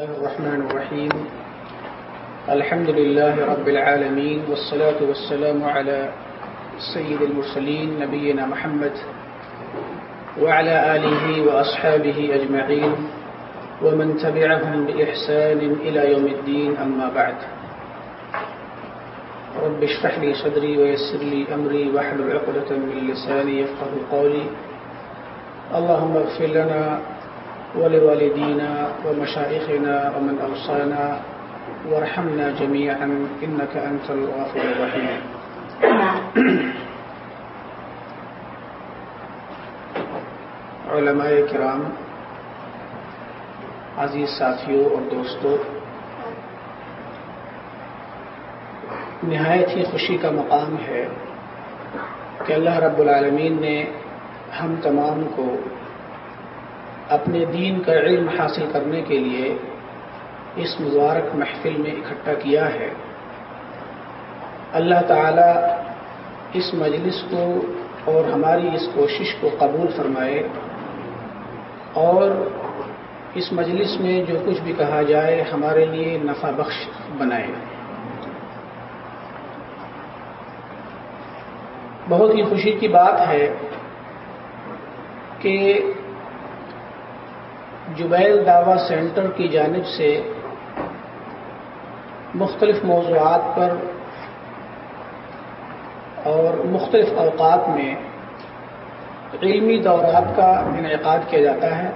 الرحمن الرحيم. الحمد لله رب العالمين، والصلاة والسلام على سيد المرسلين نبينا محمد وعلى آله وأصحابه أجمعين، ومن تبعهم بإحسان إلى يوم الدين، أما بعد. رب اشرح لي صدري ويسر لي أمري واحلل عقدة من لساني يفقه قولي. اللهم اغفر لنا ولوالدينا ومشائخنا ومن أوصانا وارحمنا جميعا إنك أنت الغافر الرحيم. علماء کرام، عزیز ساتھیوں اور دوستوں، نہایت ہی خوشی کا مقام ہے کہ اللہ رب العالمین نے ہم تمام کو اپنے دین کا علم حاصل کرنے کے لیے اس مبارک محفل میں اکٹھا کیا ہے۔ اللہ تعالی اس مجلس کو اور ہماری اس کوشش کو قبول فرمائے اور اس مجلس میں جو کچھ بھی کہا جائے ہمارے لیے نفع بخش بنائے۔ بہت ہی خوشی کی بات ہے کہ جبیل دعوی سینٹر کی جانب سے مختلف موضوعات پر اور مختلف اوقات میں علمی دورات کا انعقاد کیا جاتا ہے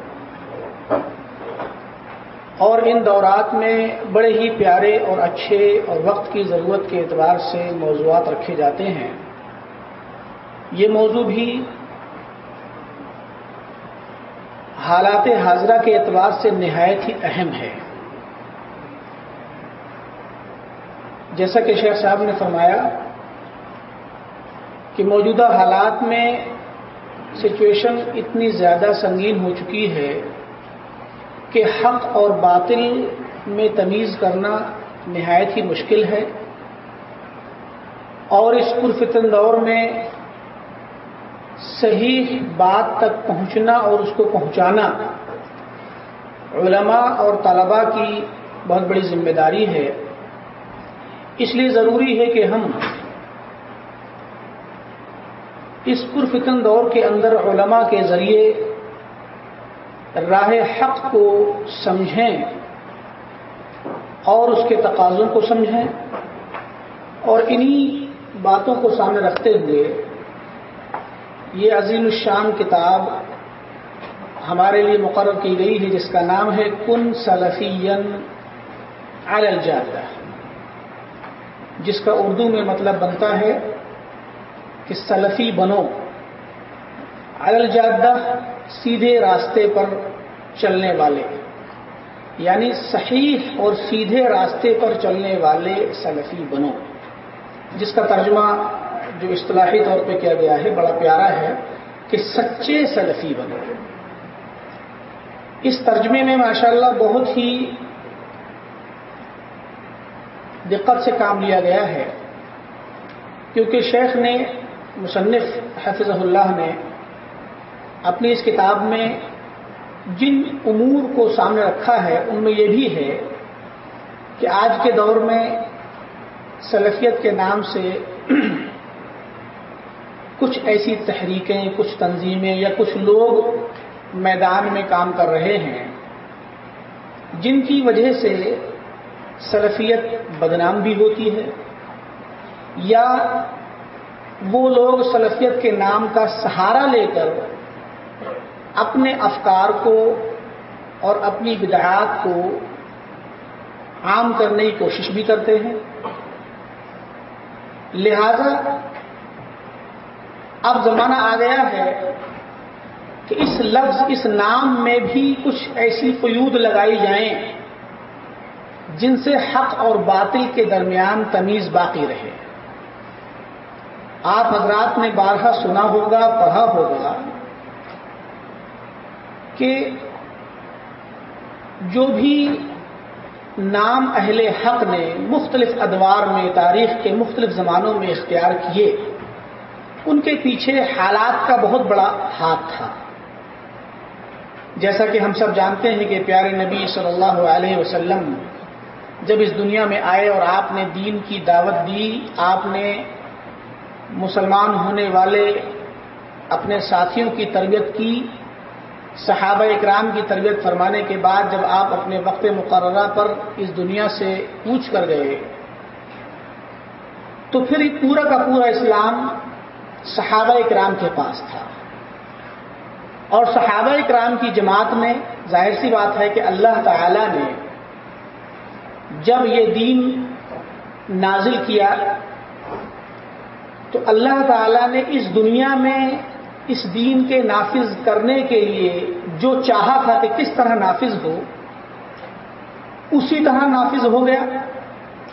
اور ان دورات میں بڑے ہی پیارے اور اچھے اور وقت کی ضرورت کے اعتبار سے موضوعات رکھے جاتے ہیں یہ موضوع بھی حالات حاضرہ کے اعتبار سے نہایت ہی اہم ہے۔ جیسا کہ شیخ صاحب نے فرمایا کہ موجودہ حالات میں سچویشن اتنی زیادہ سنگین ہو چکی ہے کہ حق اور باطل میں تمیز کرنا نہایت ہی مشکل ہے اور اس پرفتن دور میں صحیح بات تک پہنچنا اور اس کو پہنچانا علماء اور طلباء کی بہت بڑی ذمہ داری ہے۔ اس لیے ضروری ہے کہ ہم اس پرفتن دور کے اندر علماء کے ذریعے راہ حق کو سمجھیں اور اس کے تقاضوں کو سمجھیں اور انہی باتوں کو سامنے رکھتے ہوئے یہ عظیم الشان کتاب ہمارے لیے مقرر کی گئی ہے، جس کا نام ہے کن سلفین الجادہ۔ جس کا اردو میں مطلب بنتا ہے کہ سلفی بنو۔ الجادہ سیدھے راستے پر چلنے والے۔ یعنی صحیح اور سیدھے راستے پر چلنے والے سلفی بنو۔ جس کا ترجمہ جو اصطلاحی طور پہ کیا گیا ہے، بڑا پیارا ہے کہ سچے سلفی بنے اس ترجمے میں ماشاءاللہ بہت ہی دقت سے کام لیا گیا ہے، کیونکہ شیخ نے، مصنف حفظ اللہ نے اپنی اس کتاب میں جن امور کو سامنے رکھا ہے، ان میں یہ بھی ہے کہ آج کے دور میں سلفیت کے نام سے کچھ ایسی تحریکیں، کچھ تنظیمیں یا کچھ لوگ میدان میں کام کر رہے ہیں، جن کی وجہ سے سلفیت بدنام بھی ہوتی ہے یا وہ لوگ سلفیت کے نام کا سہارا لے کر اپنے افکار کو اور اپنی بدعات کو عام کرنے کی کوشش بھی کرتے ہیں۔ لہذا اب زمانہ آ گیا ہے کہ اس لفظ، اس نام میں بھی کچھ ایسی قیود لگائی جائیں جن سے حق اور باطل کے درمیان تمیز باقی رہے۔ آپ حضرات نے بارہا سنا ہوگا، پڑھا ہوگا کہ جو بھی نام اہل حق نے مختلف ادوار میں، تاریخ کے مختلف زمانوں میں اختیار کیے ان کے پیچھے حالات کا بہت بڑا ہاتھ تھا۔ جیسا کہ ہم سب جانتے ہیں کہ پیارے نبی صلی اللہ علیہ وسلم جب اس دنیا میں آئے اور آپ نے دین کی دعوت دی، آپ نے مسلمان ہونے والے اپنے ساتھیوں کی تربیت کی، صحابہ اکرام کی تربیت فرمانے کے بعد جب آپ اپنے وقت مقررہ پر اس دنیا سے پوچھ کر گئے، تو پھر پورا کا پورا اسلام صحابہ اکرام کے پاس تھا۔ اور صحابہ اکرام کی جماعت میں ظاہر سی بات ہے کہ اللہ تعالی نے جب یہ دین نازل کیا تو اللہ تعالی نے اس دنیا میں اس دین کے نافذ کرنے کے لیے جو چاہا تھا کہ کس طرح نافذ ہو، اسی طرح نافذ ہو گیا۔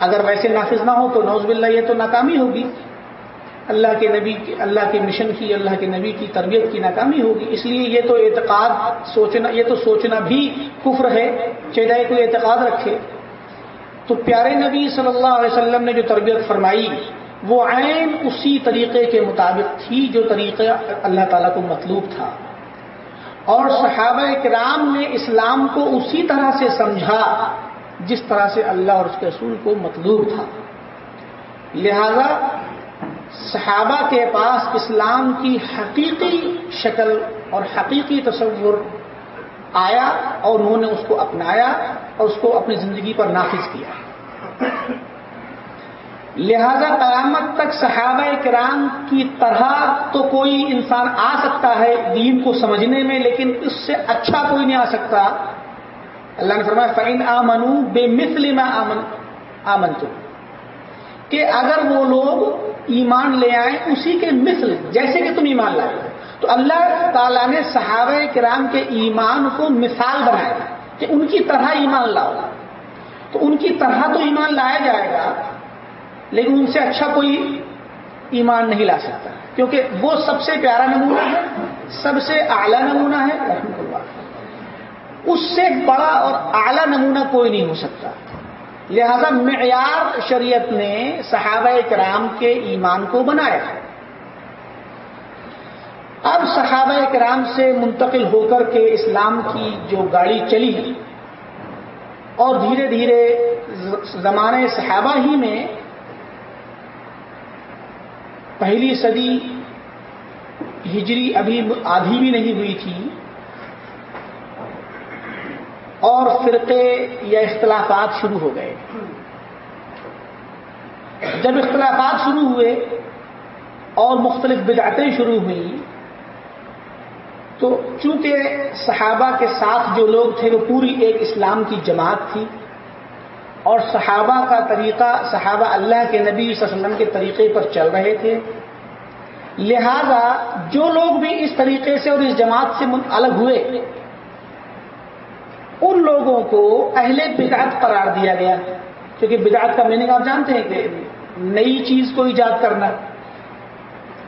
اگر ویسے نافذ نہ ہو تو نوز باللہ یہ تو ناکامی ہوگی۔ اللہ کے نبی کی اللہ کے مشن کی، اللہ کے نبی کی تربیت کی ناکامی ہوگی۔ اس لیے یہ تو اعتقاد سوچنا یہ تو سوچنا بھی کفر ہے چاہے کوئی اعتقاد رکھے۔ تو پیارے نبی صلی اللہ علیہ وسلم نے جو تربیت فرمائی، وہ عین اسی طریقے کے مطابق تھی جو طریقہ اللہ تعالیٰ کو مطلوب تھا۔ اور صحابہ کرام نے اسلام کو اسی طرح سے سمجھا جس طرح سے اللہ اور اس کے رسول کو مطلوب تھا۔ لہذا صحابہ کے پاس اسلام کی حقیقی شکل اور حقیقی تصور آیا اور انہوں نے اس کو اپنایا اور اس کو اپنی زندگی پر نافذ کیا۔ لہذا قیامت تک صحابہ کرام کی طرح تو کوئی انسان آ سکتا ہے دین کو سمجھنے میں، لیکن اس سے اچھا کوئی نہیں آ سکتا۔ اللہ نے فرمایا فائن آ منو بے مثل میں آمن آمن تو کہ اگر وہ لوگ ایمان لے آئیں اسی کے مثل جیسے کہ تم ایمان لائے تو اللہ تعالیٰ نے صحابہ کرام کے ایمان کو مثال بنایا کہ ان کی طرح ایمان لاؤ۔ تو ان کی طرح تو ایمان لایا جائے گا، لیکن ان سے اچھا کوئی ایمان نہیں لا سکتا۔ کیونکہ وہ سب سے پیارا نمونہ ہے، سب سے اعلیٰ نمونہ ہے، رحمت اللہ۔ اس سے بڑا اور اعلیٰ نمونہ کوئی نہیں ہو سکتا۔ لہذا معیار شریعت نے صحابہ کرام کے ایمان کو بنایا اب صحابہ کرام سے منتقل ہو کر کے اسلام کی جو گاڑی چلی اور دھیرے دھیرے زمانے صحابہ ہی میں پہلی صدی ہجری ابھی آدھی بھی نہیں ہوئی تھی اور فرقے یا اختلافات شروع ہو گئے۔ جب اختلافات شروع ہوئے اور مختلف بدعتیں شروع ہوئیں، تو چونکہ صحابہ کے ساتھ جو لوگ تھے، وہ پوری ایک اسلام کی جماعت تھی اور صحابہ کا طریقہ، صحابہ اللہ کے نبی صلی اللہ علیہ وسلم کے طریقے پر چل رہے تھے۔ لہذا جو لوگ بھی اس طریقے سے اور اس جماعت سے الگ ہوئے، ان لوگوں کو اہل بدعت قرار دیا گیا۔ کیونکہ بدعت کا میننگ آپ جانتے ہیں کہ نئی چیز کو ایجاد کرنا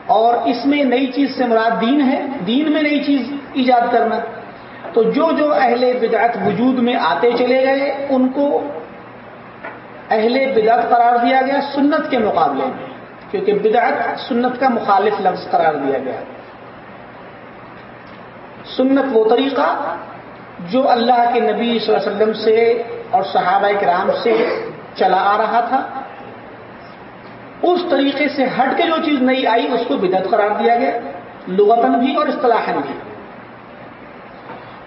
اور اس میں نئی چیز سے مراد دین ہے، دین میں نئی چیز ایجاد کرنا۔ تو جو جو اہل بدعت وجود میں آتے چلے گئے، ان کو اہل بدعت قرار دیا گیا سنت کے مقابلے میں، کیونکہ بدعت سنت کا مخالف لفظ قرار دیا گیا۔ سنت وہ طریقہ جو اللہ کے نبی صلی اللہ علیہ وسلم سے اور صحابہ کرام سے چلا آ رہا تھا۔ اس طریقے سے ہٹ کے جو چیز نئی آئی، اس کو بدعت قرار دیا گیا۔ لغتن بھی اور اصطلاحن بھی۔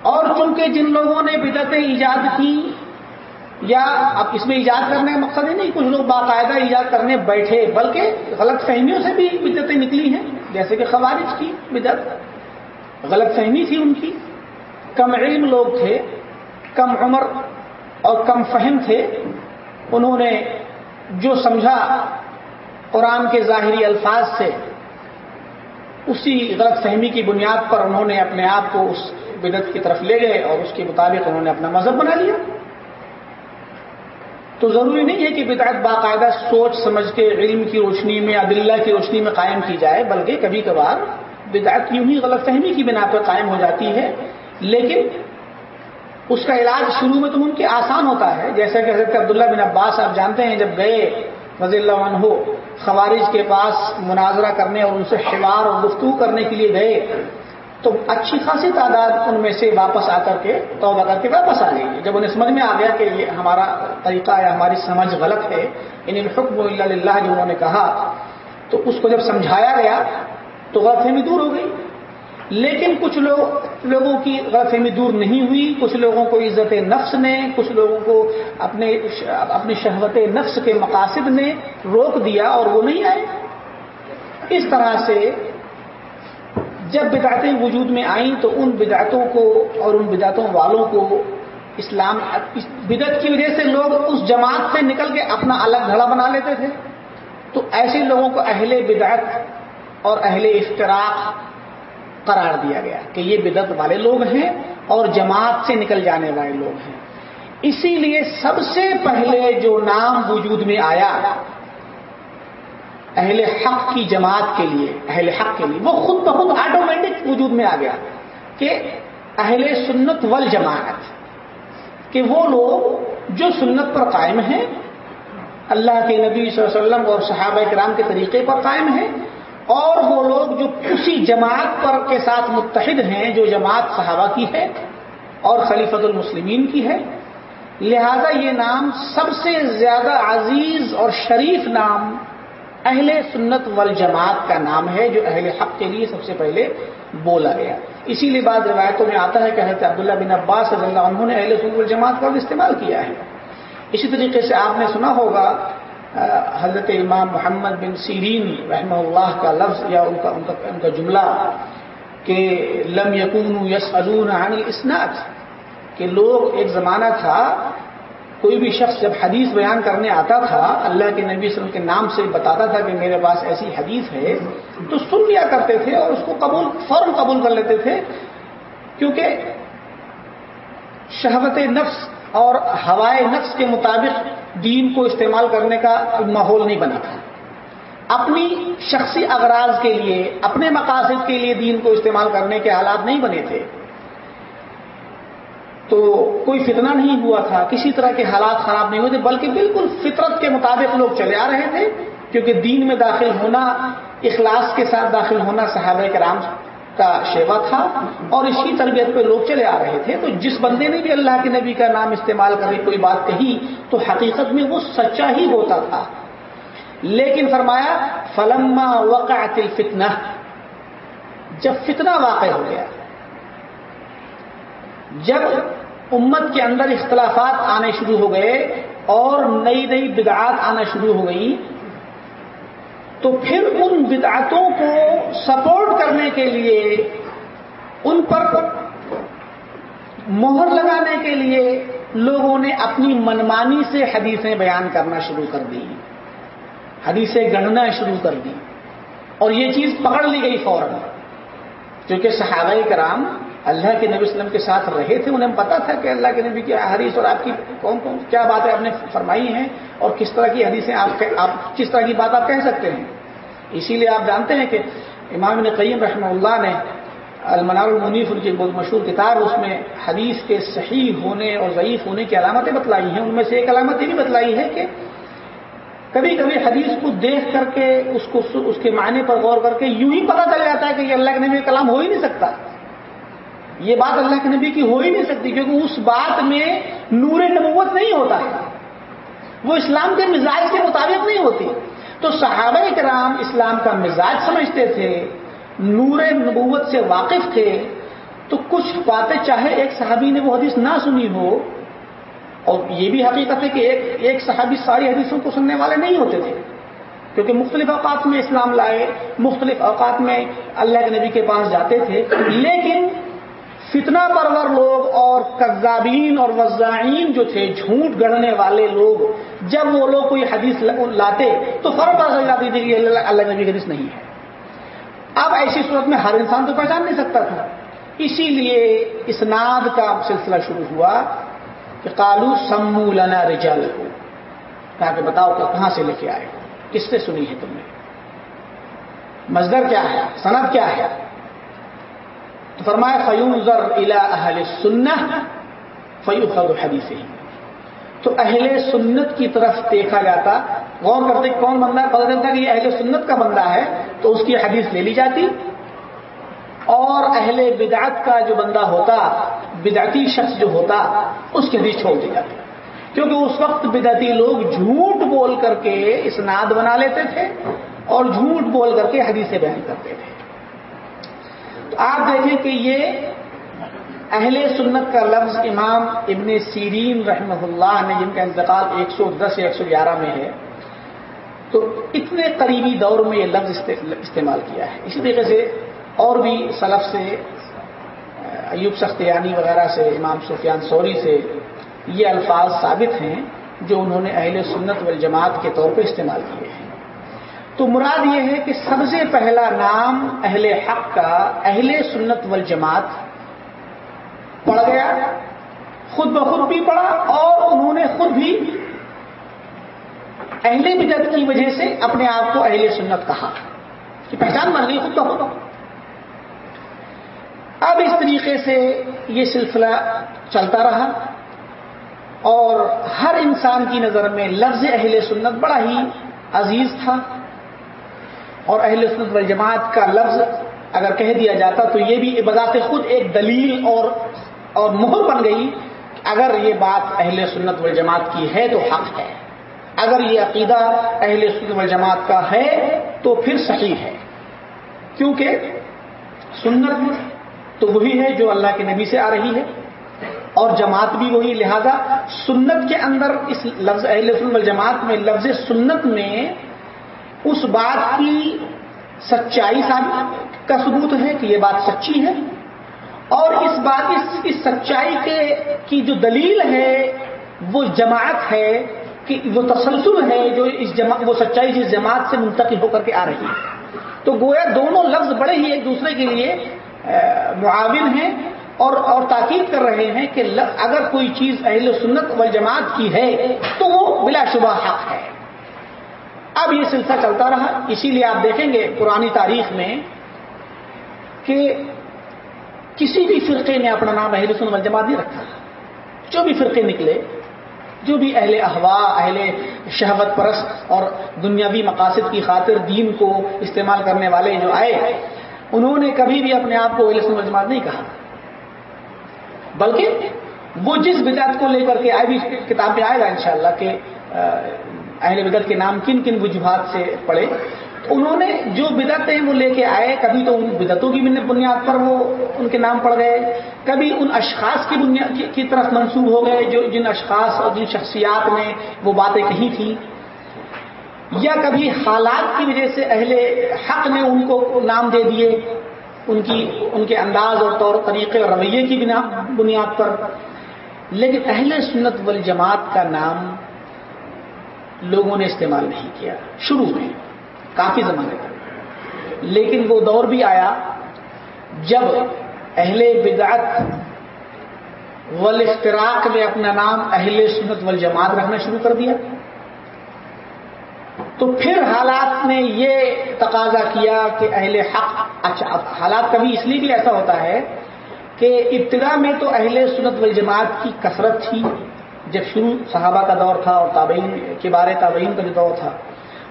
اور چونکہ جن لوگوں نے بدعتیں ایجاد کی، یا اب اس میں ایجاد کرنے کا مقصد ہی نہیں، کچھ لوگ باقاعدہ ایجاد کرنے بیٹھے، بلکہ غلط فہمیوں سے بھی بدعتیں نکلی ہیں۔ جیسے کہ خوارج کی بدعت۔ غلط فہمی تھی ان کی۔ کم علم لوگ تھے، کم عمر اور کم فہم تھے۔ انہوں نے جو سمجھا قرآن کے ظاہری الفاظ سے، اسی غلط فہمی کی بنیاد پر انہوں نے اپنے آپ کو اس بدت کی طرف لے گئے اور اس کے مطابق انہوں نے اپنا مذہب بنا لیا۔ تو ضروری نہیں ہے کہ بدعت باقاعدہ سوچ سمجھ کے علم کی روشنی میں عدلہ کی روشنی میں قائم کی جائے، بلکہ کبھی کبھار بدعت یوں ہی غلط فہمی کی بنا پر قائم ہو جاتی ہے۔ لیکن اس کا علاج شروع میں تو ممکن آسان ہوتا ہے، جیسا کہ حضرت عبداللہ بن عباس آپ جانتے ہیں، جب گئے رضی اللہ عنہ خوارج کے پاس مناظرہ کرنے اور ان سے شوار اور گفتگو کرنے کے لیے گئے، تو اچھی خاصی تعداد ان میں سے واپس آ کر کے توبہ کر کے واپس آ گئی جب انہیں سمجھ میں آ گیا کہ یہ ہمارا طریقہ یا ہماری سمجھ غلط ہے ان الحکم اللہ جو انہوں نے کہا، تو اس کو جب سمجھایا گیا تو غلط فہمی دور ہو گئی لیکن کچھ لوگ لوگوں کی غلط فہمی دور نہیں ہوئی، کچھ لوگوں کو عزت نفس نے، کچھ لوگوں کو اپنے اپنی شہوت نفس کے مقاصد نے روک دیا اور وہ نہیں آئے۔ اس طرح سے جب بدعتیں وجود میں آئیں تو ان بدعتوں کو اور ان بدعتوں والوں کو اسلام بدعت کی وجہ سے لوگ اس جماعت سے نکل کے اپنا الگ دھڑا بنا لیتے تھے۔ تو ایسے لوگوں کو اہل بدعت اور اہل افتراق قرار دیا گیا کہ یہ بدعت والے لوگ ہیں اور جماعت سے نکل جانے والے لوگ ہیں۔ اسی لیے سب سے پہلے جو نام وجود میں آیا، اہل حق کی جماعت کے لیے، اہل حق کے لیے، وہ خود بخود آٹومیٹک وجود میں آ گیا کہ اہل سنت ول جماعت کہ وہ لوگ جو سنت پر قائم ہیں، اللہ کے نبی صلی اللہ علیہ وسلم اور صحابہ کرام کے طریقے پر قائم ہیں اور وہ لوگ جو اسی جماعت پر کے ساتھ متحد ہیں، جو جماعت صحابہ کی ہے اور خلیفت المسلمین کی ہے، لہذا یہ نام سب سے زیادہ عزیز اور شریف نام اہل سنت والجماعت کا نام ہے، جو اہل حق کے لیے سب سے پہلے بولا گیا۔ اسی لیے بعض روایتوں میں آتا ہے کہ حضرت عبداللہ بن عباس رضی اللہ عنہ نے اہل سنت والجماعت کا استعمال کیا ہے۔ اسی طریقے سے آپ نے سنا ہوگا حضرت امام محمد بن سیرین رحمہ اللہ کا لفظ یا ان کا ان کا, ان کا جملہ کہ لم یقون یس عن الاسناد کہ لوگ ایک زمانہ تھا کوئی بھی شخص جب حدیث بیان کرنے آتا تھا اللہ کے نبی وسلم کے نام سے بتاتا تھا کہ میرے پاس ایسی حدیث ہے تو سن لیا کرتے تھے اور اس کو قبول فوراً قبول کر لیتے تھے کیونکہ شہوت نفس اور ہوائے نفس کے مطابق دین کو استعمال کرنے کا ماحول نہیں بنا تھا۔ اپنی شخصی اغراض کے لیے، اپنے مقاصد کے لیے دین کو استعمال کرنے کے حالات نہیں بنے تھے۔ تو کوئی فتنہ نہیں ہوا تھا، کسی طرح کے حالات خراب نہیں ہوئے تھے، بلکہ بالکل فطرت کے مطابق لوگ چلے آ رہے تھے، کیونکہ دین میں داخل ہونا، اخلاص کے ساتھ داخل ہونا صحابہ کرام کا شیوا تھا اور اس کی تربیت پہ لوگ چلے آ رہے تھے، تو جس بندے نے بھی اللہ کے نبی کا نام استعمال کر کے کوئی بات کہی، تو حقیقت میں وہ سچا ہی ہوتا تھا۔ لیکن فرمایا، فلما وقعت الفتنہ جب فتنہ واقع ہو گیا، جب امت کے اندر اختلافات آنے شروع ہو گئے اور نئی نئی بدعات آنا شروع ہو گئی تو پھر ان بدعتوں کو سپورٹ کرنے کے لیے، ان پر مہر لگانے کے لیے لوگوں نے اپنی منمانی سے حدیثیں بیان کرنا شروع کر دی۔ حدیثیں گڑنا شروع کر دی۔ اور یہ چیز پکڑ لی گئی فوراً، کیونکہ صحابہ کرام اللہ کے نبی وسلم کے ساتھ رہے تھے، انہیں پتا تھا کہ اللہ کے نبی کی حدیث اور آپ کی کون کون کیا باتیں آپ نے فرمائی ہیں اور کس طرح کی حدیثیں آپ آپ کس طرح کی بات آپ کہہ سکتے ہیں۔ اسی لیے آپ جانتے ہیں کہ امام قیم رحمہ اللہ نے المنار المنیف ان کی بہت مشہور کتاب، اس میں حدیث کے صحیح ہونے اور ضعیف ہونے کی علامتیں بتلائی ہیں۔ ان میں سے ایک علامت یہ بھی بتلائی ہے کہ کبھی کبھی حدیث کو دیکھ کر کے اس کو اس کے معنی پر غور کر کے یوں ہی پتہ چل جاتا ہے کہ یہ اللہ کے نبی کلام ہو ہی نہیں سکتا۔ یہ بات اللہ کے نبی کی ہو ہی نہیں سکتی، کیونکہ اس بات میں نور نبوت نہیں ہوتا ہے۔ وہ اسلام کے مزاج کے مطابق نہیں ہوتی۔ تو صحابہ کرام اسلام کا مزاج سمجھتے تھے، نور نبوت سے واقف تھے۔ تو کچھ باتیں چاہے ایک صحابی نے وہ حدیث نہ سنی ہو، اور یہ بھی حقیقت ہے کہ ایک ایک صحابی ساری حدیثوں کو سننے والے نہیں ہوتے تھے۔ کیونکہ مختلف اوقات میں اسلام لائے، مختلف اوقات میں اللہ کے نبی کے پاس جاتے تھے۔ لیکن فتنہ پرور لوگ اور قزابین اور وزائین جو تھے، جھوٹ گڑنے والے لوگ۔ جب وہ لوگ کوئی حدیث لاتے تو فرق چل جاتی تھی کہ اللہ نبی حدیث نہیں ہے۔ اب ایسی صورت میں ہر انسان تو پہچان نہیں سکتا تھا۔ اسی لیے اسناد کا سلسلہ شروع ہوا کہ کالو سمو لنا رجال ہو کہا کہ بتاؤ کہ کہاں سے لے کے آئے؟ کس سے سنی ہے تم نے؟ مزدر کیا ہے؟ سند کیا ہے؟ تو فرمایا فیون ذر الا اہل سننا فیو خد حدیث تو اہل سنت کی طرف دیکھا جاتا، غور کرتے کون بندہ ہے؟ پتا چلتا کہ یہ اہل سنت کا بندہ ہے تو اس کی حدیث لے لی جاتی۔ اور اہل بدعت کا جو بندہ ہوتا، بدعتی شخص جو ہوتا، اس کی حدیث چھوڑ دی جاتی۔ کیونکہ اس وقت بدعتی لوگ جھوٹ بول کر کے اسناد بنا لیتے تھے اور جھوٹ بول کر کے حدیثیں بیان کرتے تھے۔ آپ دیکھیں کہ یہ اہل سنت کا لفظ امام ابن سیرین رحمہ اللہ نے جن کا انتقال ایک سو دس یا ایک سو گیارہ میں ہے، تو اتنے قریبی دور میں یہ لفظ استعمال کیا ہے۔ اسی طریقے سے اور بھی سلف سے، ایوب سختیانی وغیرہ سے، امام سفیان سوری سے یہ الفاظ ثابت ہیں جو انہوں نے اہل سنت والجماعت کے طور پہ استعمال کیے ہیں۔ تو مراد یہ ہے کہ سب سے پہلا نام اہل حق کا اہل سنت والجماعت پڑ گیا، خود بخود بھی پڑا اور انہوں نے خود بھی اہل بدت کی وجہ سے اپنے آپ کو اہل سنت کہا۔ کہ پہچان بن گئی خود بخود۔ اب اس طریقے سے یہ سلسلہ چلتا رہا اور ہر انسان کی نظر میں لفظ اہل سنت بڑا ہی عزیز تھا۔ اور اہل سنت والجماعت کا لفظ اگر کہہ دیا جاتا تو یہ بھی بذات خود ایک دلیل اور اور مہر بن گئی اگر یہ بات اہل سنت والجماعت کی ہے تو حق ہے۔ اگر یہ عقیدہ اہل سنت والجماعت کا ہے تو پھر صحیح ہے۔ کیونکہ سنت تو وہی ہے جو اللہ کے نبی سے آ رہی ہے اور جماعت بھی وہی، لہذا سنت کے اندر اس لفظ اہل سنت والجماعت میں لفظ سنت میں اس بات کی سچائی کا ثبوت ہے کہ یہ بات سچی ہے اور اس بات اس کی سچائی کے کی جو دلیل ہے وہ جماعت ہے کہ وہ تسلسل ہے جو اس جماعت وہ سچائی جس جماعت سے منتقل ہو کر کے آ رہی ہے۔ تو گویا دونوں لفظ بڑے ہی ایک دوسرے کے لیے معاون ہیں اور اور تاکید کر رہے ہیں کہ اگر کوئی چیز اہل سنت والجماعت کی ہے تو وہ بلا شبہ حق ہے۔ اب یہ سلسلہ چلتا رہا۔ اسی لیے آپ دیکھیں گے پرانی تاریخ میں کہ کسی بھی فرقے نے اپنا نام اہل سنت والجماعت نہیں رکھا۔ جو بھی فرقے نکلے، جو بھی اہل احوا، اہل شہوت پرست اور دنیاوی مقاصد کی خاطر دین کو استعمال کرنے والے جو آئے، انہوں نے کبھی بھی اپنے آپ کو اہل سنت والجماعت نہیں کہا۔ بلکہ وہ جس بدعت کو لے کر کے آئے بھی کتاب میں آئے گا انشاءاللہ کہ اہل بدعت کے نام کن کن وجوہات سے پڑے؟ انہوں نے جو بدعت ہیں وہ لے کے آئے، کبھی تو ان بدعتوں کی بنیاد پر وہ ان کے نام پڑ گئے، کبھی ان اشخاص کی بنیاد کی طرف منسوب ہو گئے، جو جن اشخاص اور جن شخصیات نے وہ باتیں کہی تھیں یا کبھی حالات کی وجہ سے اہل حق نے ان کو نام دے دیے، ان کی، ان کے انداز اور طور طریقے اور رویے کی بنیاد پر۔ لیکن اہل سنت والجماعت کا نام لوگوں نے استعمال نہیں کیا، شروع میں، کافی زمانے تک۔ لیکن وہ دور بھی آیا جب اہل بدعت والافتراق نے اپنا نام اہل سنت والجماعت رکھنا شروع کر دیا۔ تو پھر حالات نے یہ تقاضا کیا کہ اہل حق اچھا حالات کبھی اس لیے بھی ایسا ہوتا ہے کہ ابتدا میں تو اہل سنت والجماعت کی کثرت تھی۔ جب شروع صحابہ کا دور تھا اور تابعین کے بارے تابعین کا جو دور تھا،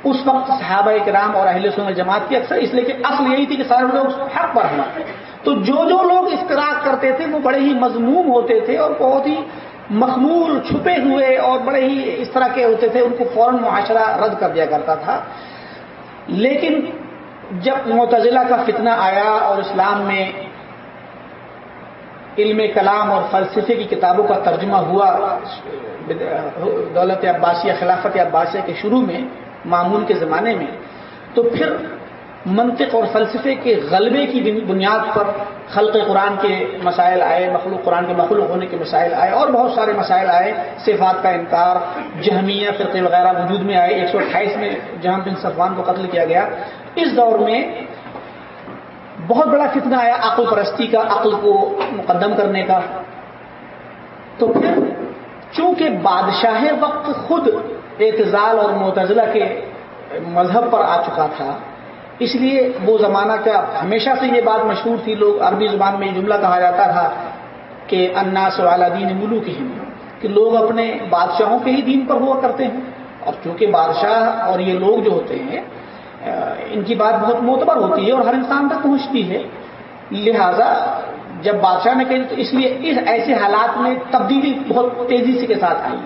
اس وقت صحابہ کرام اور اہل سنت جماعت کی اکثر اس لیے کہ اصل یہی تھی کہ سارے لوگ حق پر ہیں۔ تو جو جو لوگ اشتراک کرتے تھے، وہ بڑے ہی مضموم ہوتے تھے اور بہت ہی مخمول چھپے ہوئے اور بڑے ہی اس طرح کے ہوتے تھے، ان کو فوراً معاشرہ رد کر دیا کرتا تھا۔ لیکن جب معتزلہ کا فتنہ آیا اور اسلام میں علم کلام اور فلسفے کی کتابوں کا ترجمہ ہوا دولت عباسیہ، خلافت عباسیہ کے شروع میں معمول کے زمانے میں۔ تو پھر منطق اور فلسفے کے غلبے کی بنیاد پر خلق قرآن کے مسائل آئے، مخلوق قرآن کے مخلوق ہونے کے مسائل آئے اور بہت سارے مسائل آئے۔ صفات کا انکار، جہمیہ، فرقے وغیرہ وجود میں آئے۔ ایک سو اٹھائیس میں جہاں بن صفوان کو قتل کیا گیا۔ اس دور میں بہت بڑا فتنہ آیا عقل پرستی کا، عقل کو مقدم کرنے کا۔ تو پھر چونکہ بادشاہ وقت خود اعتزال اور معتزلہ کے مذہب پر آ چکا تھا، اس لیے وہ زمانہ کا ہمیشہ سے یہ بات مشہور تھی، لوگ عربی زبان میں یہ جملہ کہا جاتا تھا کہ اناس والا دین ملو کی ہند کہ لوگ اپنے بادشاہوں کے ہی دین پر ہوا کرتے ہیں۔ اور چونکہ بادشاہ اور یہ لوگ جو ہوتے ہیں ان کی بات بہت معتبر ہوتی ہے اور ہر انسان تک پہنچتی ہے۔ لہذا جب بادشاہ نے کہی تو اس لیے اس ایسے حالات میں تبدیلی بہت تیزی سے کے ساتھ آئی۔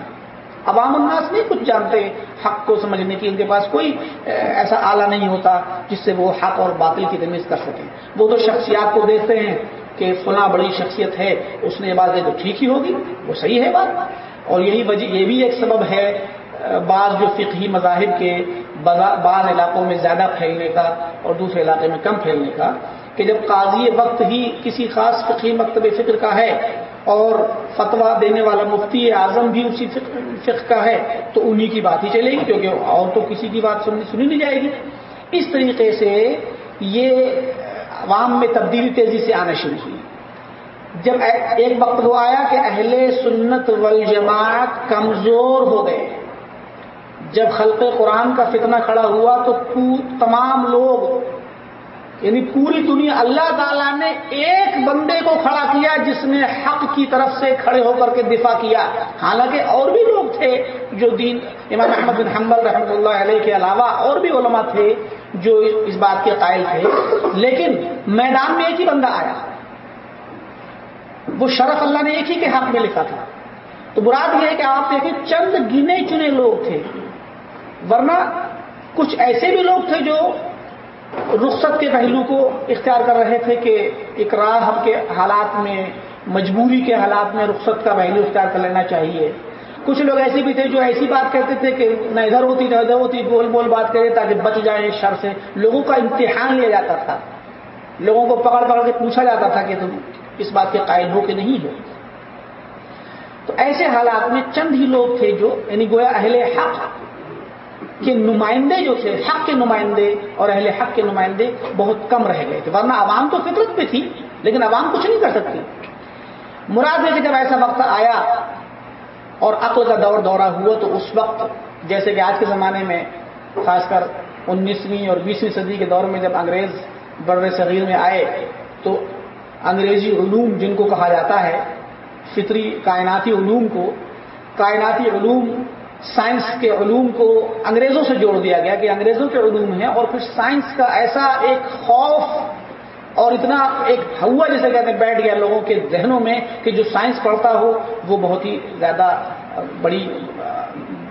عوام الناس نہیں کچھ جانتے حق کو سمجھنے کی، ان کے پاس کوئی ایسا آلہ نہیں ہوتا جس سے وہ حق اور باطل کی تمیز کر سکیں۔ وہ تو شخصیات کو دیکھتے ہیں کہ فلاں بڑی شخصیت ہے، اس نے یہ بات تو ٹھیک ہی ہوگی، وہ صحیح ہے بات۔ اور یہی وجہ، یہ بھی ایک سبب ہے بعض جو فقہی مذاہب کے بعض علاقوں میں زیادہ پھیلنے کا اور دوسرے علاقے میں کم پھیلنے کا کہ جب قاضی وقت ہی کسی خاص فقہی مکتب فکر کا ہے اور فتوا دینے والا مفتی اعظم بھی اسی فقہ کا ہے تو انہی کی بات ہی چلے گی کیونکہ اور تو کسی کی بات سننی سنی نہیں جائے گی۔ اس طریقے سے یہ عوام میں تبدیلی تیزی سے آنا شروع ہوئی۔ جب ایک وقت وہ آیا کہ اہل سنت والجماعت کمزور ہو گئے۔ جب خلق قرآن کا فتنہ کھڑا ہوا تو تمام لوگ یعنی پوری دنیا اللہ تعالیٰ نے ایک بندے کو کھڑا کیا جس نے حق کی طرف سے کھڑے ہو کر کے دفاع کیا۔ حالانکہ اور بھی لوگ تھے جو دین امام احمد بن حمبل رحمۃ اللہ علیہ کے علاوہ اور بھی علماء تھے جو اس بات کے قائل تھے۔ لیکن میدان میں ایک ہی بندہ آیا۔ وہ شرف اللہ نے ایک ہی کے حق میں لکھا تھا۔ تو براد یہ ہے کہ آپ دیکھیں، چند گنے چنے لوگ تھے۔ ورنہ کچھ ایسے بھی لوگ تھے جو رخصت کے پہلو کو اختیار کر رہے تھے کہ اقرار کے حالات میں، مجبوری کے حالات میں رخصت کا پہلو اختیار کر لینا چاہیے۔ کچھ لوگ ایسے بھی تھے جو ایسی بات کہتے تھے کہ نہ ادھر ہوتی، نہ ادھر ہوتی، بول بول بات کرے تاکہ بچ جائیں شر سے۔ لوگوں کا امتحان لیا جاتا تھا۔ لوگوں کو پکڑ پکڑ کے پوچھا جاتا تھا کہ تم اس بات کے قائل ہو کہ نہیں ہو۔ تو ایسے حالات میں چند ہی لوگ تھے جو یعنی گویا اہل حق کے نمائندے جو تھے، حق کے نمائندے اور اہل حق کے نمائندے بہت کم رہ گئے تھے، ورنہ عوام تو فطرت پہ تھی، لیکن عوام کچھ نہیں کر سکتی۔ مراد ہے کہ جب ایسا وقت آیا اور عقل کا دور دورہ ہوا، تو اس وقت جیسے کہ آج کے زمانے میں، خاص کر انیسویں اور بیسویں صدی کے دور میں جب انگریز بر صغیر میں آئے، تو انگریزی علوم جن کو کہا جاتا ہے، فطری کائناتی علوم کو، کائناتی علوم سائنس کے علوم کو انگریزوں سے جوڑ دیا گیا کہ انگریزوں کے علوم ہیں اور پھر سائنس کا ایسا ایک خوف اور اتنا ایک ہوا جیسے کہتے ہیں بیٹھ گیا لوگوں کے ذہنوں میں کہ جو سائنس پڑھتا ہو وہ بہت ہی زیادہ بڑی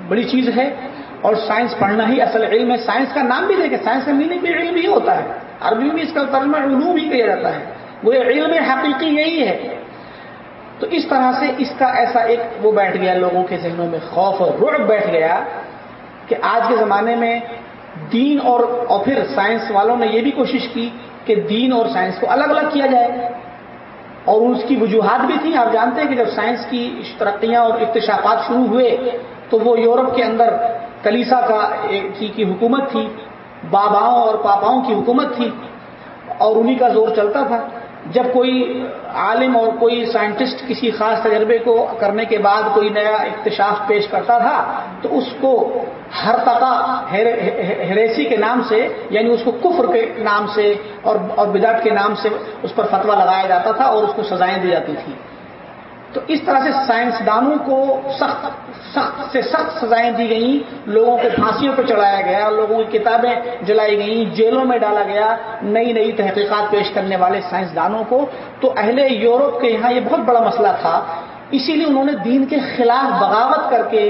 بڑی چیز ہے اور سائنس پڑھنا ہی اصل علم ہے۔ سائنس کا نام بھی دے کہ سائنس کا میننگ بھی علم ہی ہوتا ہے۔ عربی میں اس کا ترجمہ علوم ہی کیا جاتا ہے۔ وہ علم حقیقی یہی ہے۔ تو اس طرح سے اس کا ایسا ایک وہ بیٹھ گیا لوگوں کے ذہنوں میں خوف اور رعب بیٹھ گیا کہ آج کے زمانے میں دین اور اور پھر سائنس والوں نے یہ بھی کوشش کی کہ دین اور سائنس کو الگ الگ کیا جائے اور اس کی وجوہات بھی تھیں۔ آپ جانتے ہیں کہ جب سائنس کی ترقیاں اور اکتشافات شروع ہوئے تو وہ یورپ کے اندر کلیسا کا کی حکومت تھی، باباؤں اور پاپاؤں کی حکومت تھی اور انہی کا زور چلتا تھا۔ جب کوئی عالم اور کوئی سائنٹسٹ کسی خاص تجربے کو کرنے کے بعد کوئی نیا اکتشاف پیش کرتا تھا، تو اس کو ہر تقا ہریسی کے نام سے یعنی اس کو کفر کے نام سے اور بدعت کے نام سے اس پر فتویٰ لگایا جاتا تھا اور اس کو سزائیں دی جاتی تھیں۔ تو اس طرح سے سائنسدانوں کو سخت سخت سے سخت سزائیں دی گئیں، لوگوں کو پھانسیوں پہ چڑھایا گیا، لوگوں کی کتابیں جلائی گئیں، جیلوں میں ڈالا گیا، نئی نئی تحقیقات پیش کرنے والے سائنسدانوں کو۔ تو اہل یورپ کے یہاں یہ بہت بڑا مسئلہ تھا، اسی لیے انہوں نے دین کے خلاف بغاوت کر کے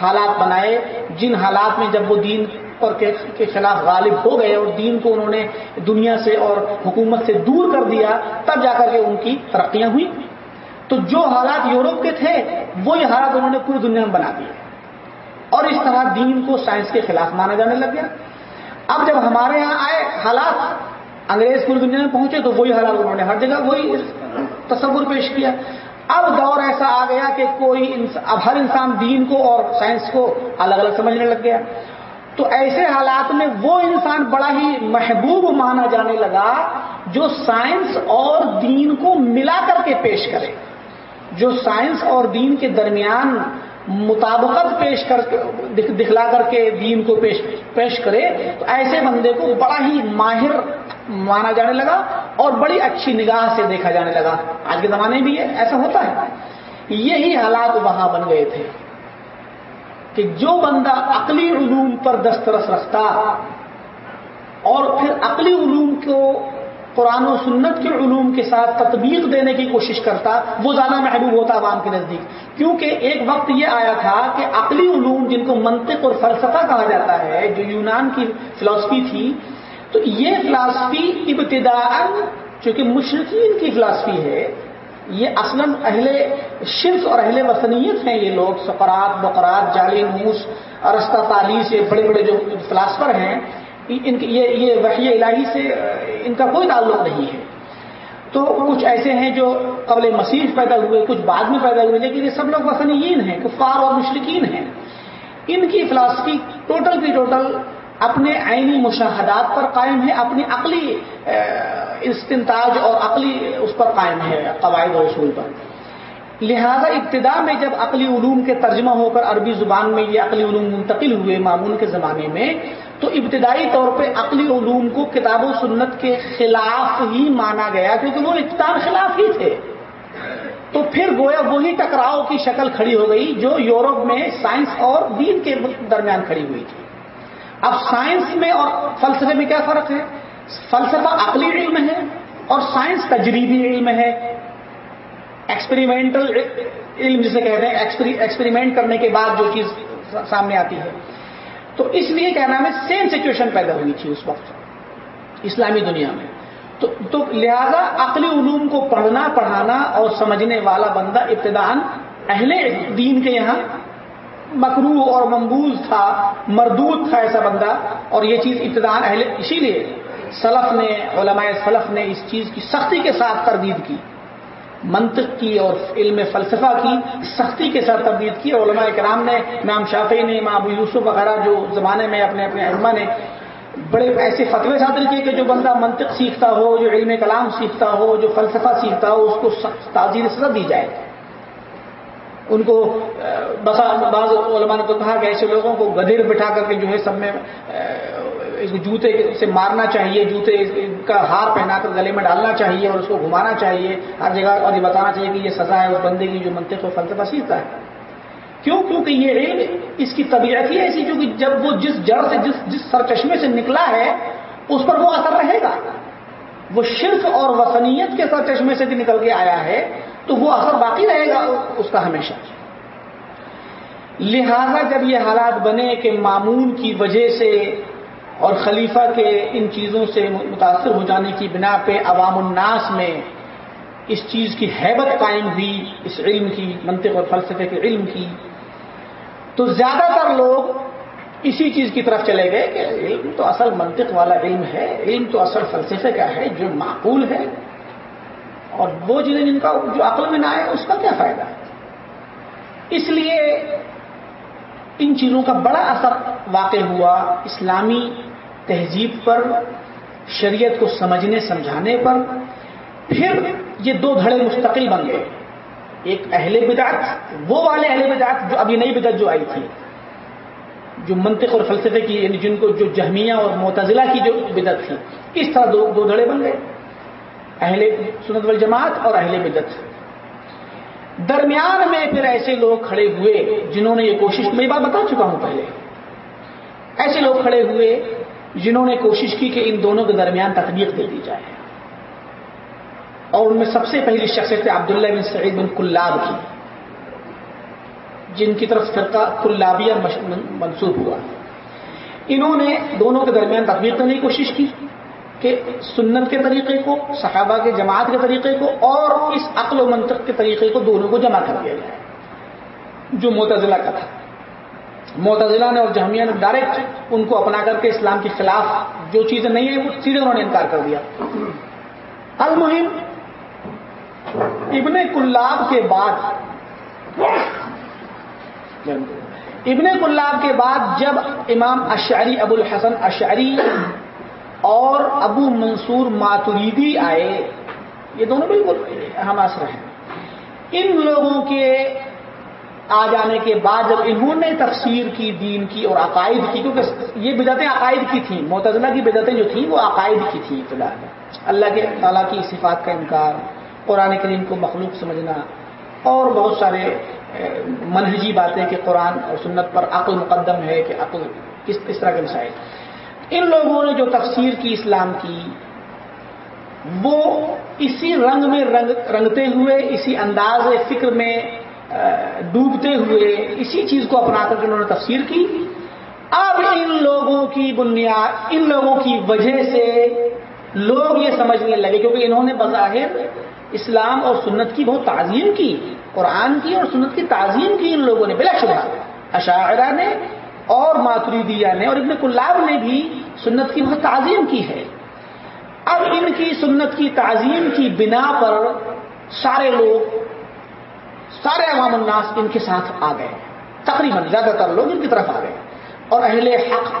حالات بنائے۔ جن حالات میں جب وہ دین پر کے خلاف غالب ہو گئے اور دین کو انہوں نے دنیا سے اور حکومت سے دور کر دیا، تب جا کر کے ان کی ترقیاں ہوئی تو جو حالات یورپ کے تھے، وہی حالات انہوں نے پوری دنیا میں بنا دیے۔ اور اس طرح دین کو سائنس کے خلاف مانا جانے لگ گیا۔ اب جب ہمارے یہاں آئے حالات انگریز پوری دنیا میں پہنچے تو وہی حالات انہوں نے ہر جگہ وہی تصور پیش کیا۔ اب دور ایسا آ گیا کہ کوئی اب ہر انسان دین کو اور سائنس کو الگ الگ سمجھنے لگ گیا۔ تو ایسے حالات میں وہ انسان بڑا ہی محبوب مانا جانے لگا جو سائنس اور دین کو ملا کر کے پیش کرے۔ جو سائنس اور دین کے درمیان مطابقت پیش کر دکھلا کر کے دین کو پیش پیش کرے، تو ایسے بندے کو بڑا ہی ماہر مانا جانے لگا اور بڑی اچھی نگاہ سے دیکھا جانے لگا۔ آج کے زمانے میں یہ ایسا ہوتا ہے۔ یہی حالات وہاں بن گئے تھے کہ جو بندہ عقلی علوم پر دسترس رکھتا اور پھر عقلی علوم کو قرآن و سنت کے علوم کے ساتھ تطبیق دینے کی کوشش کرتا، وہ زیادہ محبوب ہوتا عوام کے نزدیک۔ کیونکہ ایک وقت یہ آیا تھا کہ عقلی علوم جن کو منطق اور فلسفہ کہا جاتا ہے، جو یونان کی فلاسفی تھی، تو یہ فلاسفی ابتدا چونکہ مشرقین کی فلاسفی ہے، یہ اصلاً اہل شرک اور اہل وطنیت ہیں یہ لوگ سقرات بقرات جالی، موس ارستہ تعلی سے بڑے بڑے جو فلاسفر ہیں، ان یہ یہ وحی الہی سے ان کا کوئی تعلق نہیں ہے۔ تو کچھ ایسے ہیں جو قبل مسیح پیدا ہوئے، کچھ بعد میں پیدا ہوئے، لیکن یہ سب لوگ وسنئین ہیں، کفار اور مشرقین ہیں۔ ان کی فلاسفی ٹوٹل کی ٹوٹل اپنے عینی مشاہدات پر قائم ہے، اپنی عقلی استنتاج اور عقلی اس پر قائم ہے، قواعد و اصول پر۔ لہذا ابتدا میں جب عقلی علوم کے ترجمہ ہو کر عربی زبان میں یہ عقلی علوم منتقل ہوئے معمول کے زمانے میں، تو ابتدائی طور پہ عقلی علوم کو کتاب و سنت کے خلاف ہی مانا گیا کیونکہ وہ ابتدا خلاف ہی تھے۔ تو پھر گویا وہی ٹکراؤ کی شکل کھڑی ہو گئی جو یورپ میں سائنس اور دین کے درمیان کھڑی ہوئی تھی۔ اب سائنس میں اور فلسفے میں کیا فرق ہے؟ فلسفہ عقلی علم ہے اور سائنس تجریبی علم ہے۔ ایکسپریمنٹل علم جسے کہتے ہیں ایکسپریمنٹ کرنے کے بعد جو چیز سامنے آتی ہے۔ تو اس لیے کیا نام ہے سیم سچویشن پیدا ہوئی تھی اس وقت، اسلامی دنیا میں۔ تو تو لہذا عقلی علوم کو پڑھنا، پڑھانا اور سمجھنے والا بندہ ابتدان اہل دین کے یہاں مکرو اور ممبوز تھا، مردود تھا ایسا بندہ۔ اور یہ چیز ابتدان اہل اسی لیے سلف نے، علماء سلف نے اس چیز کی سختی کے ساتھ تردید کی۔ منطق کی اور علم فلسفہ کی سختی کے ساتھ تردید کی۔ اور علماء کرام نے، امام شافی نے، امام ابو یوسف وغیرہ جو زمانے میں اپنے اپنے علما نے بڑے ایسے فتوے صادر کیے کہ جو بندہ منطق سیکھتا ہو، جو علم کلام سیکھتا ہو، جو فلسفہ سیکھتا ہو، اس کو تعزیر سزا دی جائے۔ ان کو بعض علماء نے تو کہا کہ ایسے لوگوں کو گدھر بٹھا کر کے جو ہے سب میں جوتے سے مارنا چاہیے، جوتے کا ہار پہنا کر گلے میں ڈالنا چاہیے اور اس کو گھمانا چاہیے۔ ہر جگہ اور یہ بتانا چاہیے کہ یہ سزا ہے، اس بندے کی جو منطق و فلسفہ سیکھتا ہے۔ کیوں؟ کیونکہ یہ علم اس کی طبیعت ہی ایسی، کیونکہ جب وہ جس جڑ سے، جس جس سر چشمے سے نکلا ہے، اس پر وہ اثر رہے گا۔ وہ شرک اور وسنیت کے سر چشمے سے بھی نکل کے آیا ہے، تو وہ اثر باقی رہے گا اس کا ہمیشہ۔ لہذا جب یہ حالات بنے کہ معمول کی وجہ سے اور خلیفہ کے ان چیزوں سے متاثر ہو جانے کی بنا پہ عوام الناس میں اس چیز کی حیبت قائم ہوئی، اس علم کی، منطق اور فلسفے کے علم کی۔ تو زیادہ تر لوگ اسی چیز کی طرف چلے گئے کہ علم تو اصل منطق والا علم ہے، علم تو اصل فلسفے کا ہے، جو معقول ہے۔ اور وہ چیزیں جن کا جو عقل میں نہ آئے، اس کا کیا فائدہ؟ ہے اس لیے ان چیزوں کا بڑا اثر واقع ہوا، اسلامی تہذیب پر، شریعت کو سمجھنے، سمجھانے پر، پھر یہ دو دھڑے مستقل بن گئے۔ ایک اہل بدعت، وہ والے اہل بدعت جو ابھی نئی بدعت جو آئی تھی، جو منطق اور فلسفے کی یعنی جن کو جو جہمیہ اور معتزلہ کی جو بدعت تھی، اس طرح دو دو دھڑے بن گئے۔ اہل سنت والجماعت اور اہل بدعت۔ درمیان میں پھر ایسے لوگ کھڑے ہوئے جنہوں نے یہ کوشش، میں بات بتا چکا ہوں پہلے، ایسے لوگ کھڑے ہوئے جنہوں نے کوشش کی کہ ان دونوں کے درمیان تطبیق دے دی جائے۔ اور ان میں سب سے پہلی شخصیت عبداللہ بن سعید بن کلاب کی، جن کی طرف فرقہ کلابیہ منسوخ ہوا۔ انہوں نے دونوں کے درمیان تطبیق کرنے کی کوشش کی کہ سنت کے طریقے کو، صحابہ کے جماعت کے طریقے کو اور اس عقل و منطق کے طریقے کو دونوں کو جمع کر دیا جائے۔ جو معتزلہ کا تھا۔ معتزلہ نے اور جہمیہ نے ڈائریکٹ ان کو اپنا کر کے اسلام کے خلاف جو چیزیں نہیں ہیں، وہ سیدھے انہوں نے انکار کر دیا۔ المہم، ابن کلاب کے بعد، ابن کلاب کے بعد جب امام اشعری ابو الحسن اشعری اور ابو منصور ماتریدی آئے، یہ دونوں بالکل ہم اثر ہیں۔ ان لوگوں کے آ جانے کے بعد جب انہوں نے تفسیر کی، دین کی اور عقائد کی، کیونکہ یہ بدعتیں عقائد کی تھیں، معتزلہ کی بدعتیں جو تھیں وہ عقائد کی تھیں ابتدا میں۔ اللہ کے تعالیٰ کی صفات کا انکار، قرآن کریم کو مخلوق سمجھنا اور بہت سارے منہجی باتیں کہ قرآن اور سنت پر عقل مقدم ہے کہ عقل کس کس طرح کے مسائل۔ ان لوگوں نے جو تفسیر کی، اسلام کی، وہ اسی رنگ میں رنگ، رنگتے ہوئے، اسی انداز فکر میں ڈوبتے ہوئے اسی چیز کو اپنا کر کے انہوں نے تفسیر کی۔ اب ان لوگوں کی بنیاد، ان لوگوں کی وجہ سے لوگ یہ سمجھنے لگے، کیونکہ انہوں نے بظاہر اسلام اور سنت کی بہت تعظیم کی، قرآن کی اور سنت کی تعظیم کی ان لوگوں نے، بلا شبہ۔ اشاعرہ نے اور ماتریدیا نے اور ابن کلاب نے بھی سنت کی بہت تعظیم کی ہے۔ اب ان کی سنت کی تعظیم کی بنا پر سارے لوگ سارے عوام الناس ان کے ساتھ آ گئے۔ تقریباً زیادہ تر لوگ ان کی طرف آ گئے۔ اور اہل حق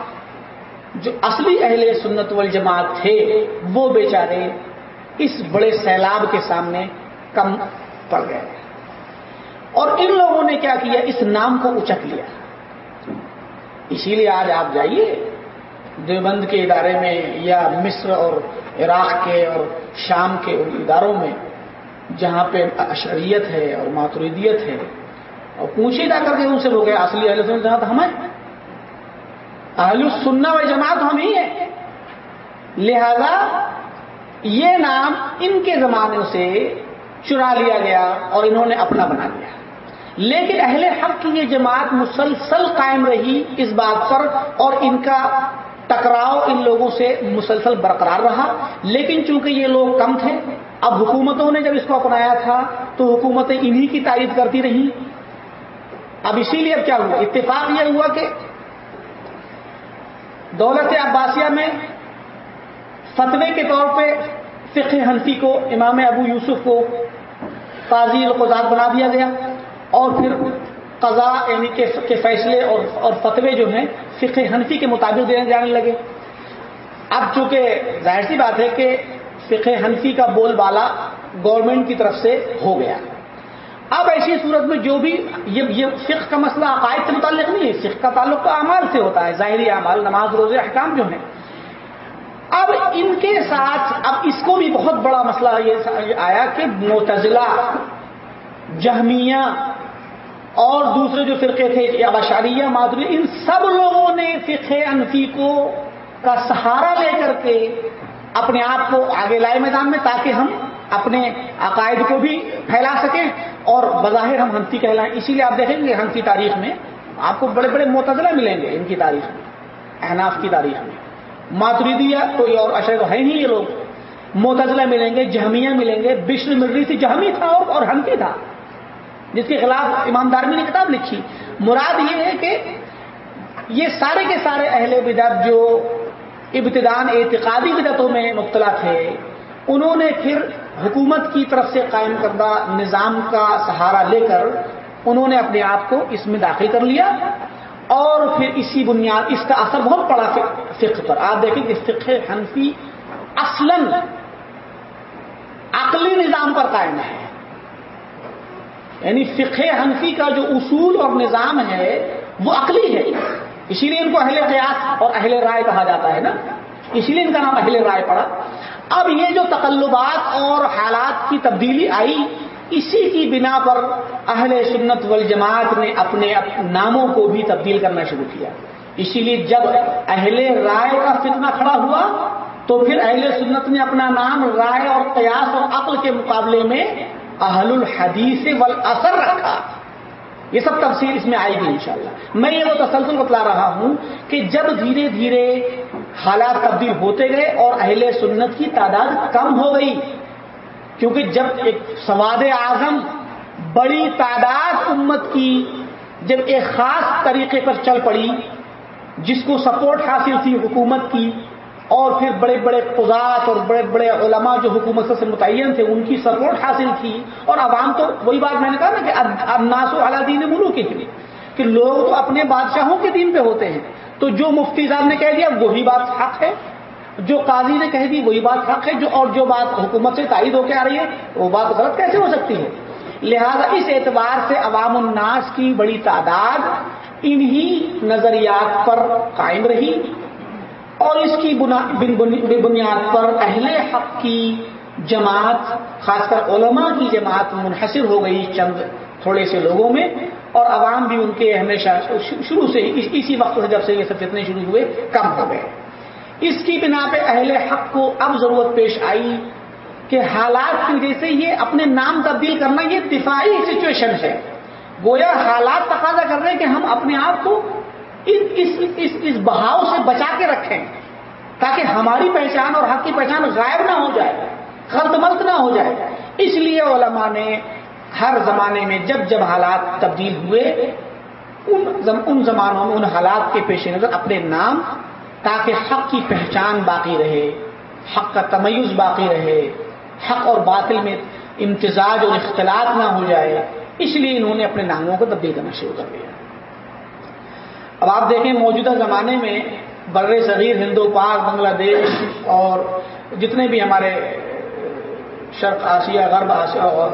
جو اصلی اہل سنت والجماعت تھے، وہ بیچارے اس بڑے سیلاب کے سامنے کم پڑ گئے۔ اور ان لوگوں نے کیا کیا؟ اس نام کو اچک لیا۔ اسی لیے آج آپ جائیے، دیوبند کے ادارے میں یا مصر اور عراق کے اور شام کے اداروں میں جہاں پہ اشریت ہے اور ماتریدیت ہے، اور پوچھے جا کر کے ان سے وہ گئے، اصلی اہل سنت جماعت ہم ہیں۔ اہل سننا و جماعت ہم ہی ہیں۔ لہذا یہ نام ان کے زمانے سے چرا لیا گیا اور انہوں نے اپنا بنا لیا۔ لیکن اہل حق کی یہ جماعت مسلسل قائم رہی اس بات پر اور ان کا ٹکراؤ ان لوگوں سے مسلسل برقرار رہا۔ لیکن چونکہ یہ لوگ کم تھے، اب حکومتوں نے جب اس کو اپنایا تھا تو حکومتیں انہی کی تعریف کرتی رہی اب اسی لیے اب کیا ہوا؟ اتفاق یہ ہوا کہ دولت عباسیہ میں فتوے کے طور پہ فقہ حنفی کو، امام ابو یوسف کو قاضی القزاد بنا دیا گیا اور پھر قضا یعنی کہ فیصلے اور اور فتوے جو ہیں، فقہ حنفی کے مطابق دینے جانے لگے۔ اب چونکہ ظاہر سی بات ہے کہ فقہ حنفی کا بول بالا گورنمنٹ کی طرف سے ہو گیا۔ اب ایسی صورت میں جو بھی یہ یہ فقہ کا مسئلہ عقائد سے متعلق نہیں ہے، فقہ کا تعلق تو اعمال سے ہوتا ہے، ظاہری اعمال، نماز، روزے، احکام جو ہیں۔ اب ان کے ساتھ، اب اس کو بھی بہت بڑا مسئلہ یہ آیا کہ متضلہ جہمیہ اور دوسرے جو فرقے تھے ابشاریہ مادری، ان سب لوگوں نے فقہ انفی کو کا سہارا لے کر کے اپنے آپ کو آگے لائے میدان میں تاکہ ہم اپنے عقائد کو بھی پھیلا سکیں۔ اور بظاہر ہم ہنفی کہلائیں، اسی لیے آپ دیکھیں گے ہنفی تاریخ میں آپ کو بڑے بڑے متضلہ ملیں گے ان کی تاریخ میں، احناف کی تاریخ میں۔ ماتریدیا کوئی اور اشر ہے نہیں یہ لوگ۔ متضلہ ملیں گے، جہمیہ ملیں گے، بشر مل رہی تھی، جہمی تھا اور ہنفی تھا۔ جس کے خلاف امام دارمی نے کتاب لکھی۔ مراد یہ ہے کہ یہ سارے کے سارے اہل بدعت جو ابتدان اعتقادی بدعتوں میں مبتلا تھے، انہوں نے پھر حکومت کی طرف سے قائم کردہ نظام کا سہارا لے کر انہوں نے اپنے آپ کو اس میں داخل کر لیا۔ اور پھر اسی بنیاد، اس کا اثر بہت پڑا فقہ پر۔ آپ دیکھیں کہ فقہ حنفی اصلاً عقلی نظام پر قائم ہے۔ یعنی فقہ حنفی کا جو اصول اور نظام ہے، وہ عقلی ہے۔ اسی لیے ان کو اہل قیاس اور اہل رائے کہا جاتا ہے نا۔ اسی لیے ان کا نام اہل رائے پڑا۔ اب یہ جو تقلبات اور حالات کی تبدیلی آئی، اسی کی بنا پر اہل سنت والجماعت نے اپنے ناموں کو بھی تبدیل کرنا شروع کیا۔ اسی لیے جب اہل رائے کا فتنہ کھڑا ہوا، تو پھر اہل سنت نے اپنا نام رائے اور قیاس اور عقل کے مقابلے میں اہل الحدیث والاثر رکھا۔ یہ سب تفصیل اس میں آئے گی انشاءاللہ۔ میں یہ وہ تسلسل بتلا رہا ہوں کہ جب دھیرے دھیرے حالات تبدیل ہوتے گئے اور اہل سنت کی تعداد کم ہو گئی، کیونکہ جب ایک سواد اعظم بڑی تعداد امت کی جب ایک خاص طریقے پر چل پڑی، جس کو سپورٹ حاصل تھی حکومت کی اور پھر بڑے بڑے قزات اور بڑے بڑے علماء جو حکومت سے متعین تھے، ان کی سپورٹ حاصل کی۔ اور عوام تو وہی بات میں نے کہا نا کہ اب اعلیٰ دین ملو کے لیے، کہ لوگ تو اپنے بادشاہوں کے دین پہ ہوتے ہیں۔ تو جو مفتی صاحب نے کہہ دیا، وہی بات حق ہے۔ جو قاضی نے کہہ دی، وہی بات حق ہے۔ جو اور جو بات حکومت سے تائید ہو کے آ رہی ہے، وہ بات غلط کیسے ہو سکتی ہے؟ لہذا اس اعتبار سے عوام الناس کی بڑی تعداد انہی نظریات پر قائم رہی۔ اور اس کی بنیاد پر اہل حق کی جماعت، خاص کر علماء کی جماعت منحصر ہو گئی چند تھوڑے سے لوگوں میں، اور عوام بھی ان کے ہمیشہ شروع سے اسی وقت سے جب سے یہ سب فتنے شروع ہوئے، کم ہو گئے۔ اس کی بنا پہ اہل حق کو اب ضرورت پیش آئی کہ حالات کی وجہ سے یہ اپنے نام تبدیل کرنا یہ دفاعی سچویشن ہے۔ گویا حالات تقاضا کر رہے ہیں کہ ہم اپنے آپ کو اس اس, اس, اس بہاؤ سے بچا کے رکھیں تاکہ ہماری پہچان اور حق کی پہچان غائب نہ ہو جائے خلط ملت نہ ہو جائے۔ اس لیے علماء نے ہر زمانے میں جب جب حالات تبدیل ہوئے ان زمانوں میں ان حالات کے پیش نظر اپنے نام تاکہ حق کی پہچان باقی رہے حق کا تمیز باقی رہے حق اور باطل میں امتزاج اور اختلاط نہ ہو جائے۔ اس لیے انہوں نے اپنے ناموں کو تبدیل کرنا شروع کر دیا۔ اب آپ دیکھیں موجودہ زمانے میں بر صغیر ہندو، پاک، بنگلہ دیش اور جتنے بھی ہمارے شرق آسیہ، غرب آسیہ اور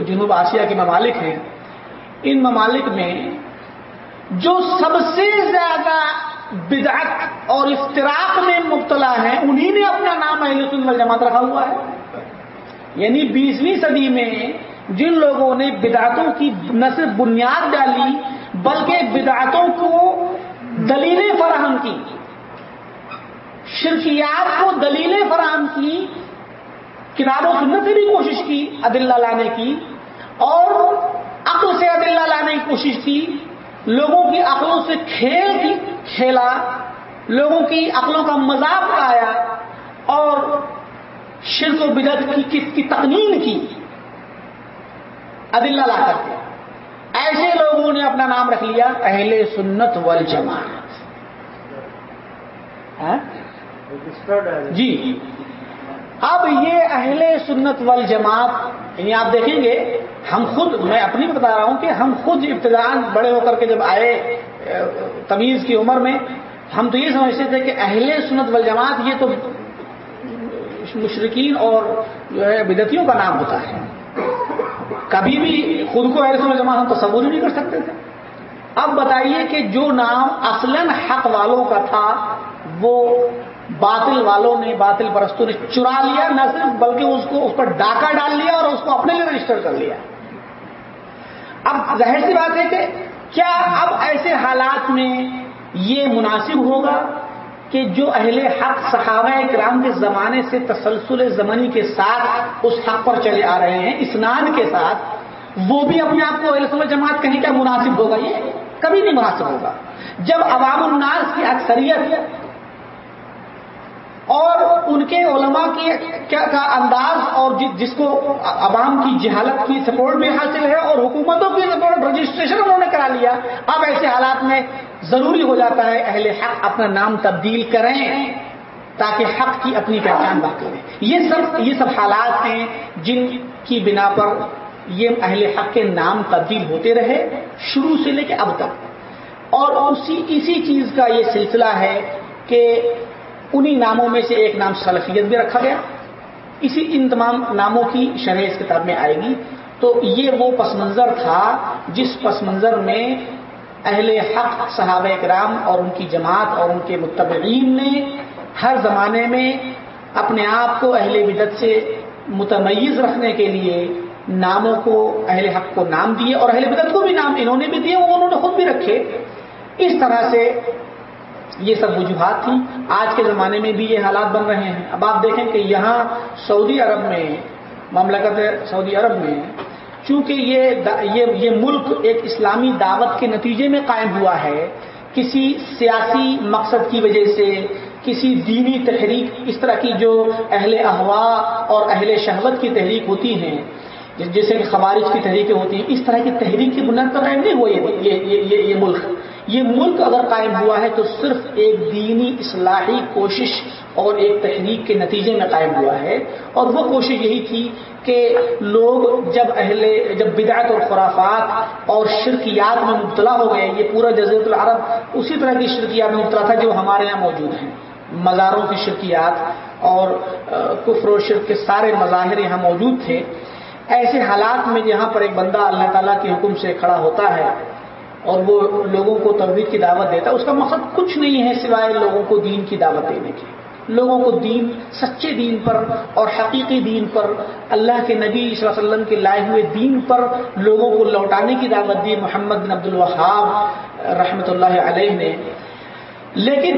جنوب آسیہ کے ممالک ہیں، ان ممالک میں جو سب سے زیادہ بدعت اور افتراق میں مبتلا ہے انہی نے اپنا نام اہل سنت جماعت رکھا ہوا ہے۔ یعنی بیسویں صدی میں جن لوگوں نے بدعتوں کی نہ صرف بنیاد ڈالی، بلکہ بدعتوں کو دلیلیں فراہم کی۔ شرکیات کو دلیلیں فراہم کی کتاب و سنت سے بھی کوشش کی عدلہ لانے کی، اور عقل سے عدلہ لانے کی کوشش کی، لوگوں کی عقلوں سے کھیل کی کھیلا، لوگوں کی عقلوں کا مذاق اڑایا اور شرک و بدت کی کی تقنین کی عدلہ لا کر کے ایسے لوگوں نے اپنا نام رکھ لیا، اہل سنت والجماعت۔ ہاں؟ جی۔ اب یہ اہل سنت والجماعت یعنی آپ دیکھیں گے، ہم خود، میں اپنی بتا رہا ہوں کہ ہم خود ابتدان بڑے ہو کر کے جب آئے تمیز کی عمر میں، ہم تو یہ سمجھتے تھے کہ اہل سنت والجماعت یہ تو مشرقین اور جو ہے بدتیوں کا نام ہوتا ہے۔ کبھی بھی خود کو اہل سنت جماعت ہم تصور نہیں کر سکتے تھے۔ اب بتائیے کہ جو نام اصلا حق والوں کا تھا، وہ باطل والوں نے، باطل پرستوں نے چرا لیا، نہ صرف بلکہ اس کو، اس پر ڈاکہ ڈال لیا اور اس کو اپنے لیے رجسٹر کر لیا۔ اب ظاہر سی بات ہے کہ کیا اب ایسے حالات میں یہ مناسب ہوگا؟ کہ جو اہل حق صحابہ کرام کے زمانے سے تسلسل زمانی کے ساتھ اس حق پر چلے آ رہے ہیں، اسناد کے ساتھ، وہ بھی اپنے آپ کو اہل جماعت کہیں کیا مناسب ہوگا؟ یہ کبھی نہیں مناسب ہوگا۔ جب عوام الناس کی اکثریت اور ان کے علماء کی کیا کا انداز اور جس کو عوام کی جہالت کی سپورٹ بھی حاصل ہے اور حکومتوں کی سپورٹ رجسٹریشن انہوں نے کرا لیا۔ اب ایسے حالات میں ضروری ہو جاتا ہے اہل حق اپنا نام تبدیل کریں تاکہ حق کی اپنی پہچان باقی رہے۔ یہ سب یہ سب حالات ہیں جن کی بنا پر یہ اہل حق کے نام تبدیل ہوتے رہے شروع سے لے کے اب تک۔ اور اسی اسی چیز کا یہ سلسلہ ہے کہ انہی ناموں میں سے ایک نام سلفیت بھی رکھا گیا۔ اسی ان تمام ناموں کی شرح اس کتاب میں آئے گی۔ تو یہ وہ پس منظر تھا جس پس منظر میں اہل حق صحابہ کرام اور ان کی جماعت اور ان کے متبعین نے ہر زمانے میں اپنے آپ کو اہل بدت سے متمیز رکھنے کے لیے ناموں کو، اہل حق کو نام دیے اور اہل بدت کو بھی نام انہوں نے بھی دیے، وہ انہوں نے خود بھی رکھے۔ اس طرح سے یہ سب وجوہات تھیں۔ آج کے زمانے میں بھی یہ حالات بن رہے ہیں۔ اب آپ دیکھیں کہ یہاں سعودی عرب میں، مملکت سعودی عرب میں، چونکہ یہ یہ یہ ملک ایک اسلامی دعوت کے نتیجے میں قائم ہوا ہے، کسی سیاسی مقصد کی وجہ سے، کسی دینی تحریک، اس طرح کی جو اہل احوا اور اہل شہوت کی تحریک ہوتی ہیں، جیسے کہ خوارج کی تحریکیں ہوتی ہیں، اس طرح کی تحریک کی بنیاد پر قائم نہیں ہوا یہ ملک۔ یہ ملک اگر قائم ہوا ہے تو صرف ایک دینی اصلاحی کوشش اور ایک تحریک کے نتیجے میں قائم ہوا ہے اور وہ کوشش یہی تھی کہ لوگ جب اہل، جب بدعت اور خرافات اور شرکیات میں مبتلا ہو گئے، یہ پورا جزیرت العرب اسی طرح کی شرکیات میں مبتلا تھا جو ہمارے یہاں موجود ہیں۔ مزاروں کی شرکیات اور کفر و شرک کے سارے مظاہر یہاں موجود تھے۔ ایسے حالات میں جہاں پر ایک بندہ اللہ تعالیٰ کے حکم سے کھڑا ہوتا ہے۔ اور وہ لوگوں کو توحید کی دعوت دیتا ہے۔ اس کا مقصد کچھ نہیں ہے سوائے لوگوں کو دین کی دعوت دینے کی لوگوں کو دین، سچے دین پر اور حقیقی دین پر، اللہ کے نبی صلی اللہ علیہ وسلم کے لائے ہوئے دین پر لوگوں کو لوٹانے کی دعوت دی۔ محمد بن عبد الوہاب رحمۃ اللہ علیہ نے۔ لیکن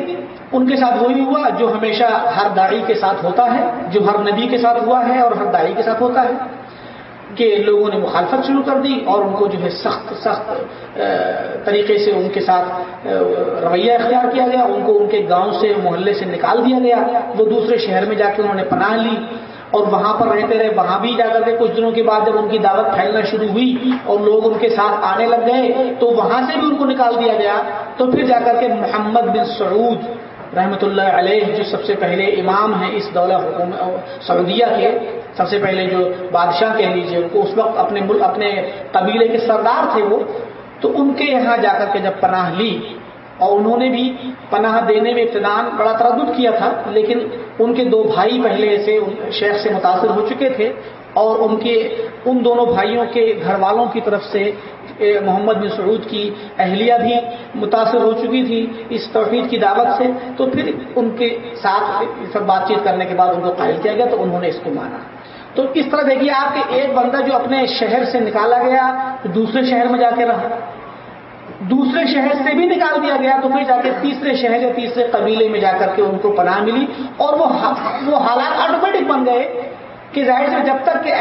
ان کے ساتھ وہی ہوا جو ہمیشہ ہر داڑھی کے ساتھ ہوتا ہے، جو ہر نبی کے ساتھ ہوا ہے اور ہر داڑھی کے ساتھ ہوتا ہے۔ کہ لوگوں نے مخالفت شروع کر دی اور ان کو جو ہے سخت سخت طریقے سے ان کے ساتھ رویہ اختیار کیا گیا، ان کو ان کے گاؤں سے، محلے سے نکال دیا گیا، وہ دوسرے شہر میں جا کے انہوں نے پناہ لی اور وہاں پر رہتے رہے، وہاں بھی جا کر کے کچھ دنوں کے بعد جب ان کی دعوت پھیلنا شروع ہوئی اور لوگ ان کے ساتھ آنے لگ گئے تو وہاں سے بھی ان کو نکال دیا گیا تو پھر جا کر کے محمد بن سعود رحمۃ اللہ علیہ جو سب سے پہلے امام ہیں اس دولہ سعودیہ کے، سب سے پہلے جو بادشاہ کہہ لیجیے ان کو اس وقت اپنے ملک اپنے قبیلے کے سردار تھے وہ، تو ان کے یہاں جا کر کے جب پناہ لی، اور انہوں نے بھی پناہ دینے میں ابتدان بڑا تردد کیا تھا، لیکن ان کے دو بھائی پہلے سے شیخ سے متاثر ہو چکے تھے اور ان کے ان دونوں بھائیوں کے گھر والوں کی طرف سے محمد بن سعود کی اہلیہ بھی متاثر ہو چکی تھی اس توحید کی دعوت سے۔ تو پھر ان کے ساتھ سب بات چیت کرنے کے بعد ان کو قائل کیا گیا تو انہوں نے اس کو مانا۔ تو اس طرح دیکھیے آپ کے ایک بندہ جو اپنے شہر سے نکالا گیا، تو دوسرے شہر میں جا کے رہا۔ دوسرے شہر سے بھی نکال دیا گیا، تو پھر جا کے تیسرے شہر یا تیسرے قبیلے میں جا کر کے ان کو پناہ ملی اور وہ حالات آٹومیٹک بن گئے۔ کہ ظاہر سے جب تک کہ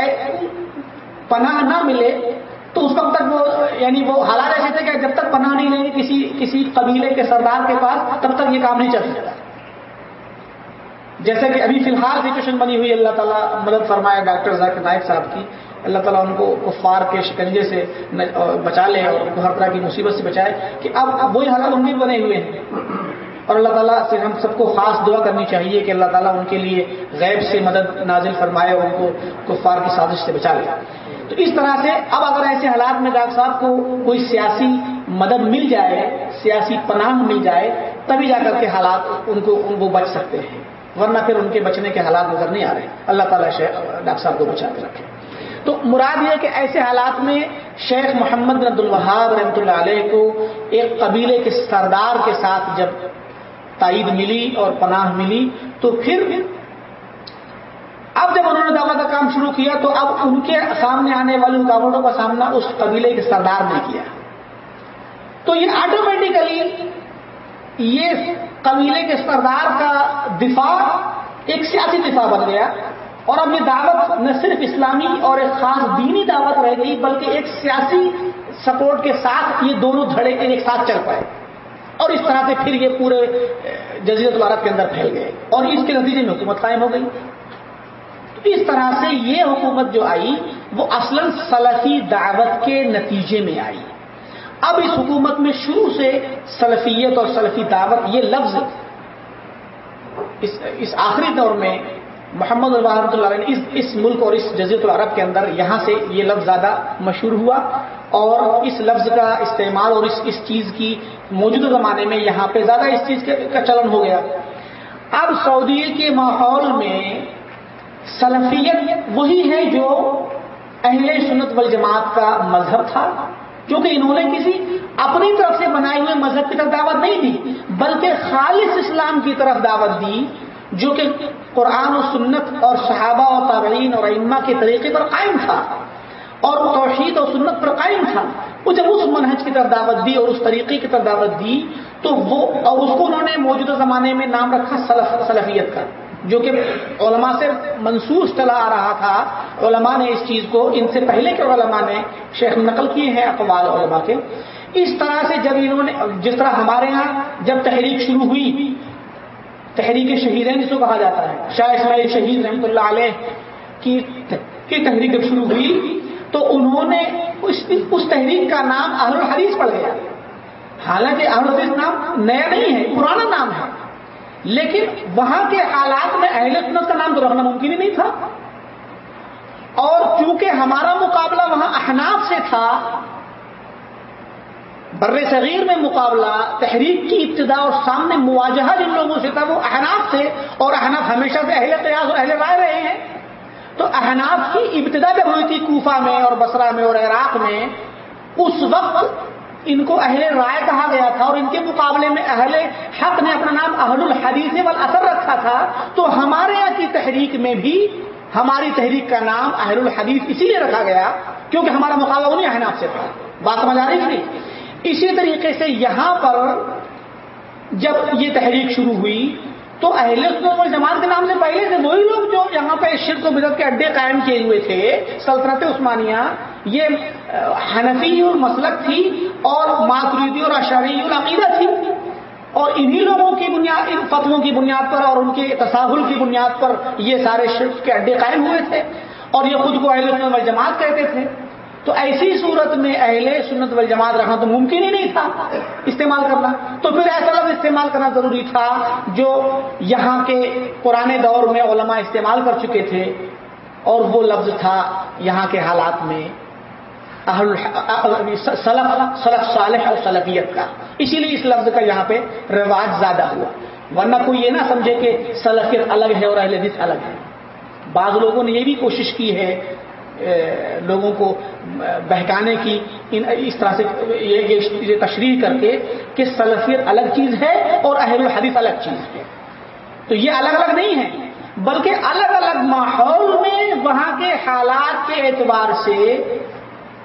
پناہ نہ ملے، تو اس وقت تک وہ یعنی وہ حالات ایسے تھے کہ جب تک پناہ نہیں لیں گے کسی کسی قبیلے کے سردار کے پاس تب تک یہ کام نہیں چل سکتا۔ جیسے کہ ابھی فی الحال سچویشن بنی ہوئی، اللہ تعالیٰ مدد فرمایا ڈاکٹر ذاکر نائک صاحب کی۔ اللہ تعالیٰ ان کو کفار کے شکنجے سے بچا لے اور ان کو ہر طرح کی مصیبت سے بچائے کہ اب وہی حالات ان بھی بنے ہوئے ہیں۔ اور اللہ تعالیٰ سے ہم سب کو خاص دعا کرنی چاہیے کہ اللہ تعالیٰ ان کے لیے غیب سے مدد نازل فرمائے اور ان کو کفار کی سازش سے بچا لے۔ تو اس طرح سے اب اگر ایسے حالات میں ڈاکٹر صاحب کو کوئی سیاسی مدد مل جائے، سیاسی پناہ مل جائے، تبھی جا کر کے حالات ان کو ان کو بچ سکتے ہیں۔ ورنہ پھر ان کے بچنے کے حالات نظر نہیں آ رہے اللہ تعالیٰ ڈاکٹر صاحب کو بچا کے رکھے۔ تو مراد یہ کہ ایسے حالات میں شیخ محمد بن عبد الوہاب رحمۃ اللہ علیہ کو ایک قبیلے کے سردار کے ساتھ جب تائید ملی اور پناہ ملی، تو پھر اب جب انہوں نے دعوت کا کام شروع کیا، تو اب ان کے سامنے آنے والی رکاوٹوں کا سامنا اس قبیلے کے سردار نے کیا۔ تو یہ آٹومیٹیکلی یہ قبیلے کے سردار کا دفاع ایک سیاسی دفاع بن گیا۔ اور اب یہ دعوت نہ صرف اسلامی اور ایک خاص دینی دعوت رہ گئی، بلکہ ایک سیاسی سپورٹ کے ساتھ یہ دونوں دھڑے ایک ساتھ چل پائے۔ اور اس طرح سے پھر یہ پورے جزیرت العرب کے اندر پھیل گئے اور اس کے نتیجے میں حکومت قائم ہو گئی۔ تو اس طرح سے یہ حکومت جو آئی، وہ اصلا سلفی دعوت کے نتیجے میں آئی۔ اب اس حکومت میں شروع سے سلفیت اور سلفی دعوت، یہ لفظ اس اس آخری دور میں محمد رحمۃ اللہ علیہ اس اس ملک اور اس جزیرت العرب کے اندر یہاں سے یہ لفظ زیادہ مشہور ہوا۔ اور اس لفظ کا استعمال اور اس اس چیز کی موجودہ زمانے میں یہاں پہ زیادہ اس چیز کا چلن ہو گیا۔ اب سعودی کے ماحول میں سلفیت وہی ہے جو اہل سنت والجماعت کا مذہب تھا کیونکہ انہوں نے کسی اپنی طرف سے بنائے ہوئے مذہب کی طرف دعوت نہیں دی، بلکہ خالص اسلام کی طرف دعوت دی، جو کہ قرآن و سنت اور صحابہ و تابعین اور ائمہ کے طریقے پر قائم تھا۔ اور توحید اور سنت پر قائم تھا۔ وہ جب اس منہج کی طرف دعوت دی اور اس طریقے کی طرف دعوت دی، تو وہ اور اس کو انہوں نے موجودہ زمانے میں نام رکھا سلف، سلفیت کا، جو کہ علماء سے منسوخ چلا آ رہا تھا۔ علماء نے اس چیز کو، ان سے پہلے کے علماء نے شیخ نقل کیے ہیں اقوال علماء کے۔ اس طرح سے جب انہوں نے، جس طرح ہمارے ہاں جب تحریک شروع ہوئی، تحریک شہیدین جس کو کہا جاتا ہے، شاہ اسماعیل شہید رحمۃ اللہ علیہ کی تحریک جب شروع ہوئی تو انہوں نے اس اس تحریک کا نام اہل الحدیث پڑ گیا حالانکہ اہل الحدیث نام نیا نہیں ہے، پرانا نام ہے۔ لیکن وہاں کے حالات میں اہل سنت کا نام تو رکھنا ممکن ہی نہیں تھا۔ اور چونکہ ہمارا مقابلہ وہاں احناف سے تھا، بر صغیر میں مقابلہ، تحریک کی ابتدا اور سامنے مواجہہ جن لوگوں سے تھا، وہ احناف تھے۔ اور احناف ہمیشہ سے اہل قیاس اور اہل رائے رہے ہیں۔ تو احناف کی ابتدا جب ہوئی تھی کوفہ میں اور بسرا میں اور عراق میں، اس وقت ان کو اہل رائے کہا گیا تھا اور ان کے مقابلے میں اہل حق نے اپنا نام اہل الحدیث وال اثر رکھا تھا۔ تو ہمارے یہاں کی تحریک میں بھی ہماری تحریک کا نام اہل الحدیث اسی لیے رکھا گیا کیونکہ ہمارا مقابلہ انہیں احناف سے تھا۔ بات سمجھ آ رہی تھی اسی طریقے سے یہاں پر جب یہ تحریک شروع ہوئی تو اہل سنت جماعت کے نام سے پہلے سے وہی لوگ جو یہاں پہ شرک و بدت کے اڈے قائم کیے ہوئے تھے، سلطنت عثمانیہ، یہ حنفی المسلک تھی اور ماتریدی اور اشاری العقیدہ تھی۔ اور انہی لوگوں کی بنیاد، ان فتووں کی بنیاد پر اور ان کے تصاہل کی بنیاد پر یہ سارے شرک کے اڈے قائم ہوئے تھے۔ اور یہ خود کو اہل سنت جماعت کہتے تھے۔ تو ایسی صورت میں اہل سنت والجماعت رکھنا تو ممکن ہی نہیں تھا استعمال کرنا۔ تو پھر ایسا لفظ استعمال کرنا ضروری تھا جو یہاں کے پرانے دور میں علماء استعمال کر چکے تھے اور وہ لفظ تھا یہاں کے حالات میں سلف صالح اور سلفیت کا۔ اسی لیے اس لفظ کا یہاں پہ رواج زیادہ ہوا۔ ورنہ کوئی یہ نہ سمجھے کہ سلفیت الگ ہے اور اہل حدیث الگ ہے۔ بعض لوگوں نے یہ بھی کوشش کی ہے لوگوں کو بہکانے کی اس طرح سے یہ تشریح کر کے کہ سلفیت الگ چیز ہے اور اہل الحدیث الگ چیز ہے۔ تو یہ الگ الگ نہیں ہے، بلکہ الگ الگ ماحول میں وہاں کے حالات کے اعتبار سے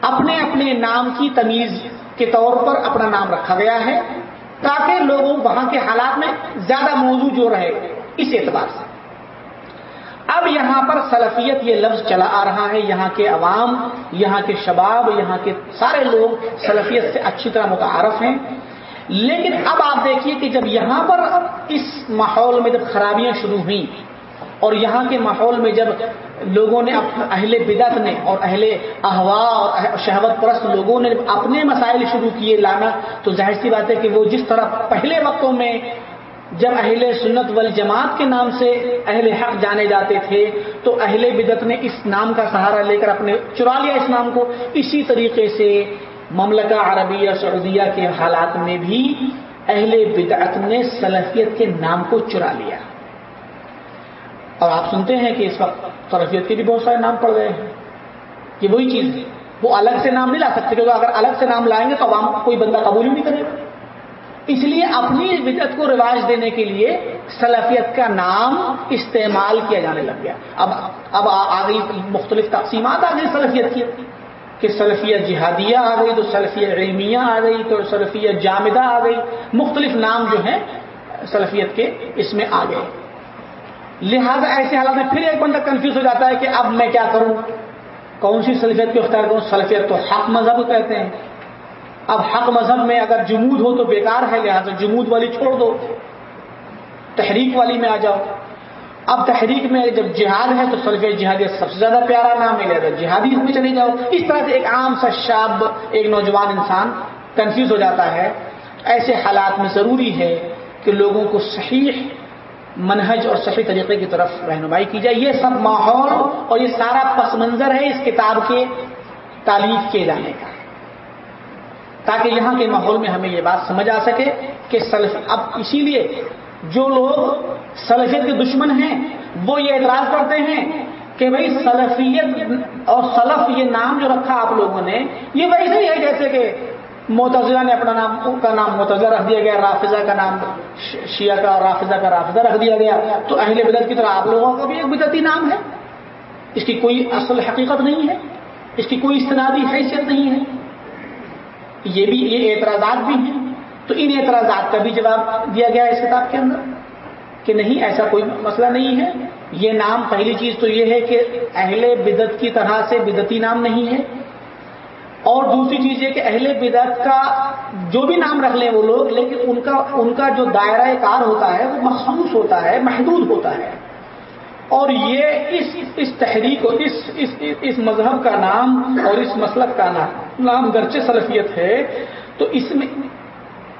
اپنے اپنے نام کی تمیز کے طور پر اپنا نام رکھا گیا ہے تاکہ لوگوں وہاں کے حالات میں زیادہ موضوع جو رہے اس اعتبار سے۔ اب یہاں پر سلفیت یہ لفظ چلا آ رہا ہے، یہاں کے عوام، یہاں کے شباب، یہاں کے سارے لوگ سلفیت سے اچھی طرح متعارف ہیں۔ لیکن اب آپ دیکھیے کہ جب یہاں پر اس ماحول میں جب خرابیاں شروع ہوئیں اور یہاں کے ماحول میں جب لوگوں نے اہل بدت نے اور اہل احوا اور شہوت پرست لوگوں نے اپنے مسائل شروع کیے لانا، تو ظاہر سی بات ہے کہ وہ جس طرح پہلے وقتوں میں جب اہل سنت والجماعت کے نام سے اہل حق جانے جاتے تھے، تو اہل بدت نے اس نام کا سہارا لے کر اپنے چرا لیا اس نام کو۔ اسی طریقے سے مملکہ عربیہ، سعودیہ کے حالات میں بھی اہل بدعت نے سلفیت کے نام کو چرا لیا۔ اور آپ سنتے ہیں کہ اس وقت سلفیت کے بھی بہت سارے نام پڑ گئے ہیں۔ یہ وہی چیز ہے۔ وہ الگ سے نام نہیں لا سکتے، کیونکہ اگر الگ سے نام لائیں گے تو عوام کوئی بندہ قبول ہی نہیں کرے گا۔ اس لیے اپنی بدت کو رواج دینے کے لیے سلفیت کا نام استعمال کیا جانے لگ گیا۔ اب اب آ گئی مختلف تقسیمات، آ گئی سلفیت کی۔ کہ سلفیت جہادیہ آ گئی، تو سلفیت علمیہ آ گئی، تو سلفیت جامدہ آ گئی۔ مختلف نام جو ہیں سلفیت کے اس میں آ گئے۔ لہذا ایسے حالات میں پھر ایک بندہ کنفیوز ہو جاتا ہے کہ اب میں کیا کروں؟ کون سی سلفیت کو اختیار کروں؟ سلفیت تو حق مذہب کہتے ہیں۔ اب حق مذہب میں اگر جمود ہو تو بیکار ہے، لہٰذا جمود والی چھوڑ دو۔ تحریک والی میں آ جاؤ۔ اب تحریک میں جب جہاد ہے تو سلف جہادی سب سے زیادہ پیارا نام ہے، لہٰذا جہادی میں چلے جاؤ۔ اس طرح سے ایک عام سا شاب، ایک نوجوان انسان کنفیوز ہو جاتا ہے۔ ایسے حالات میں ضروری ہے کہ لوگوں کو صحیح منہج اور صحیح طریقے کی طرف رہنمائی کی جائے۔ یہ سب ماحول اور یہ سارا پس منظر ہے اس کتاب کے تعلیف کیے جانے کا۔ تاکہ یہاں کے ماحول میں ہمیں یہ بات سمجھ آ سکے کہ سلف، اب اسی لیے جو لوگ سلفیت کے دشمن ہیں، وہ یہ اعتراض کرتے ہیں کہ بھائی سلفیت اور سلف یہ نام جو رکھا آپ لوگوں نے، یہ ویسے ہی ہے جیسے کہ متضرہ نے اپنا نام کا نام متضر رکھ دیا گیا، رافضہ کا نام شیعہ کا، رافضہ کا رافضہ رکھ دیا گیا۔ تو اہل بدت کی طرح آپ لوگوں کا بھی ایک بدتی نام ہے۔ اس کی کوئی اصل حقیقت نہیں ہے، اس کی کوئی استنادی حیثیت نہیں ہے۔ یہ بھی یہ اعتراضات بھی ہیں۔ تو ان اعتراضات کا بھی جواب دیا گیا اس کتاب کے اندر کہ نہیں، ایسا کوئی مسئلہ نہیں ہے۔ یہ نام، پہلی چیز تو یہ ہے کہ اہل بدت کی طرح سے بدتی نام نہیں ہے۔ اور دوسری چیز یہ کہ اہل بدت کا جو بھی نام رکھ لیں وہ لوگ، لیکن ان کا ان کا جو دائرہ کار ہوتا ہے وہ مخصوص ہوتا ہے، محدود ہوتا ہے۔ اور یہ اس اس تحریک اور اس اس اس مذہب کا نام اور اس مسلک کا نام نام گرچہ سلفیت ہے، تو اس میں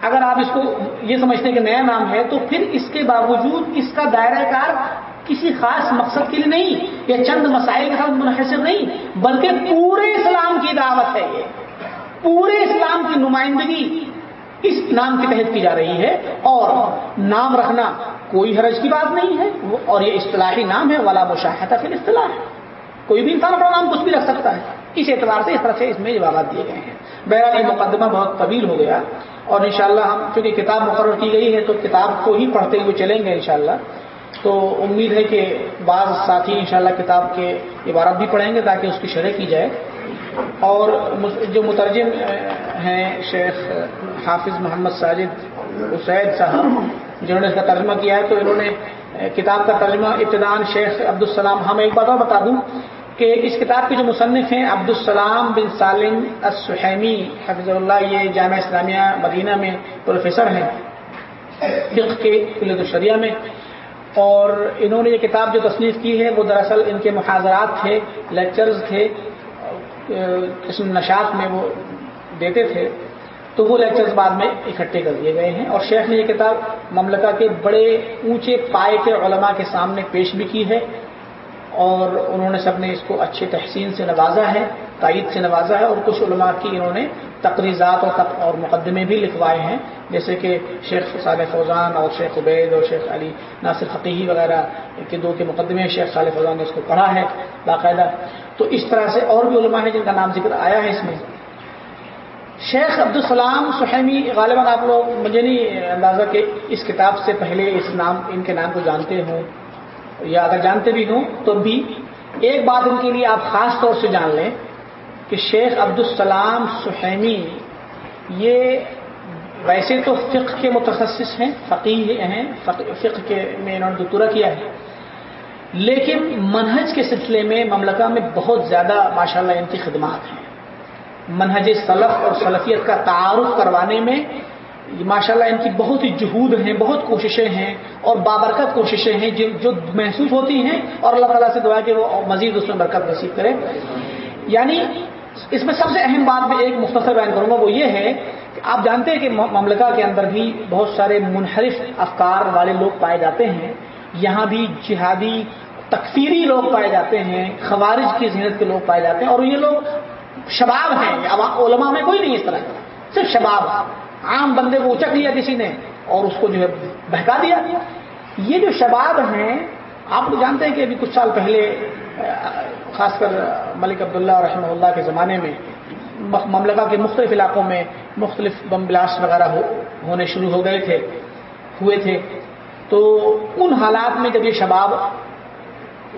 اگر آپ اس کو یہ سمجھتے ہیں کہ نیا نام ہے، تو پھر اس کے باوجود اس کا دائرہ کار کسی خاص مقصد کے لیے نہیں، یا چند مسائل کے ساتھ منحصر نہیں، بلکہ پورے اسلام کی دعوت ہے یہ۔ پورے اسلام کی نمائندگی اس نام کے تحت کی جا رہی ہے اور نام رکھنا کوئی حرج کی بات نہیں ہے اور یہ اصطلاحی نام ہے والا مشاہدہ پھر اصطلاح ہے کوئی بھی انسان اپنا نام کچھ بھی رکھ سکتا ہے۔ اس اعتبار سے اس طرح سے اس میں جوابات دیے گئے ہیں۔ بہرحال یہ مقدمہ بہت طویل ہو گیا اور انشاءاللہ ہم چونکہ کتاب مقرر کی گئی ہے تو کتاب کو ہی پڑھتے ہوئے چلیں گے انشاءاللہ۔ تو امید ہے کہ بعض ساتھی انشاءاللہ کتاب کے عبارت بھی پڑھیں گے تاکہ اس کی شرح کی جائے۔ اور جو مترجم ہیں شیخ حافظ محمد ساجد اسید صاحب، جنہوں نے اس کا ترجمہ کیا ہے، تو انہوں نے کتاب کا ترجمہ ابتدان شیخ عبدالسلام ہاں، ہم ایک بات اور بتا دوں کہ اس کتاب کے جو مصنف ہیں عبدالسلام بن سالم السحیمی حفظ اللہ، یہ جامعہ اسلامیہ مدینہ میں پروفیسر ہیں، فقہ کے کلت الشریعہ میں، اور انہوں نے یہ کتاب جو تصنیف کی ہے، وہ دراصل ان کے محاذرات تھے، لیکچرز تھے قسم نشات میں وہ دیتے تھے، تو وہ لیکچرز بعد میں اکٹھے کر دیے گئے ہیں۔ اور شیخ نے یہ کتاب مملکہ کے بڑے اونچے پائے کے علماء کے سامنے پیش بھی کی ہے اور انہوں نے سب نے اس کو اچھے تحسین سے نوازا ہے، تائید سے نوازا ہے اور کچھ علماء کی انہوں نے تقریضات اور اور مقدمے بھی لکھوائے ہیں۔ جیسے کہ شیخ صالح فوزان اور شیخ عبید اور شیخ علی ناصر فقیحی وغیرہ کے دو کے مقدمے شیخ صالح فوزان نے اس کو پڑھا ہے۔ باقاعدہ تو اس طرح سے اور بھی علماء ہیں جن کا نام ذکر آیا ہے اس میں۔ شیخ عبدالسلام سحیمی غالباً آپ لوگ مجھے نہیں اندازہ کہ اس کتاب سے پہلے اس نام، ان کے نام کو جانتے ہوں یا اگر جانتے بھی ہوں تو بھی۔ ایک بات ان کے لیے آپ خاص طور سے جان لیں کہ شیخ عبدالسلام سحیمی یہ ویسے تو فقہ کے متخصص ہیں فقیر ہیں فقہ کے میں انہوں نے دکتورہ کیا ہے۔ لیکن منہج کے سلسلے میں مملکہ میں بہت زیادہ ماشاءاللہ ان کی خدمات ہیں۔ منہج سلف اور سلفیت کا تعارف کروانے میں ماشاء اللہ ان کی بہت ہی جہود ہیں، بہت کوششیں ہیں اور بابرکت کوششیں ہیں جو محسوس ہوتی ہیں اور اللہ تعالیٰ سے دعا کہ وہ مزید اس میں برکت نصیب کرے۔ یعنی اس میں سب سے اہم بات میں ایک مختصر بیان کروں گا، وہ یہ ہے کہ آپ جانتے ہیں کہ مملکہ کے اندر بھی بہت سارے منحرف افکار والے لوگ پائے جاتے ہیں۔ یہاں بھی جہادی تکفیری لوگ پائے جاتے ہیں، خوارج کی ذہنت کے لوگ پائے جاتے ہیں، اور یہ لوگ شباب ہیں۔ علماء میں کوئی نہیں اس طرح کا، صرف شباب عام بندے کو اچک لیا کسی نے اور اس کو جو ہے بہکا دیا۔ یہ جو شباب ہیں، آپ لوگ جانتے ہیں کہ ابھی کچھ سال پہلے، خاص کر ملک عبداللہ رحمہ اللہ کے زمانے میں، مملکہ کے مختلف علاقوں میں مختلف بم بلاسٹ وغیرہ ہونے شروع ہو گئے تھے، ہوئے تھے۔ تو ان حالات میں جب یہ شباب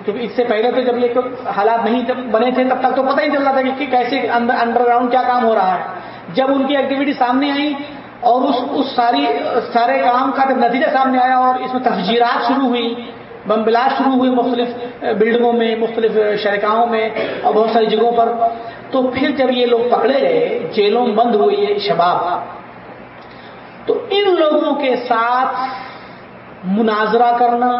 کیونکہ اس سے پہلے تو جب یہ حالات نہیں جب بنے تھے تب تک تو پتہ ہی چل رہا تھا کہ کیسے انڈر گراؤنڈ کیا کام ہو رہا ہے۔ جب ان کی ایکٹیویٹی سامنے آئی اور اس اس ساری سارے کام کا جب نتیجہ سامنے آیا اور اس میں تفجیرات شروع ہوئی، بم بلاس شروع ہوئے مختلف بلڈنگوں میں، مختلف شرکاؤں میں اور بہت ساری جگہوں پر۔ تو پھر جب یہ لوگ پکڑے گئے، جیلوں میں بند ہوئے یہ شباب۔ تو ان لوگوں کے ساتھ مناظرہ کرنا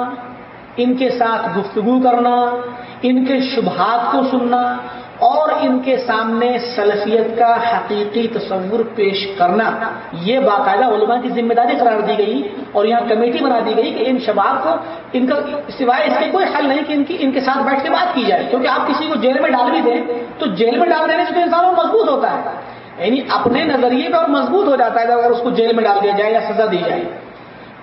ان کے ساتھ گفتگو کرنا، ان کے شبہات کو سننا اور ان کے سامنے سلفیت کا حقیقی تصور پیش کرنا۔ یہ باقاعدہ علماء کی ذمہ داری قرار دی گئی اور یہاں کمیٹی بنا دی گئی کہ ان شباب کو، ان کا سوائے اس کے کوئی حل نہیں کہ ان کی، ان کے ساتھ بیٹھ کے بات کی جائے۔ کیونکہ آپ کسی کو جیل میں ڈال بھی دیں تو جیل میں ڈال دینے سے تو انسان اور مضبوط ہوتا ہے۔ یعنی اپنے نظریے پہ اور مضبوط ہو جاتا ہے اگر اس کو جیل میں ڈال دیا جائے یا سزا دی جائے۔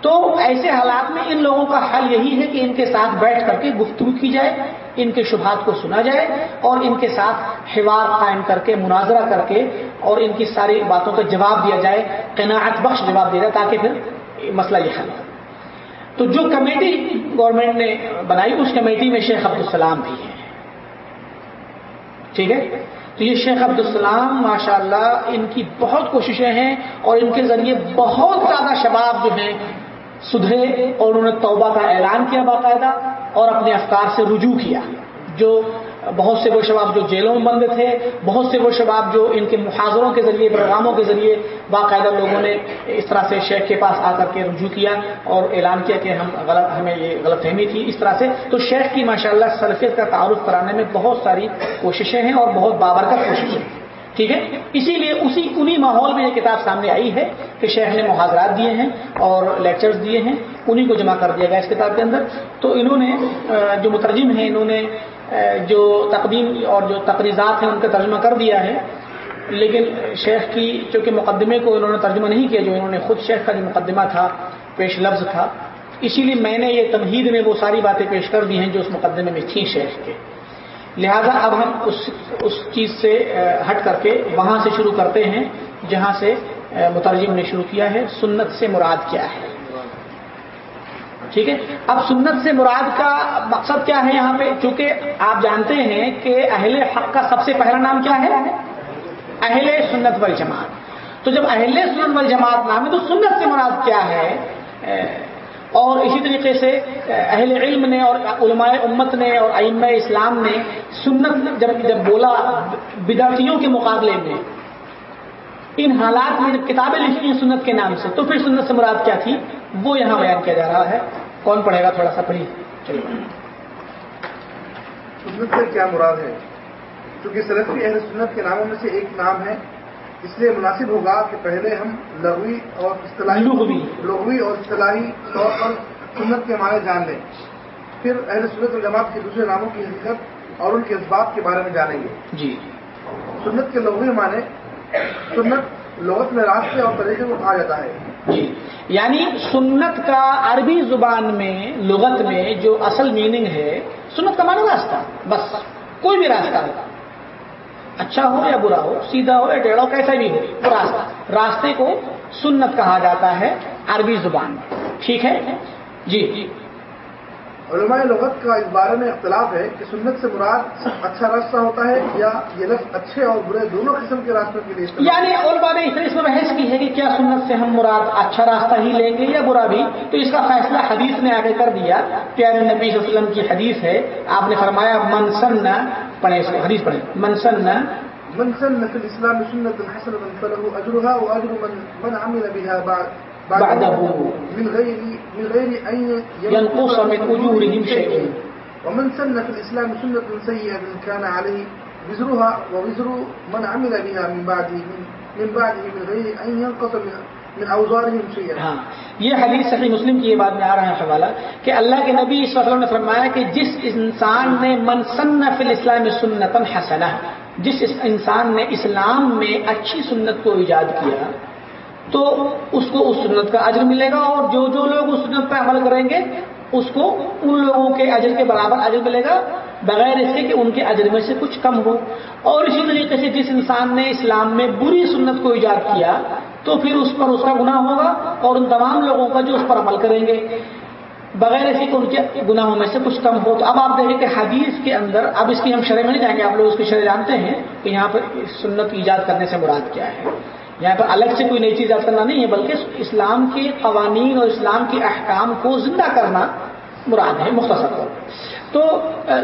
تو ایسے حالات میں ان لوگوں کا حل یہی ہے کہ ان کے ساتھ بیٹھ کر کے گفتگو کی جائے، ان کے شبہات کو سنا جائے اور ان کے ساتھ حوار قائم کر کے، مناظرہ کر کے اور ان کی ساری باتوں کا جواب دیا جائے، قناعت بخش جواب دیا جائے تاکہ پھر مسئلہ یہ حل ہو۔ تو جو کمیٹی گورنمنٹ نے بنائی، اس کمیٹی میں شیخ عبدالسلام بھی ہیں۔ ٹھیک ہے؟ تو یہ شیخ عبدالسلام ماشاء اللہ ان کی بہت کوششیں ہیں اور ان کے ذریعے بہت زیادہ شباب جو ہیں سدھرے اور انہوں نے توبہ کا اعلان کیا باقاعدہ اور اپنے افکار سے رجوع کیا۔ جو بہت سے وہ شباب جو جیلوں میں بند تھے، بہت سے وہ شباب جو ان کے محاذروں کے ذریعے، پروگراموں کے ذریعے باقاعدہ لوگوں نے اس طرح سے شیخ کے پاس آ کر کے رجوع کیا اور اعلان کیا کہ ہم غلط، ہمیں یہ غلط فہمی تھی، اس طرح سے۔ تو شیخ کی ماشاءاللہ اللہ سلفیت کا تعارف کرانے میں بہت ساری کوششیں ہیں اور بہت بابرکت کوششیں ہیں۔ ٹھیک ہے؟ اسی لیے اسی انہی ماحول میں یہ کتاب سامنے آئی ہے کہ شیخ نے محاذرات دیے ہیں اور لیکچرز دیے ہیں، انہی کو جمع کر دیا گیا اس کتاب کے اندر۔ تو انہوں نے جو مترجم ہیں، انہوں نے جو تقدیم اور جو تقریضات ہیں، ان کا ترجمہ کر دیا ہے۔ لیکن شیخ کی، چونکہ مقدمے کو انہوں نے ترجمہ نہیں کیا، جو انہوں نے خود شیخ کا جو مقدمہ تھا، پیش لفظ تھا، اسی لیے میں نے یہ تمہید میں وہ ساری باتیں پیش کر دی ہیں جو اس مقدمے میں تھیں شیخ کے۔ لہذا اب ہم اس اس چیز سے ہٹ کر کے وہاں سے شروع کرتے ہیں، جہاں سے مترجم نے شروع کیا ہے، سنت سے مراد کیا ہے۔ ٹھیک ہے؟ اب سنت سے مراد کا مقصد کیا ہے یہاں پہ؟ چونکہ آپ جانتے ہیں کہ اہل حق کا سب سے پہلا نام کیا ہے؟ اہل سنت وال جماعت تو جب اہل سنت وال جماعت نام ہے تو سنت سے مراد کیا ہے؟ اور اسی طریقے سے اہل علم نے اور علماء امت نے اور ائم اسلام نے سنت جب جب بولا بدعتیوں کے مقابلے میں، ان حالات میں جب کتابیں لکھی ہیں سنت کے نام سے، تو پھر سنت سے مراد کیا تھی؟ وہ یہاں بیان کیا جا رہا ہے۔ کون پڑھے گا تھوڑا سا؟ پڑھی چلیے سنت سے کیا مراد ہے؟ کیونکہ سلفی اہل سنت کے ناموں میں سے ایک نام ہے۔ اس لیے مناسب ہوگا کہ پہلے ہم لغوی اور اصطلاحی لغوی۔ اور اصطلاحی طور پر سنت کے معنی جان لیں۔ پھر اہل سنت الجماعت کے دوسرے ناموں کی حقیقت اور ان کے اسباب کے بارے میں جانیں گے۔ جی۔ سنت کے لغوی معنی سنت لغت میں راستے اور طریقے کو کہا جاتا ہے۔ جی۔ یعنی سنت کا عربی زبان میں لغت میں جو اصل میننگ ہے سنت کا معنی راستہ بس۔ کوئی بھی راستہ ہوگا اچھا ہو یا برا ہو، سیدھا ہو یا ٹیڑھا ہو، کیسا بھی ہو، وہ راستہ۔ راستے کو سنت کہا جاتا ہے عربی زبان میں۔ ٹھیک ہے؟ جی۔ علماء لغت کا اس بارے میں اختلاف ہے کہ سنت سے مراد اچھا راستہ ہوتا ہے یا یہ لفظ اچھے اور برے دونوں قسم کے راستوں کے لیے یعنی علماء نے اس میں بحث کی ہے کہ کیا سنت سے ہم مراد اچھا راستہ ہی لیں گے یا برا بھی؟ تو اس کا فیصلہ حدیث نے آگے کر دیا پیارے نبی صلی اللہ علیہ وسلم کی حدیث ہے۔ آپ نے فرمایا منسن پڑھے اس کو حدیث پڑھے منسن منسن فی الاسلام سنت الحسن من فله اجرها واجر من من عمل بها بعد بعده. من غير من غير ان ينقص من اجورهم شيء. ومن سن في الاسلام سنه سيئه كان عليه وزرها ووزر من عمل بها من بعده من بعده من غير ان ينقص من من اوزارهم شيئا. ہاں. یہ حدیث صحیح مسلم کی یہ بات میں آ رہا ہے حوالہ کہ اللہ کے نبی اس وسلم نے فرمایا کہ جس انسان نے من سن فی الاسلام سنتا حسنہ جس انسان نے اسلام میں اچھی سنت کو ایجاد کیا تو اس کو اس سنت کا اجر ملے گا اور جو جو لوگ اس سنت پہ عمل کریں گے، اس کو ان لوگوں کے اجر کے برابر اجر ملے گا، بغیر اس کے کہ ان کے اجر میں سے کچھ کم ہو۔ اور اسی طریقے سے جس انسان نے اسلام میں بری سنت کو ایجاد کیا، تو پھر اس پر اس کا گناہ ہوگا اور ان تمام لوگوں کا جو اس پر عمل کریں گے، بغیر اسی کہ ان کے گناہوں میں سے کچھ کم ہو۔ تو اب آپ دیکھیں کہ حدیث کے اندر، اب اس کی ہم شرح میں نہیں جائیں گے، آپ لوگ اس کی شرح جانتے ہیں کہ یہاں پر سنت ایجاد کرنے سے مراد کیا ہے۔ یہاں پر الگ سے کوئی نئی چیز یاد کرنا نہیں ہے، بلکہ اسلام کے قوانین اور اسلام کے احکام کو زندہ کرنا مراد ہے، مختصر طور تو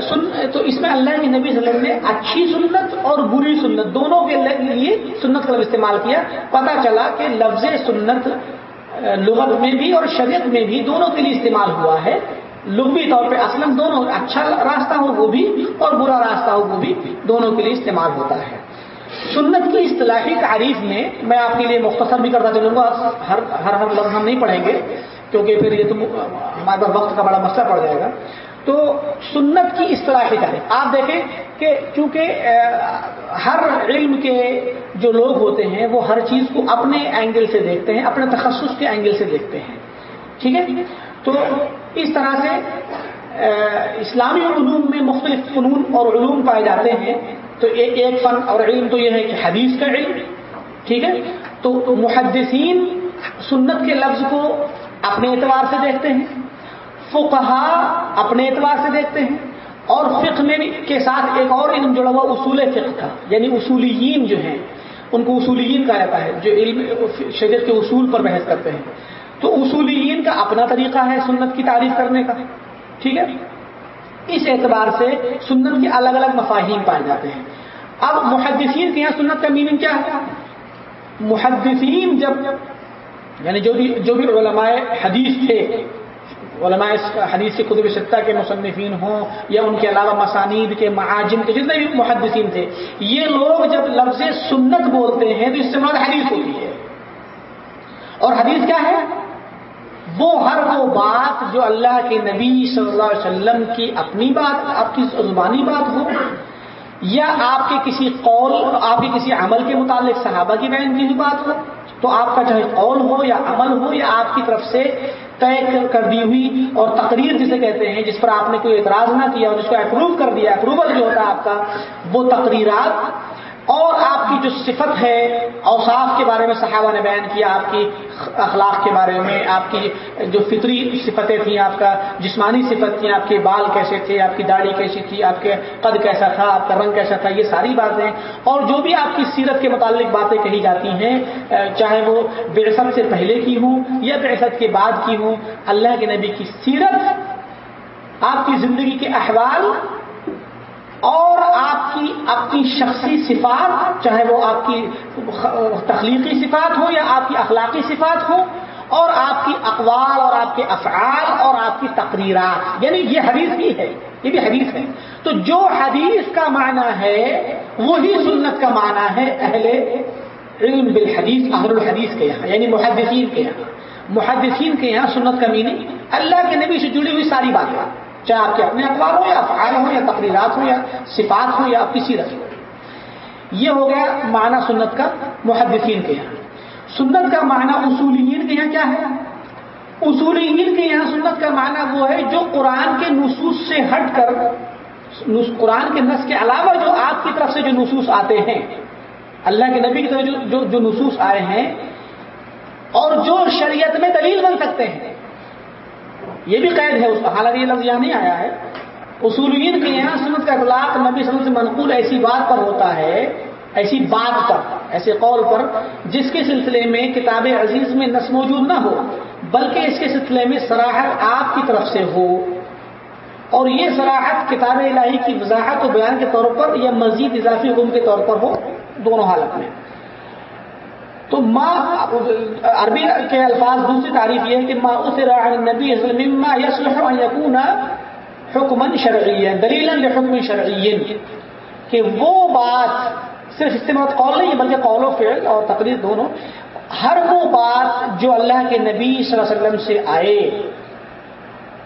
سن، تو اس میں اللہ کے نبی صلی اللہ علیہ وسلم نے اچھی سنت اور بری سنت دونوں کے لیے سنت کا استعمال کیا۔ پتہ چلا کہ لفظ سنت لغت میں بھی اور شریعت میں بھی دونوں کے لیے استعمال ہوا ہے۔ لغوی طور پہ اصل دونوں اچھا راستہ ہو وہ بھی اور برا راستہ ہو وہ بھی دونوں کے لیے استعمال ہوتا ہے۔ سنت کی اصطلاحی تعریف میں میں آپ کے لیے مختصر بھی کرتا چلوں گا، ہر ہر ہر لفظ ہم نہیں پڑھیں گے، کیونکہ پھر یہ تو ہمارے پاس وقت کا بڑا مسئلہ پڑ جائے گا۔ تو سنت کی اصطلاحی تعریف، آپ دیکھیں کہ چونکہ ہر علم کے جو لوگ ہوتے ہیں، وہ ہر چیز کو اپنے اینگل سے دیکھتے ہیں، اپنے تخصص کے اینگل سے دیکھتے ہیں۔ ٹھیک ہے؟ تو اس طرح سے اسلامی علوم میں مختلف فنون اور علوم پائے جاتے ہیں۔ تو ایک فن اور علم تو یہ ہے کہ حدیث کا علم، ٹھیک ہے؟ تو محدثین سنت کے لفظ کو اپنے اعتبار سے دیکھتے ہیں، فقہا اپنے اعتبار سے دیکھتے ہیں، اور فقہ میں کے ساتھ ایک اور علم جڑا ہوا اصول فقہ تھا یعنی اصولیین جو ہیں، ان کو اصولیین کہا جاتا ہے، جو علم شجر کے اصول پر بحث کرتے ہیں۔ تو اصولیین کا اپنا طریقہ ہے سنت کی تعریف کرنے کا، ٹھیک ہے؟ اس اعتبار سے سنت کے الگ الگ مفاہیم پائے جاتے ہیں۔ اب محدثین کے یہاں سنت کا میننگ کیا ہے؟ محدثین جب یعنی جو بھی جو بھی علماء حدیث تھے، علماء حدیث کے قطب سطح کے مصنفین ہوں یا ان کے علاوہ مسانید کے معاجم کے جتنے بھی محدثین تھے، یہ لوگ جب لفظ سنت بولتے ہیں تو اس سے مراد حدیث ہوتی ہے۔ اور حدیث کیا ہے؟ وہ ہر وہ بات جو اللہ کے نبی صلی اللہ علیہ وسلم کی اپنی بات، آپ کی زبانی بات ہو، یا آپ کے کسی قول، آپ کے کسی عمل کے متعلق صحابہ کی بہن کی بات ہو، تو آپ کا چاہے قول ہو یا عمل ہو، یا آپ کی طرف سے طے کر دی ہوئی اور تقریر جسے کہتے ہیں، جس پر آپ نے کوئی اعتراض نہ کیا اور جس کو اپروو کر دیا اپروول جو ہوتا ہے آپ کا، وہ تقریرات اور آپ کی جو صفت ہے، اوصاف کے بارے میں صحابہ نے بیان کیا، آپ کی اخلاق کے بارے میں، آپ کی جو فطری صفتیں تھیں، آپ کا جسمانی صفت تھی، آپ کے بال کیسے تھے، آپ کی داڑھی کیسی تھی، آپ کے قد کیسا تھا، آپ کا رنگ کیسا تھا، یہ ساری باتیں۔ اور جو بھی آپ کی سیرت کے متعلق باتیں کہی جاتی ہیں چاہے وہ بےسط سے پہلے کی ہوں یا بےسط کے بعد کی ہوں، اللہ کے نبی کی سیرت، آپ کی زندگی کے احوال اور آپ کی اپنی شخصی صفات، چاہے وہ آپ کی تخلیقی صفات ہو یا آپ کی اخلاقی صفات ہو اور آپ کی اقوال اور آپ کے افعال اور آپ کی تقریرات یعنی یہ حدیث بھی ہے، یہ بھی حدیث ہے۔ تو جو حدیث کا معنی ہے، وہی سنت کا معنی ہے اہل علم بالحدیث، اہل الحدیث کے یہاں یعنی محدثین کے یہاں۔ محدثین کے یہاں سنت کا میننگ اللہ کے نبی سے جڑی ہوئی ساری باتیں۔ چاہے آپ کے اپنے اخبار ہوں یا افعال ہوں یا تقریرات ہوں یا صفات ہوں یا کسی رکھ یہ ہو گیا معنی سنت کا محدثین کے یہاں۔ سنت کا معنی اصولین کے یہاں کیا ہے؟ اصولین کے یہاں سنت کا معنی وہ ہے جو قرآن کے نصوص سے ہٹ کر قرآن کے نس کے علاوہ جو آپ کی طرف سے جو نصوص آتے ہیں اللہ کے نبی کی طرف جو جو, جو نصوص آئے ہیں اور جو شریعت میں دلیل بن سکتے ہیں۔ یہ بھی قید ہے اس کا حالانکہ یہ لفظ یہاں نہیں آیا ہے. اصولین کے یہاں سنت کا اخلاق نبی صلی اللہ سے منقول ایسی بات پر ہوتا ہے، ایسی بات پر، ایسے قول پر، جس کے سلسلے میں کتاب عزیز میں نس موجود نہ ہو، بلکہ اس کے سلسلے میں سراحت آپ کی طرف سے ہو۔ اور یہ سراحت کتاب الہی کی وضاحت و بیان کے طور پر یا مزید اضافی حکم کے طور پر ہو، دونوں حالت میں۔ تو ماں عربی کے الفاظ دوسری تعریف یہ ہے کہ ماں اس نبی یسلم حکمن شرعی دلیل حکم شرعی کہ وہ بات صرف استعمال قول نہیں ہے، بلکہ قول و فعل اور تقریر دونوں۔ ہر وہ بات جو اللہ کے نبی صلی اللہ علیہ وسلم سے آئے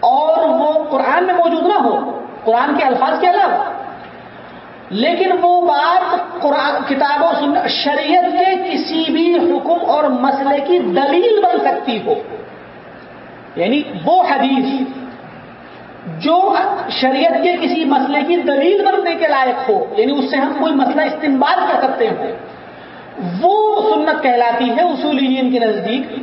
اور وہ قرآن میں موجود نہ ہو، قرآن کے الفاظ کے علاوہ۔ لیکن وہ بات قرآن، کتاب و سن شریعت کے کسی بھی حکم اور مسئلے کی دلیل بن سکتی ہو۔ یعنی وہ حدیث جو شریعت کے کسی مسئلے کی دلیل بننے کے لائق ہو یعنی اس سے ہم کوئی مسئلہ استعمال کر سکتے ہیں۔ وہ سنت کہلاتی ہے اصولین کے نزدیک،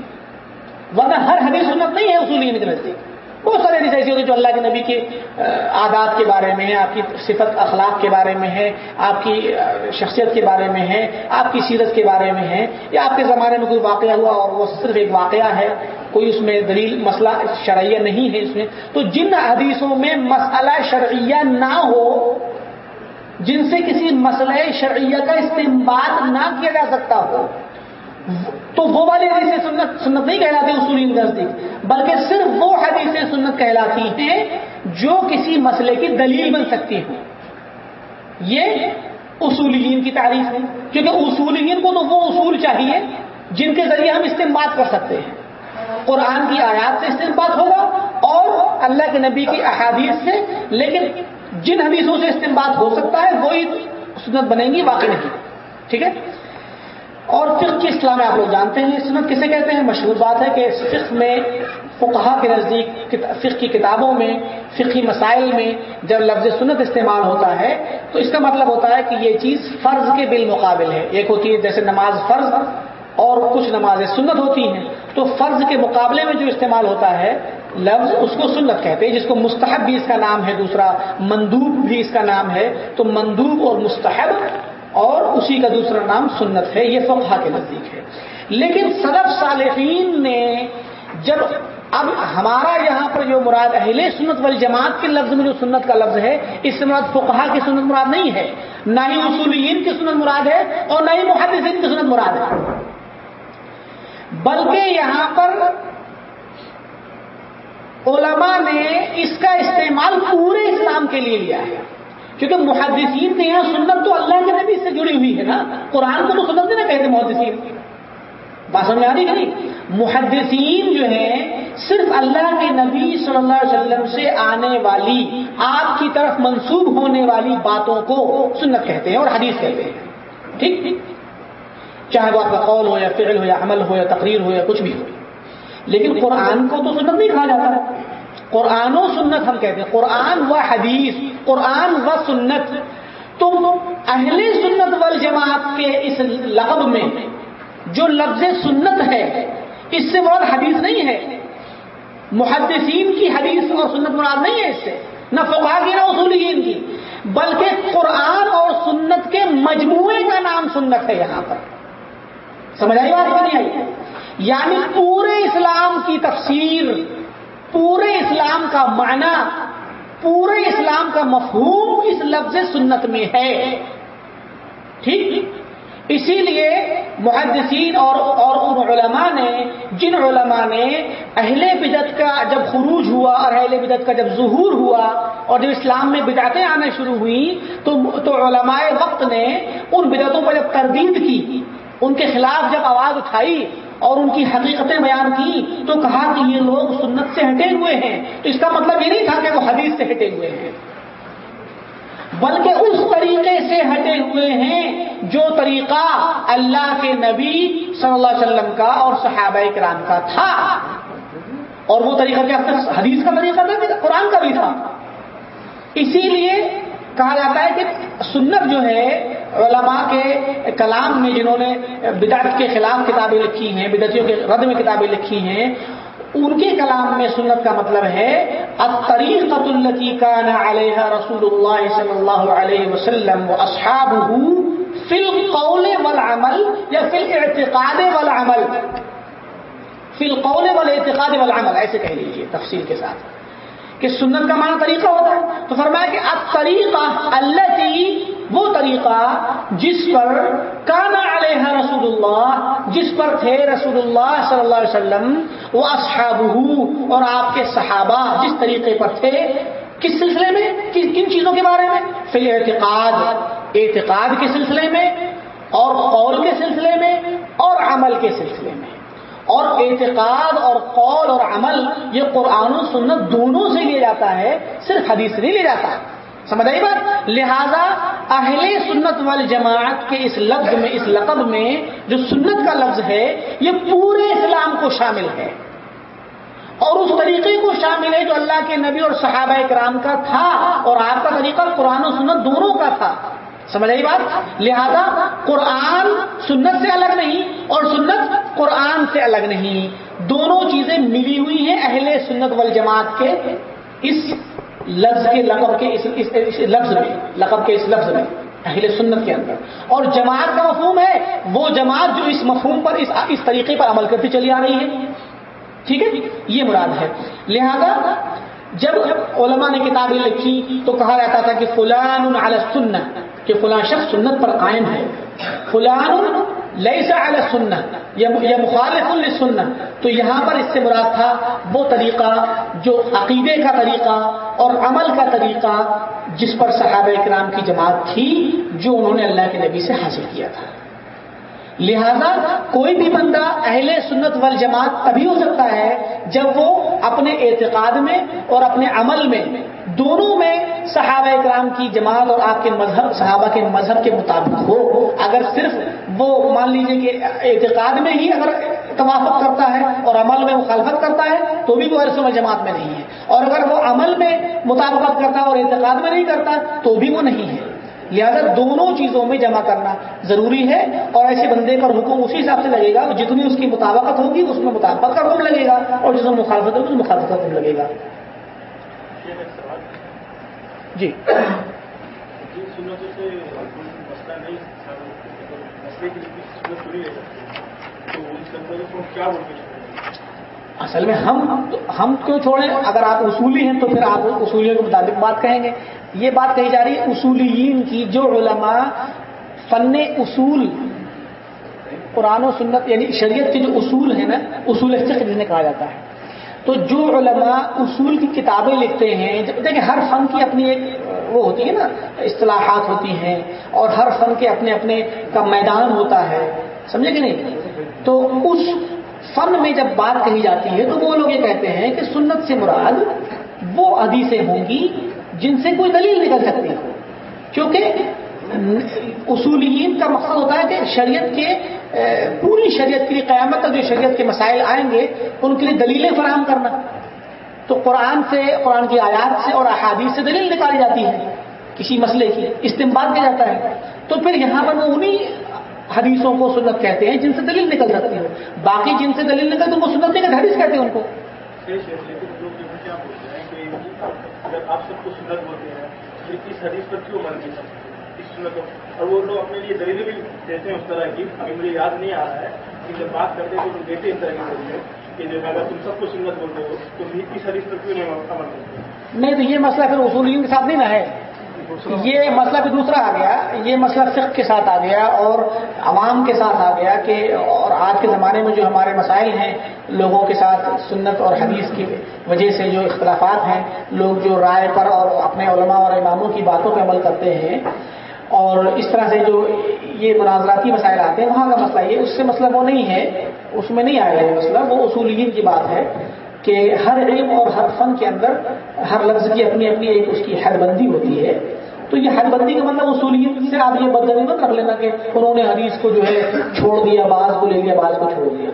ورنہ ہر حدیث سنت نہیں ہے اصولین کے نزدیک۔ بہت سارے حدیث ایسی ہوتی جو اللہ کے نبی کے عادات کے بارے میں ہے آپ کی صفت، اخلاق کے بارے میں ہے آپ کی شخصیت کے بارے میں ہے آپ کی سیرت کے بارے میں ہے یا آپ کے زمانے میں کوئی واقعہ ہوا اور وہ صرف ایک واقعہ ہے، کوئی اس میں دلیل، مسئلہ، شرعیہ نہیں ہے اس میں۔ تو جن حدیثوں میں مسئلہ شرعیہ نہ ہو، جن سے کسی مسئلہ شرعیہ کا استعمال نہ کیا جا سکتا ہو تو وہ والی حدیثیں سنت سنت نہیں کہلاتی اصولین نزدیک بلکہ صرف وہ حدیثیں سنت کہلاتی ہیں جو کسی مسئلے کی دلیل بن سکتی ہوں یہ اصولین کی تعریف ہے، کیونکہ اصولین کو تو وہ اصول چاہیے جن کے ذریعے ہم استعمال کر سکتے ہیں۔ قرآن کی آیات سے استعمال ہوگا اور اللہ کے نبی کی احادیث سے، لیکن جن حدیثوں سے استعمال ہو سکتا ہے، وہی سنت بنے گی، واقع نہیں۔ ٹھیک ہے؟ اور فقہ کی اسلام میں آپ لوگ جانتے ہیں سنت کسے کہتے ہیں؟ مشہور بات ہے کہ فقہ میں فقہا کے نزدیک فقہ کی کتابوں میں، فقہی مسائل میں جب لفظ سنت استعمال ہوتا ہے، تو اس کا مطلب ہوتا ہے کہ یہ چیز فرض کے بالمقابل ہے۔ ایک ہوتی ہے جیسے نماز فرض اور کچھ نمازیں سنت ہوتی ہیں، تو فرض کے مقابلے میں جو استعمال ہوتا ہے، لفظ اس کو سنت کہتے ہیں، جس کو مستحب بھی اس کا نام ہے، دوسرا مندوب بھی اس کا نام ہے، تو مندوب اور مستحب اور اسی کا دوسرا نام سنت ہے، یہ فقہ کے نزدیک ہے۔ لیکن صدف صالحین نے جب اب ہمارا یہاں پر جو مراد اہل سنت والی جماعت کے لفظ میں جو سنت کا لفظ ہے، اس سے مراد فقہا کی سنت مراد نہیں ہے۔ نہ ہی اصولین کی سنت مراد ہے اور نہ ہی محدثین کی سنت مراد ہے۔ بلکہ یہاں پر علماء نے اس کا استعمال پورے اسلام کے لیے لیا ہے۔ کیونکہ محدثین کے یہاں سنت تو اللہ کے نبی سے جڑی ہوئی ہے نا۔ قرآن کو تو سنت نہیں کہتے محدثین۔ بات سمجھ آ رہی ہے نہیں؟ محدثین جو ہیں، صرف اللہ کے نبی صلی اللہ علیہ وسلم سے آنے والی، آپ کی طرف منسوب ہونے والی باتوں کو سنت کہتے ہیں اور حدیث کہتے ہیں۔ ٹھیک؟ چاہے وہ آپ کا قول ہو یا فعل ہو یا عمل ہو یا تقریر ہو یا کچھ بھی ہو۔ لیکن قرآن کو تو سنت نہیں کہا جاتا۔ قرآن و سنت ہم کہتے ہیں۔ قرآن و حدیث، قرآن و سنت۔ تم اہل سنت وال جماعت کے اس لقب میں جو لفظ سنت ہے، اس سے بہت حدیث نہیں ہے۔ محدثین کی حدیث اور سنت مراد نہیں ہے اس سے۔ نہ فقہ کی، نہ اصولین کی۔ بلکہ قرآن اور سنت کے مجموعے کا نام سنت ہے یہاں پر۔ سمجھ آئی بات نہیں آئی؟ یعنی پورے اسلام کی تفسیر پورے اسلام کا معنی، پورے اسلام کا مفہوم اس لفظ سنت میں ہے۔ ٹھیک؟ اسی لیے محدثین اور اور ان علماء نے، جن علماء نے اہل بدت کا جب خروج ہوا اور اہل بدت کا جب ظہور ہوا اور جب اسلام میں بدعتیں آنا شروع ہوئی تو تو علماء وقت نے ان بدعتوں پر جب تردید کی، ان کے خلاف جب آواز اٹھائی اور ان کی حقیقتیں بیان کی تو کہا کہ یہ لوگ سنت سے ہٹے ہوئے ہیں۔ تو اس کا مطلب یہ نہیں تھا کہ وہ حدیث سے ہٹے ہوئے ہیں۔ بلکہ اس طریقے سے ہٹے ہوئے ہیں جو طریقہ اللہ کے نبی صلی اللہ علیہ وسلم کا اور صحابہ کرام کا تھا۔ اور وہ طریقہ کیا حدیث کا طریقہ تھا قرآن کا بھی تھا۔ اسی لیے کہا جاتا ہے کہ سنت جو ہے علماء کے کلام میں جنہوں نے بدعت کے خلاف کتابیں لکھی ہیں، بدعتیوں کے رد میں کتابیں لکھی ہیں، ان کے کلام میں سنت کا مطلب ہے، الطریقۃ التی کان علیہ رسول اللہ صلی اللہ علیہ وسلم و اصحاب فی القول والعمل یا فی الاعتقاد والعمل۔ فی القول والاعتقاد والعمل، ایسے کہہ لیجیے تفصیل کے ساتھ۔ کہ سنت کا معنی طریقہ ہوتا ہے۔ تو فرمایا کہ اب طریقہ اللہ کی وہ طریقہ جس پر کانا علیہ رسول اللہ، جس پر تھے رسول اللہ صلی اللہ علیہ وسلم، وہ اصحاب اور آپ کے صحابہ جس طریقے پر تھے، کس سلسلے میں؟ کن چیزوں کے بارے میں؟ فی اعتقاد اعتقاد کے سلسلے میں، اور قول کے سلسلے میں، اور عمل کے سلسلے میں۔ اور اعتقاد اور قول اور عمل یہ قرآن و سنت دونوں سے لیا جاتا ہے، صرف حدیث نہیں لیا جاتا۔ سمجھ آئی بات؟ لہذا اہل سنت وال جماعت کے اس لفظ میں، اس لقب میں جو سنت کا لفظ ہے، یہ پورے اسلام کو شامل ہے۔ اور اس طریقے کو شامل ہے جو اللہ کے نبی اور صحابہ کرام کا تھا اور آپ کا طریقہ قرآن و سنت دونوں کا تھا۔ سمجھ آئی بات؟ لہذا قرآن سنت سے الگ نہیں اور سنت قرآن سے الگ نہیں۔ دونوں چیزیں ملی ہوئی ہیں اہل سنت والجماعت کے اس لفظ کے لقب کے اس اس, اس لفظ میں لقب کے اس لفظ میں اہل سنت کے اندر۔ اور جماعت کا مفہوم ہے وہ جماعت جو اس مفہوم پر اس اس طریقے پر عمل کرتی چلی آ رہی ہے۔ ٹھیک ہے؟ یہ مراد ہے۔ لہذا جب علماء نے کتابیں لکھی تو کہا جاتا تھا کہ فلان علی سنت کہ فلاں شخص سنت پر قائم ہے۔ فلان لیسا علی سنت یا مخالف السنت تو یہاں پر اس سے مراد تھا وہ طریقہ جو عقیدے کا طریقہ اور عمل کا طریقہ جس پر صحابہ اکرام کی جماعت تھی، جو انہوں نے اللہ کے نبی سے حاصل کیا تھا۔ لہذا کوئی بھی بندہ اہل سنت وال جماعت تبھی ہو سکتا ہے جب وہ اپنے اعتقاد میں اور اپنے عمل میں دونوں میں صحابہ اکرام کی جماعت اور آپ کے مذہب، صحابہ کے مذہب کے مطابق ہو، اگر صرف وہ مان لیجیے کہ اعتقاد میں ہی اگر توافق کرتا ہے اور عمل میں مخالفت کرتا ہے، تو بھی وہ ارسم جماعت میں نہیں ہے۔ اور اگر وہ عمل میں مطابقت کرتا اور اعتقاد میں نہیں کرتا، تو بھی وہ نہیں ہے۔ لہٰذا دونوں چیزوں میں جمع کرنا ضروری ہے اور ایسے بندے پر حکم اسی حساب سے لگے گا، جتنی اس کی مطابقت ہوگی، اس میں مطابقت کا حکم لگے گا اور جس میں مخالفت ہوگی، اس مخالفت کا حکم لگے گا۔ جی۔ اصل میں ہم ہم کیوں چھوڑیں؟ اگر آپ اصولی ہیں تو پھر آپ اصولیوں کے مطابق بات کہیں گے۔ یہ بات کہی جا رہی ہے اصولیین کی جو علماء فن اصول قرآن و سنت یعنی شریعت کے جو اصول ہیں نا اصول فقہ جنہیں کہا جاتا ہے۔ تو جو علماء اصول کی کتابیں لکھتے ہیں دیکھیں ہر فن کی اپنی ایک وہ ہوتی ہے نا، اصطلاحات ہوتی ہیں اور ہر فن کے اپنے اپنے کا میدان ہوتا ہے، سمجھے کہ نہیں؟ تو اس فن میں جب بات کہی جاتی ہے تو وہ لوگ یہ کہتے ہیں کہ سنت سے مراد وہ حدیثیں ہوں گی جن سے کوئی دلیل نکل سکتی۔ کیونکہ اصولین کا مقصد ہوتا ہے کہ شریعت کے پوری شریعت کے لیے قیامت تک جو شریعت کے مسائل آئیں گے، ان کے لیے دلیلیں فراہم کرنا۔ تو قرآن سے، قرآن کی آیات سے اور احادیث سے دلیل نکالی جاتی ہے، کسی مسئلے کی استعمال کیا جاتا ہے۔ تو پھر یہاں پر وہ انہیں حدیثوں کو سنت کہتے ہیں جن سے دلیل نکل سکتی ہے۔ باقی جن سے دلیل نکلتی وہ سنت نہیں حدیث کہتے ہیں ان کو۔ آپ سب کو سنت بولتے ہیں اس حدیث پر کیوں من اس سنت اور وہ لوگ اپنے لیے دلیل بھی دیتے ہیں اس طرح کی۔ ابھی مجھے یاد نہیں آ رہا ہے کہ جب بات کرتے ہیں تو دیتے اس طرح کی دلیل کہ جب اگر تم سب کو سنت بولتے ہو تو اس حدیث پر کیوں نہیں عمل کرتے نہیں، تو یہ مسئلہ پھر اصولیوں کے ساتھ نہیں نہ ہے۔ یہ مسئلہ بھی دوسرا آ گیا۔ یہ مسئلہ فقہ کے ساتھ آ گیا اور عوام کے ساتھ آ گیا کہ اور آج کے زمانے میں جو ہمارے مسائل ہیں لوگوں کے ساتھ سنت اور حدیث کی وجہ سے جو اختلافات ہیں، لوگ جو رائے پر اور اپنے علماء اور اماموں کی باتوں پہ عمل کرتے ہیں اور اس طرح سے جو یہ مناظراتی مسائل آتے ہیں، وہاں کا مسئلہ یہ اس سے مسئلہ وہ نہیں ہے، اس میں نہیں آئے گا یہ مسئلہ، وہ اصولین کی بات ہے کہ ہر علم اور ہر فن کے اندر ہر لفظ کی اپنی اپنی ایک اس کی حد بندی ہوتی ہے۔ تو یہ حد بندی کا مطلب اصولیت سے آپ یہ بدنی مت رکھ لینا کہ انہوں نے حدیث کو جو ہے چھوڑ دیا، بعض کو لے لیا، بعض کو چھوڑ دیا۔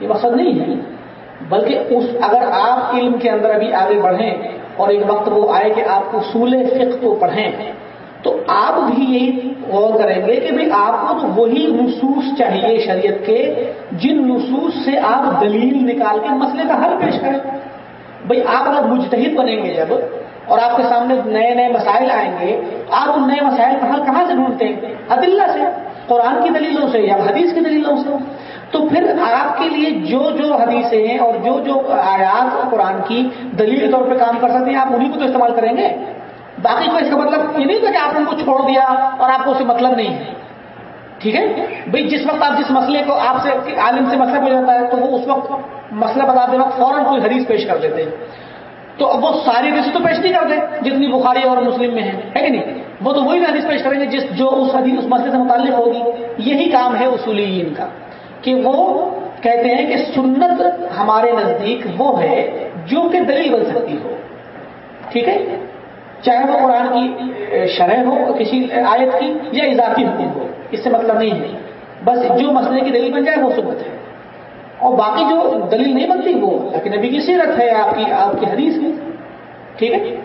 یہ مقصد نہیں ہے۔ بلکہ اس اگر آپ علم کے اندر ابھی آگے بڑھیں اور ایک وقت وہ آئے کہ آپ اصول فقہ کو پڑھیں تو آپ بھی یہی غور کریں گے کہ بھائی آپ کو تو وہی نصوص چاہیے شریعت کے جن نصوص سے آپ دلیل نکال کے مسئلے کا حل پیش کریں۔ بھائی آپ اگر مجتہد بنیں گے جب اور آپ کے سامنے نئے نئے مسائل آئیں گے، آپ ان نئے مسائل کا حل کہاں سے ڈھونڈتے ہیں؟ عدلہ سے، قرآن کی دلیلوں سے یا حدیث کی دلیلوں سے۔ تو پھر آپ کے لیے جو جو حدیثیں ہیں اور جو جو آیات قرآن کی دلیل کے طور پہ کام کر سکتے ہیں، آپ انہیں کو تو استعمال کریں گے؟ باقی کو اس کا مطلب یہ نہیں تھا کہ آپ نے ان کو چھوڑ دیا اور آپ کو اسے مطلب نہیں ہے۔ ٹھیک ہے؟ بھائی، جس وقت آپ جس مسئلے کو آپ سے عالم سے مسئلہ ہو جاتا ہے، تو وہ اس وقت مسئلہ بتاتے وقت فوراً کوئی حدیث پیش کر دیتے۔ ہیں تو اب وہ ساری حدیث تو پیش نہیں کرتے جتنی بخاری اور مسلم میں ہے ہے کہ نہیں؟ وہ تو وہی حدیث پیش کریں گے جس جو اس حدیث، اس مسئلے سے متعلق ہوگی۔ یہی کام ہے اصولین کا کہ وہ کہتے ہیں کہ سنت ہمارے نزدیک وہ ہے جو کہ دلیل بن سکتی ہو۔ ٹھیک ہے؟ چاہے وہ قرآن کی شرح ہو، کسی آیت کی یا اضافی حکم ہو، اس سے مطلب نہیں ہے۔ بس جو مسئلے کی دلیل بن جائے، وہ سنت ہے۔ اور باقی جو دلیل نہیں بنتی، وہ لیکن نبی کی سیرت ہے، آپ کی آپ کی حدیث کی۔ ٹھیک ہے؟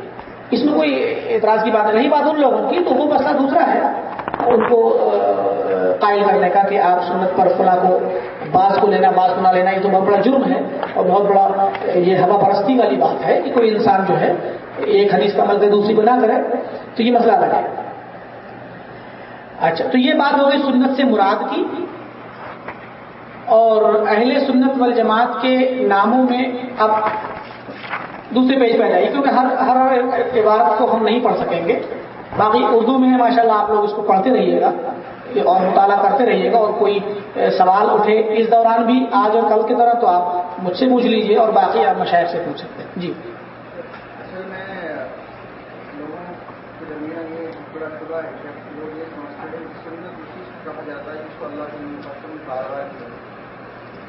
اس میں کوئی اعتراض کی بات نہیں، بات ان لوگوں کی۔ تو وہ مسئلہ دوسرا ہے۔ ان کو قائل کرنے کا کہ آپ سنت پر فلاں کو، بعض کو لینا، بعض کو نہ لینا، یہ تو بہت بڑا جرم ہے اور بہت بڑا یہ ہوا پرستی والی بات ہے کہ کوئی انسان جو ہے ایک حدیث کا عمل کرے دوسری کو نہ کرے، تو یہ مسئلہ لگے اچھا تو یہ بات ہو گئی سنت سے مراد کی۔ اور اہل سنت وال جماعت کے ناموں میں اب دوسرے پیج پہ جائیے، کیونکہ ہر ہر عبارت کو ہم نہیں پڑھ سکیں گے۔ باقی اردو میں ماشاء اللہ آپ لوگ اس کو پڑھتے رہیے گا۔ اور مطالعہ کرتے رہیے گا اور کوئی سوال اٹھے اس دوران بھی آج اور کل کی طرح تو آپ مجھ سے پوچھ لیجیے اور باقی آپ مشاہد سے پوچھ سکتے ہیں۔ جی۔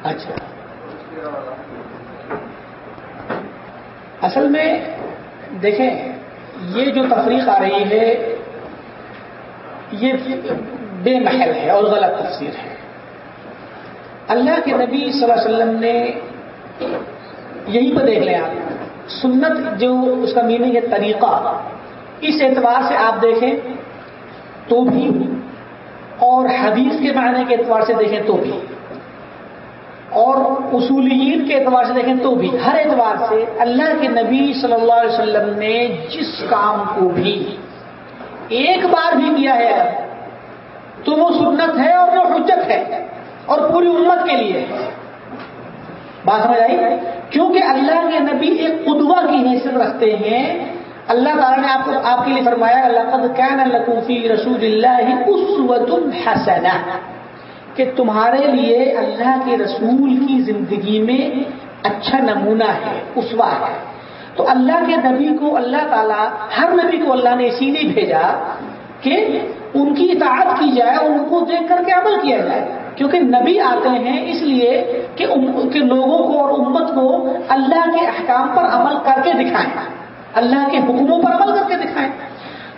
اچھا۔ اصل میں دیکھیں یہ جو تفریق آ رہی ہے یہ بے محل ہے اور غلط تفسیر ہے۔ اللہ کے نبی صلی اللہ علیہ وسلم نے یہیں پہ دیکھ لیں آپ سنت جو اس کا میننگ ہے، طریقہ۔ اس اعتبار سے آپ دیکھیں تو بھی، اور حدیث کے معنی کے اعتبار سے دیکھیں تو بھی، اور اصولین کے اعتبار سے دیکھیں تو بھی۔ ہر اعتبار سے اللہ کے نبی صلی اللہ علیہ وسلم نے جس کام کو بھی ایک بار بھی کیا ہے تو وہ سنت ہے اور وہ حجت ہے اور پوری امت کے لیے۔ بات سمجھ آئی؟ کیونکہ اللہ کے نبی ایک قدوہ کی حیثیت رکھتے ہیں۔ اللہ تعالیٰ نے آپ کو آپ کے لیے فرمایا اللہ رسول اللہ کہ تمہارے لیے اللہ کے رسول کی زندگی میں اچھا نمونہ ہے اسوا ہے۔ تو اللہ کے نبی کو، اللہ تعالیٰ، ہر نبی کو اللہ نے اسی لیے بھیجا کہ ان کی اطاعت کی جائے اور ان کو دیکھ کر کے عمل کیا جائے۔ کیونکہ نبی آتے ہیں اس لیے کہ لوگوں کو اور امت کو اللہ کے احکام پر عمل کر کے دکھائیں۔ اللہ کے حکموں پر عمل کر کے دکھائیں۔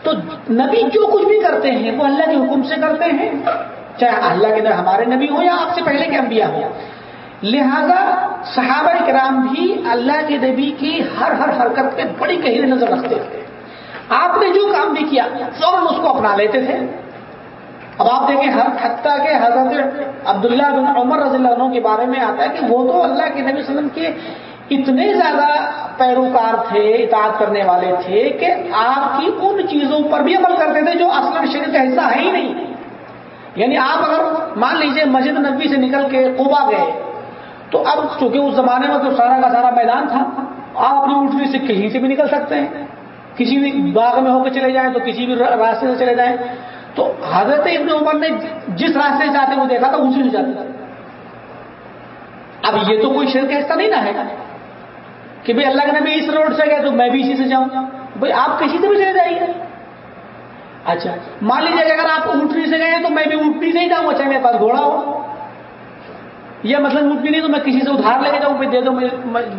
تو نبی جو کچھ بھی کرتے ہیں وہ اللہ کے حکم سے کرتے ہیں۔ چاہے اللہ کے ہمارے نبی ہو یا آپ سے پہلے کے انبیاء ہو لہذا صحابہ کرام بھی اللہ کے نبی کی ہر ہر حرکت پہ بڑی گہری نظر رکھتے تھے۔ آپ نے جو کام بھی کیا، فوراً اس کو اپنا لیتے تھے۔ اب آپ دیکھیں، ہر حتیٰ کے حضرت عبداللہ بن عمر رضی اللہ عنہ کے بارے میں آتا ہے کہ وہ تو اللہ کے نبی وسلم کے اتنے زیادہ پیروکار تھے، اطاعت کرنے والے تھے کہ آپ کی ان چیزوں پر بھی عمل کرتے تھے جو اصل شریف کا حصہ ہے ہی نہیں۔ یعنی آپ اگر مان لیجیے مسجد نبی سے نکل کے کوبا گئے، تو اب چونکہ اس زمانے میں تو سارا کا سارا میدان تھا، آپ اپنی اٹھنی سے کہیں سے بھی نکل سکتے ہیں۔ کسی بھی باغ میں ہو کے چلے جائیں تو کسی بھی راستے سے چلے جائیں تو حضرت ابن عمر نے جس راستے سے جاتے وہ دیکھا تھا اسی سے جاتے تھے اب یہ تو کوئی شر کا حصہ نہیں نہ ہے کہ بھائی اللہ کے نبی اس روڈ سے گئے تو میں بھی اسی سے جاؤں۔ بھائی آپ کسی سے بھی چلے جائیے۔ اچھا مان لیجیے کہ اگر آپ اونٹنی سے گئے تو میں بھی اونٹنی سے ہی جاؤں۔ چاہے میرے پاس گھوڑا ہو۔ یا مطلب اونٹنی نہیں تو میں کسی سے ادھار لے کے جاؤں دے دو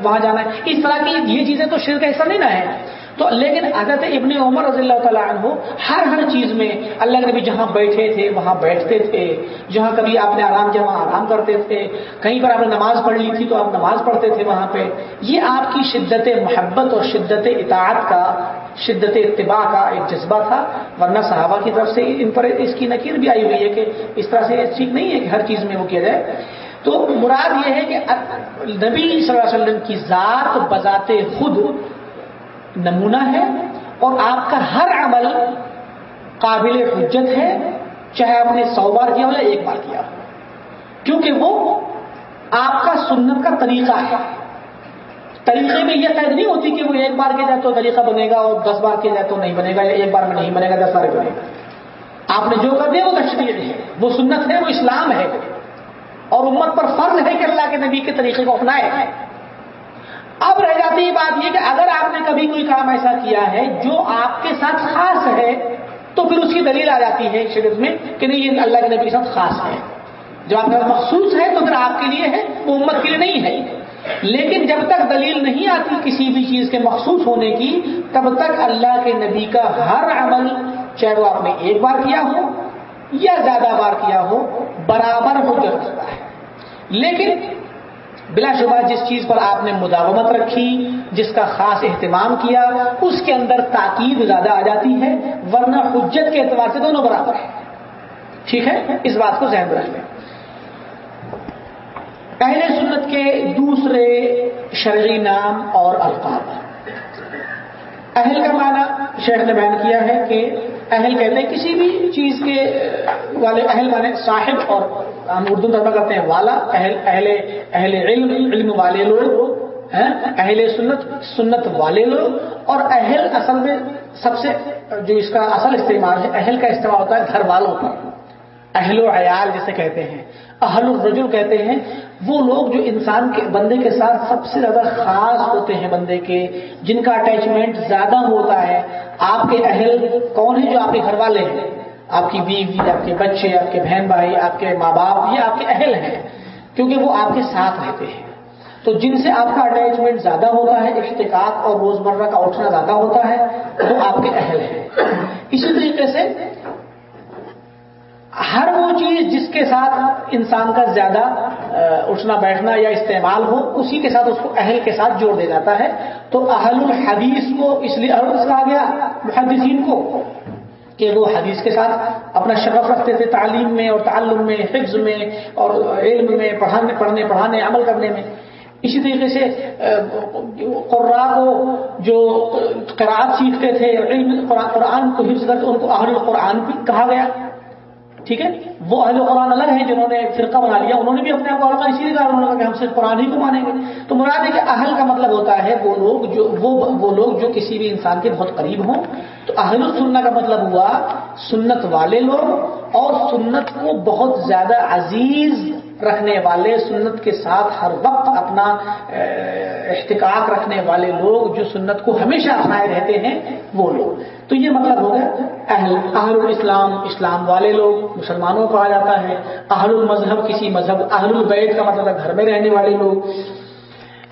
وہاں جانا ہے۔ اس طرح کی یہ چیزیں تو شر کا حصہ نہیں نہ ہے۔ تو لیکن حضرت ابن عمر رضی اللہ تعالیٰ عنہ ہر ہر چیز میں اللہ کے نبی جہاں بیٹھے تھے، وہاں بیٹھتے تھے۔ جہاں کبھی آپ نے آرام کیا، وہاں آرام کرتے تھے۔ کہیں پر آپ نے نماز پڑھ لی تھی تو آپ نماز پڑھتے تھے وہاں پہ۔ یہ آپ کی شدت محبت اور شدت اطاعت کا، شدت اتباع کا ایک جذبہ تھا۔ ورنہ صحابہ کی طرف سے ان پر اس کی نکیر بھی آئی ہوئی ہے کہ اس طرح سے ٹھیک نہیں ہے کہ ہر چیز میں وہ کیا جائے۔ تو مراد یہ ہے کہ نبی صلی اللہ علیہ وسلم کی ذات بذات خود نمونہ ہے اور آپ کا ہر عمل قابل حجت ہے، چاہے آپ نے سو بار کیا ہو یا ایک بار کیا ہو۔ کیونکہ وہ آپ کا سنت کا طریقہ ہے۔ طریقے میں یہ قید نہیں ہوتی کہ وہ ایک بار کیا جائے تو طریقہ بنے گا اور دس بار کیا جائے تو نہیں بنے گا یا ایک بار میں نہیں بنے گا، دس بار بنے گا آپ نے جو کر دیا وہ تشریح ہے، وہ سنت ہے، وہ اسلام ہے۔ اور امت پر فرض ہے کہ اللہ کے نبی کے طریقے کو اپنائے۔ اب رہ جاتی ہے بات یہ کہ اگر آپ نے کبھی کوئی کام ایسا کیا ہے جو آپ کے ساتھ خاص ہے، تو پھر اس کی دلیل آ جاتی ہے شریف میں کہ نہیں، یہ اللہ کے نبی کے ساتھ خاص ہے۔ جو آپ کا مخصوص ہے، تو پھر آپ کے لیے ہے، وہ امت کے لیے نہیں ہے۔ لیکن جب تک دلیل نہیں آتی کسی بھی چیز کے مخصوص ہونے کی، تب تک اللہ کے نبی کا ہر عمل، چاہے وہ آپ نے ایک بار کیا ہو یا زیادہ بار کیا ہو، برابر ہو جاتا ہے۔ لیکن بلا شبہ جس چیز پر آپ نے مداومت رکھی، جس کا خاص اہتمام کیا، اس کے اندر تاکید زیادہ آ جاتی ہے، ورنہ حجت کے اعتبار سے دونوں برابر ہیں۔ ٹھیک ہے؟ اس بات کو ذہن رکھ لیں۔ پہلے سنت کے دوسرے شرعی نام اور القاب۔ اہل کا معنی شیخ نے بیان کیا ہے کہ اہل کہتے ہیں کسی بھی چیز کے والے، اہل مانے صاحب اور ہم اردو ترجمہ کرتے ہیں، والا، اہل اہل اہل علم علم والے لوگ اہل سنت سنت والے لوگ، اور اہل اصل میں سب سے جو اس کا اصل استعمال ہے، اہل کا استعمال ہوتا ہے گھر والوں پر۔ اہل و عیال جسے کہتے ہیں، اہل الرجل کہتے ہیں، وہ لوگ جو انسان کے، بندے کے ساتھ سب سے زیادہ خاص ہوتے ہیں بندے کے، جن کا اٹیچمنٹ زیادہ ہوتا ہے۔ آپ کے اہل کون ہیں جو آپ کے گھر والے ہیں؟ آپ کی بیوی، آپ کے بچے، آپ کے بہن بھائی، آپ کے ماں باپ، یہ آپ کے اہل ہیں، کیونکہ وہ آپ کے ساتھ رہتے ہیں۔ تو جن سے آپ کا اٹیچمنٹ زیادہ ہوتا ہے، اشتقاق اور روزمرہ کا اٹھنا زیادہ ہوتا ہے، وہ آپ کے اہل ہیں۔ اسی طریقے سے ہر وہ چیز جس کے ساتھ انسان کا زیادہ اٹھنا بیٹھنا یا استعمال ہو، اسی کے ساتھ اس کو اہل کے ساتھ جوڑ دیا جاتا ہے۔ تو اہل الحدیث کو اس لیے عرض کہا گیا، محدثین کو کہ وہ حدیث کے ساتھ اپنا شرف رکھتے تھے تعلیم میں اور تعلم میں، حفظ میں اور علم میں، پڑھانے، پڑھنے، پڑھانے، عمل کرنے میں۔ اسی طریقے سے قرآ کو جو قرآن سیکھتے تھے، علم قرآن کو حفظ کرتے، ان کو اہل القرآن بھی کہا گیا۔ ٹھیک ہے؟ وہ اہل قرآن الگ ہیں جنہوں نے فرقہ بنا لیا، انہوں نے بھی اپنے آپ کو اسی لیے کہا انہوں نے کہ ہم صرف قرآن ہی کو مانیں گے۔ تو مراد ہے کہ اہل کا مطلب ہوتا ہے وہ لوگ جو، وہ وہ لوگ جو کسی بھی انسان کے بہت قریب ہوں۔ تو اہل السنہ کا مطلب ہوا سنت والے لوگ اور سنت کو بہت زیادہ عزیز رکھنے والے، سنت کے ساتھ ہر وقت اپنا احتکاق رکھنے والے لوگ جو سنت کو ہمیشہ اپنائے رہتے ہیں، وہ لوگ۔ تو یہ مطلب ہو گیا اہل اہل الاسلام، اسلام والے لوگ، مسلمانوں کو کہا جاتا ہے۔ اہل المذہب، کسی مذہب، اہل البید کا مطلب گھر میں رہنے والے لوگ۔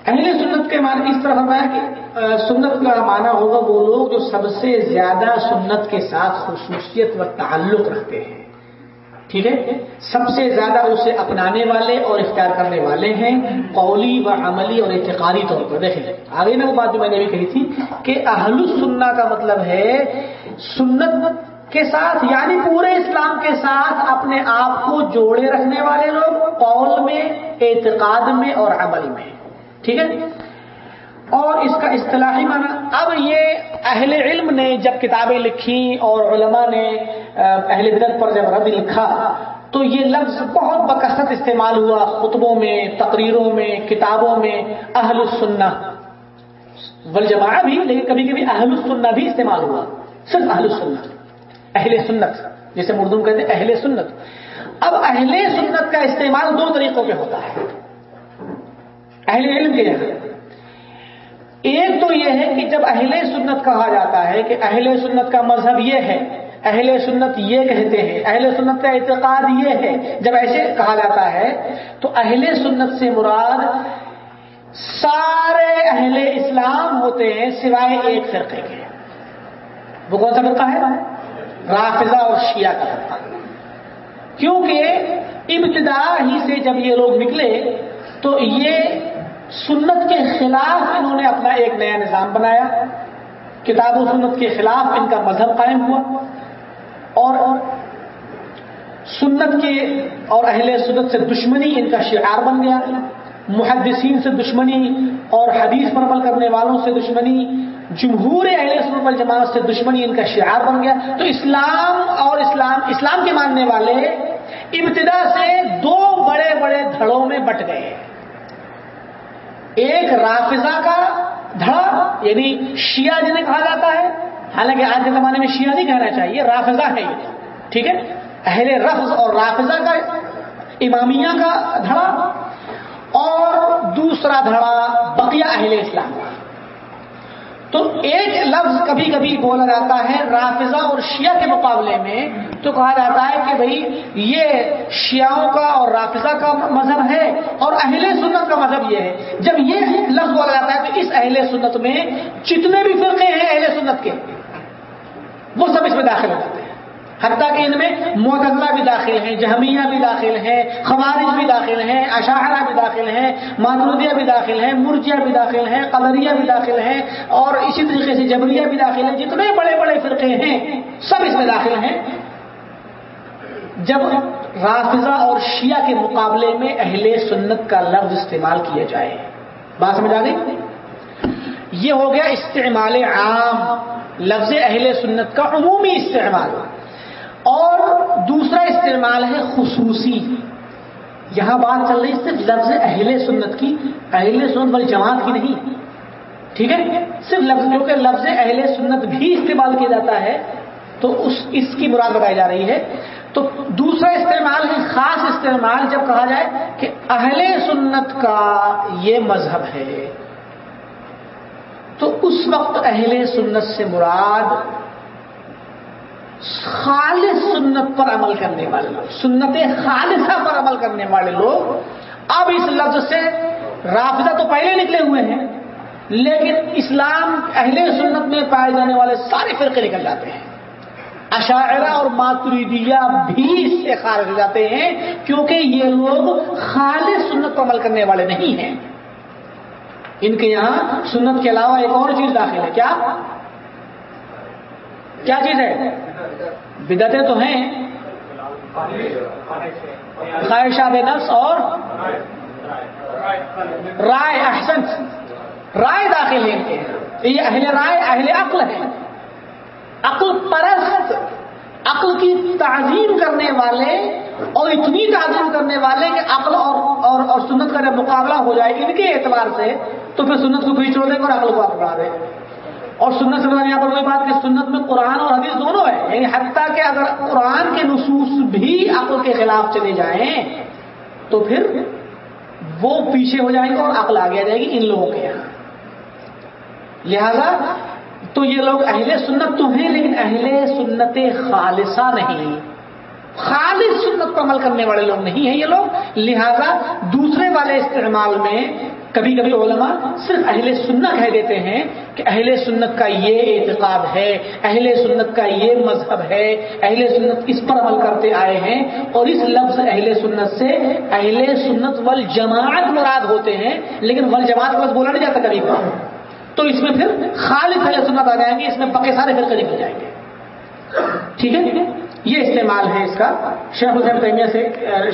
اہل سنت کے معنی اس طرح ہے کہ سنت کا معنی ہوگا وہ لوگ جو سب سے زیادہ سنت کے ساتھ خصوصیت و تعلق رکھتے ہیں۔ ٹھیک ہے؟ سب سے زیادہ اسے اپنانے والے اور اختیار کرنے والے ہیں قولی و عملی اور اعتقادی طور پر۔ دیکھیں جی، آگے نا وہ بات جو میں نے بھی کہی تھی کہ اہل السنہ کا مطلب ہے سنت کے ساتھ یعنی پورے اسلام کے ساتھ اپنے آپ کو جوڑے رکھنے والے لوگ قول میں، اعتقاد میں اور عمل میں۔ ٹھیک ہے جی؟ اور اس کا اصطلاحی معنی، اب یہ اہل علم نے جب کتابیں لکھی اور علماء نے اہل بدت پر جب رد لکھا، تو یہ لفظ بہت بکثرت استعمال ہوا خطبوں میں، تقریروں میں، کتابوں میں، اہل السنہ۔ والجماع بھی، لیکن کبھی کبھی اہل السنہ بھی استعمال ہوا، صرف اہل السنہ۔ اہل سنت جیسے اردو کہتے ہیں اہل سنت۔ اب اہل سنت کا استعمال دو طریقوں پہ ہوتا ہے۔ اہل علم کے یہاں ایک تو یہ ہے کہ جب اہل سنت کہا جاتا ہے کہ اہل سنت کا مذہب یہ ہے اہل سنت یہ کہتے ہیں، اہل سنت کا اعتقاد یہ ہے، جب ایسے کہا جاتا ہے، تو اہل سنت سے مراد سارے اہل اسلام ہوتے ہیں سوائے ایک فرقے کے۔ وہ کون سا فرقہ ہے؟ رافضہ اور شیعہ کا فرقہ۔ کیونکہ ابتدا ہی سے جب یہ لوگ نکلے، تو یہ سنت کے خلاف انہوں نے اپنا ایک نیا نظام بنایا۔ کتاب و سنت کے خلاف ان کا مذہب قائم ہوا۔ اور سنت کے اور اہل سنت سے دشمنی ان کا شعار بن گیا۔ محدثین سے دشمنی اور حدیث پر عمل کرنے والوں سے دشمنی، جمہور اہل سنت الجماعت سے دشمنی ان کا شعار بن گیا۔ تو اسلام اور اسلام اسلام کے ماننے والے ابتدا سے دو بڑے بڑے دھڑوں میں بٹ گئے۔ ایک رافضہ کا دھڑا یعنی شیعہ جنہیں کہا جاتا ہے حالانکہ آج کے زمانے میں شیعہ نہیں کہنا چاہیے، رافضہ ہے یہ۔ ٹھیک ہے؟ اہل رفظ اور رافضہ کا امامیہ کا دھڑا اور دوسرا دھڑا بقیہ اہل اسلام کا۔ تو ایک لفظ کبھی کبھی بولا جاتا ہے رافضہ اور شیعہ کے مقابلے میں، تو کہا جاتا ہے کہ بھائی یہ شیعوں کا اور رافضہ کا مذہب ہے اور اہل سنت کا مذہب یہ ہے۔ جب یہ لفظ بولا جاتا ہے تو اس اہل سنت میں جتنے بھی فرقے ہیں اہل سنت کے وہ سب اس میں داخل ہو جاتے ہیں۔ حتیٰ کہ ان میں معتدہ بھی داخل ہیں، جہمیہ بھی داخل ہیں، خوارج بھی داخل ہیں اشاہرہ بھی داخل ہیں ماترودیہ بھی داخل ہیں، مرجیہ بھی داخل ہیں، قدریہ بھی داخل ہیں اور اسی طریقے سے جبریہ بھی داخل ہیں۔ جتنے بڑے بڑے فرقے ہیں، سب اس میں داخل ہیں۔ جب رافضہ اور شیعہ کے مقابلے میں اہل سنت کا لفظ استعمال کیا جائے، بات سمجھ آ گئی؟ یہ ہو گیا استعمال عام۔ لفظ اہل سنت کا عمومی استعمال۔ اور دوسرا استعمال ہے خصوصی۔ یہاں بات چل رہی صرف لفظ اہل سنت کی، اہل سنت والی جماعت کی نہیں۔ ٹھیک ہے؟ صرف لفظ جو کہ لفظ اہل سنت بھی استعمال کیا جاتا ہے، تو اس اس کی مراد بتائی جا رہی ہے۔ تو دوسرا استعمال ہے، خاص استعمال جب کہا جائے کہ اہل سنت کا یہ مذہب ہے۔ تو اس وقت اہل سنت سے مراد خالص سنت پر عمل کرنے والے لوگ، سنت خالصہ پر عمل کرنے والے لوگ۔ اب اس لفظ سے رافضہ تو پہلے نکلے ہوئے ہیں، لیکن اسلام اہل سنت میں پائے جانے والے سارے فرقے نکل جاتے ہیں۔ اشاعرہ اور ماتریدیہ بھی اس سے خارج ہو جاتے ہیں کیونکہ یہ لوگ خالص سنت پر عمل کرنے والے نہیں ہیں۔ ان کے یہاں سنت کے علاوہ ایک اور چیز داخل ہے۔ کیا؟ کیا چیز ہے؟ بدتیں تو ہیں۔ خواہشات نفس اور رائے احسن۔ رائے داخل ہے ان کے۔ یہ اہل رائے اہل عقل ہے۔ عقل پرست عقل کی تعظیم کرنے والے اور اتنی تعظیم کرنے والے کہ عقل اور اور, اور سنت کا جب مقابلہ ہو جائے ان کے اعتبار سے تو پھر سنت کو بھی چھوڑ دیں اور عقل کو آپ بڑھا دیں اور سنت سے یہاں پر وہی بات کہ سنت میں قرآن اور حدیث دونوں ہے یعنی حتیٰ کہ اگر قرآن کے نصوص بھی عقل کے خلاف چلے جائیں تو پھر وہ پیچھے ہو جائیں گے اور عقل آگے آ جائے گی ان لوگوں کے یہاں۔ لہذا تو یہ لوگ اہل سنت تو ہیں لیکن اہل سنت خالصہ نہیں۔ خالص سنت پر عمل کرنے والے لوگ نہیں ہیں یہ لوگ۔ لہذا دوسرے والے استعمال میں کبھی کبھی علماء صرف اہل سنت کہہ دیتے ہیں کہ اہل سنت کا یہ اعتقاد ہے، اہل سنت کا یہ مذہب ہے، اہل سنت اس پر عمل کرتے آئے ہیں۔ اور اس لفظ اہل سنت سے اہل سنت ول جماعت مراد ہوتے ہیں، لیکن ول جماعت کا لفظ بولا نہیں جاتا کبھی کبھی تو اس میں پھر خالد اہل سنت آ جائیں گے، اس میں پکے سارے پھر قریب ہو جائیں گے۔ ٹھیک ہے؟ یہ استعمال ہے اس کا۔ شیخ حسین تیمیہ سے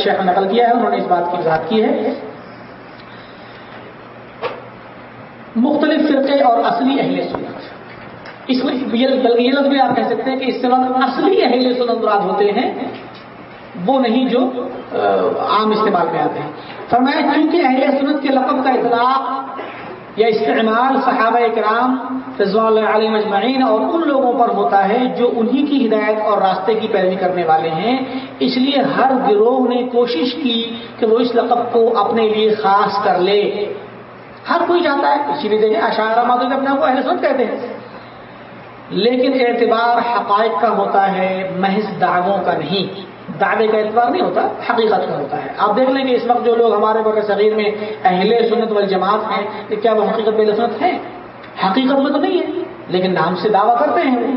شیخ نے نقل کیا ہے، انہوں نے اس بات کی وضاحت کی ہے۔ مختلف فرقے اور اصلی اہل سنت۔ اس میں یہ لفظ بھی آپ کہہ سکتے ہیں کہ اس سے اصلی اہل سنت مراد ہوتے ہیں، وہ نہیں جو عام استعمال میں آتے ہیں۔ فرمایا کیونکہ اہل سنت کے لقب کا اطلاق یا استعمال صحابہ کرام رضوان اللہ علیہ مجمعین اور ان لوگوں پر ہوتا ہے جو انہی کی ہدایت اور راستے کی پیروی کرنے والے ہیں۔ اس لیے ہر گروہ نے کوشش کی کہ وہ اس لقب کو اپنے لیے خاص کر لے۔ ہر کوئی چاہتا ہے، اسی لیے دیکھیں اشارہ مادو اپنے آپ کو اہل سنت کہتے ہیں۔ لیکن اعتبار حقائق کا ہوتا ہے، محض دعووں کا نہیں۔ دعوے کا اعتبار نہیں ہوتا، حقیقت کا ہوتا ہے۔ آپ دیکھ لیں کہ اس وقت جو لوگ ہمارے بر صغیر میں اہل سنت والجماعت ہیں کہ کیا وہ حقیقت بے سنت ہیں؟ حقیقت میں تو نہیں ہے لیکن نام سے دعویٰ کرتے ہیں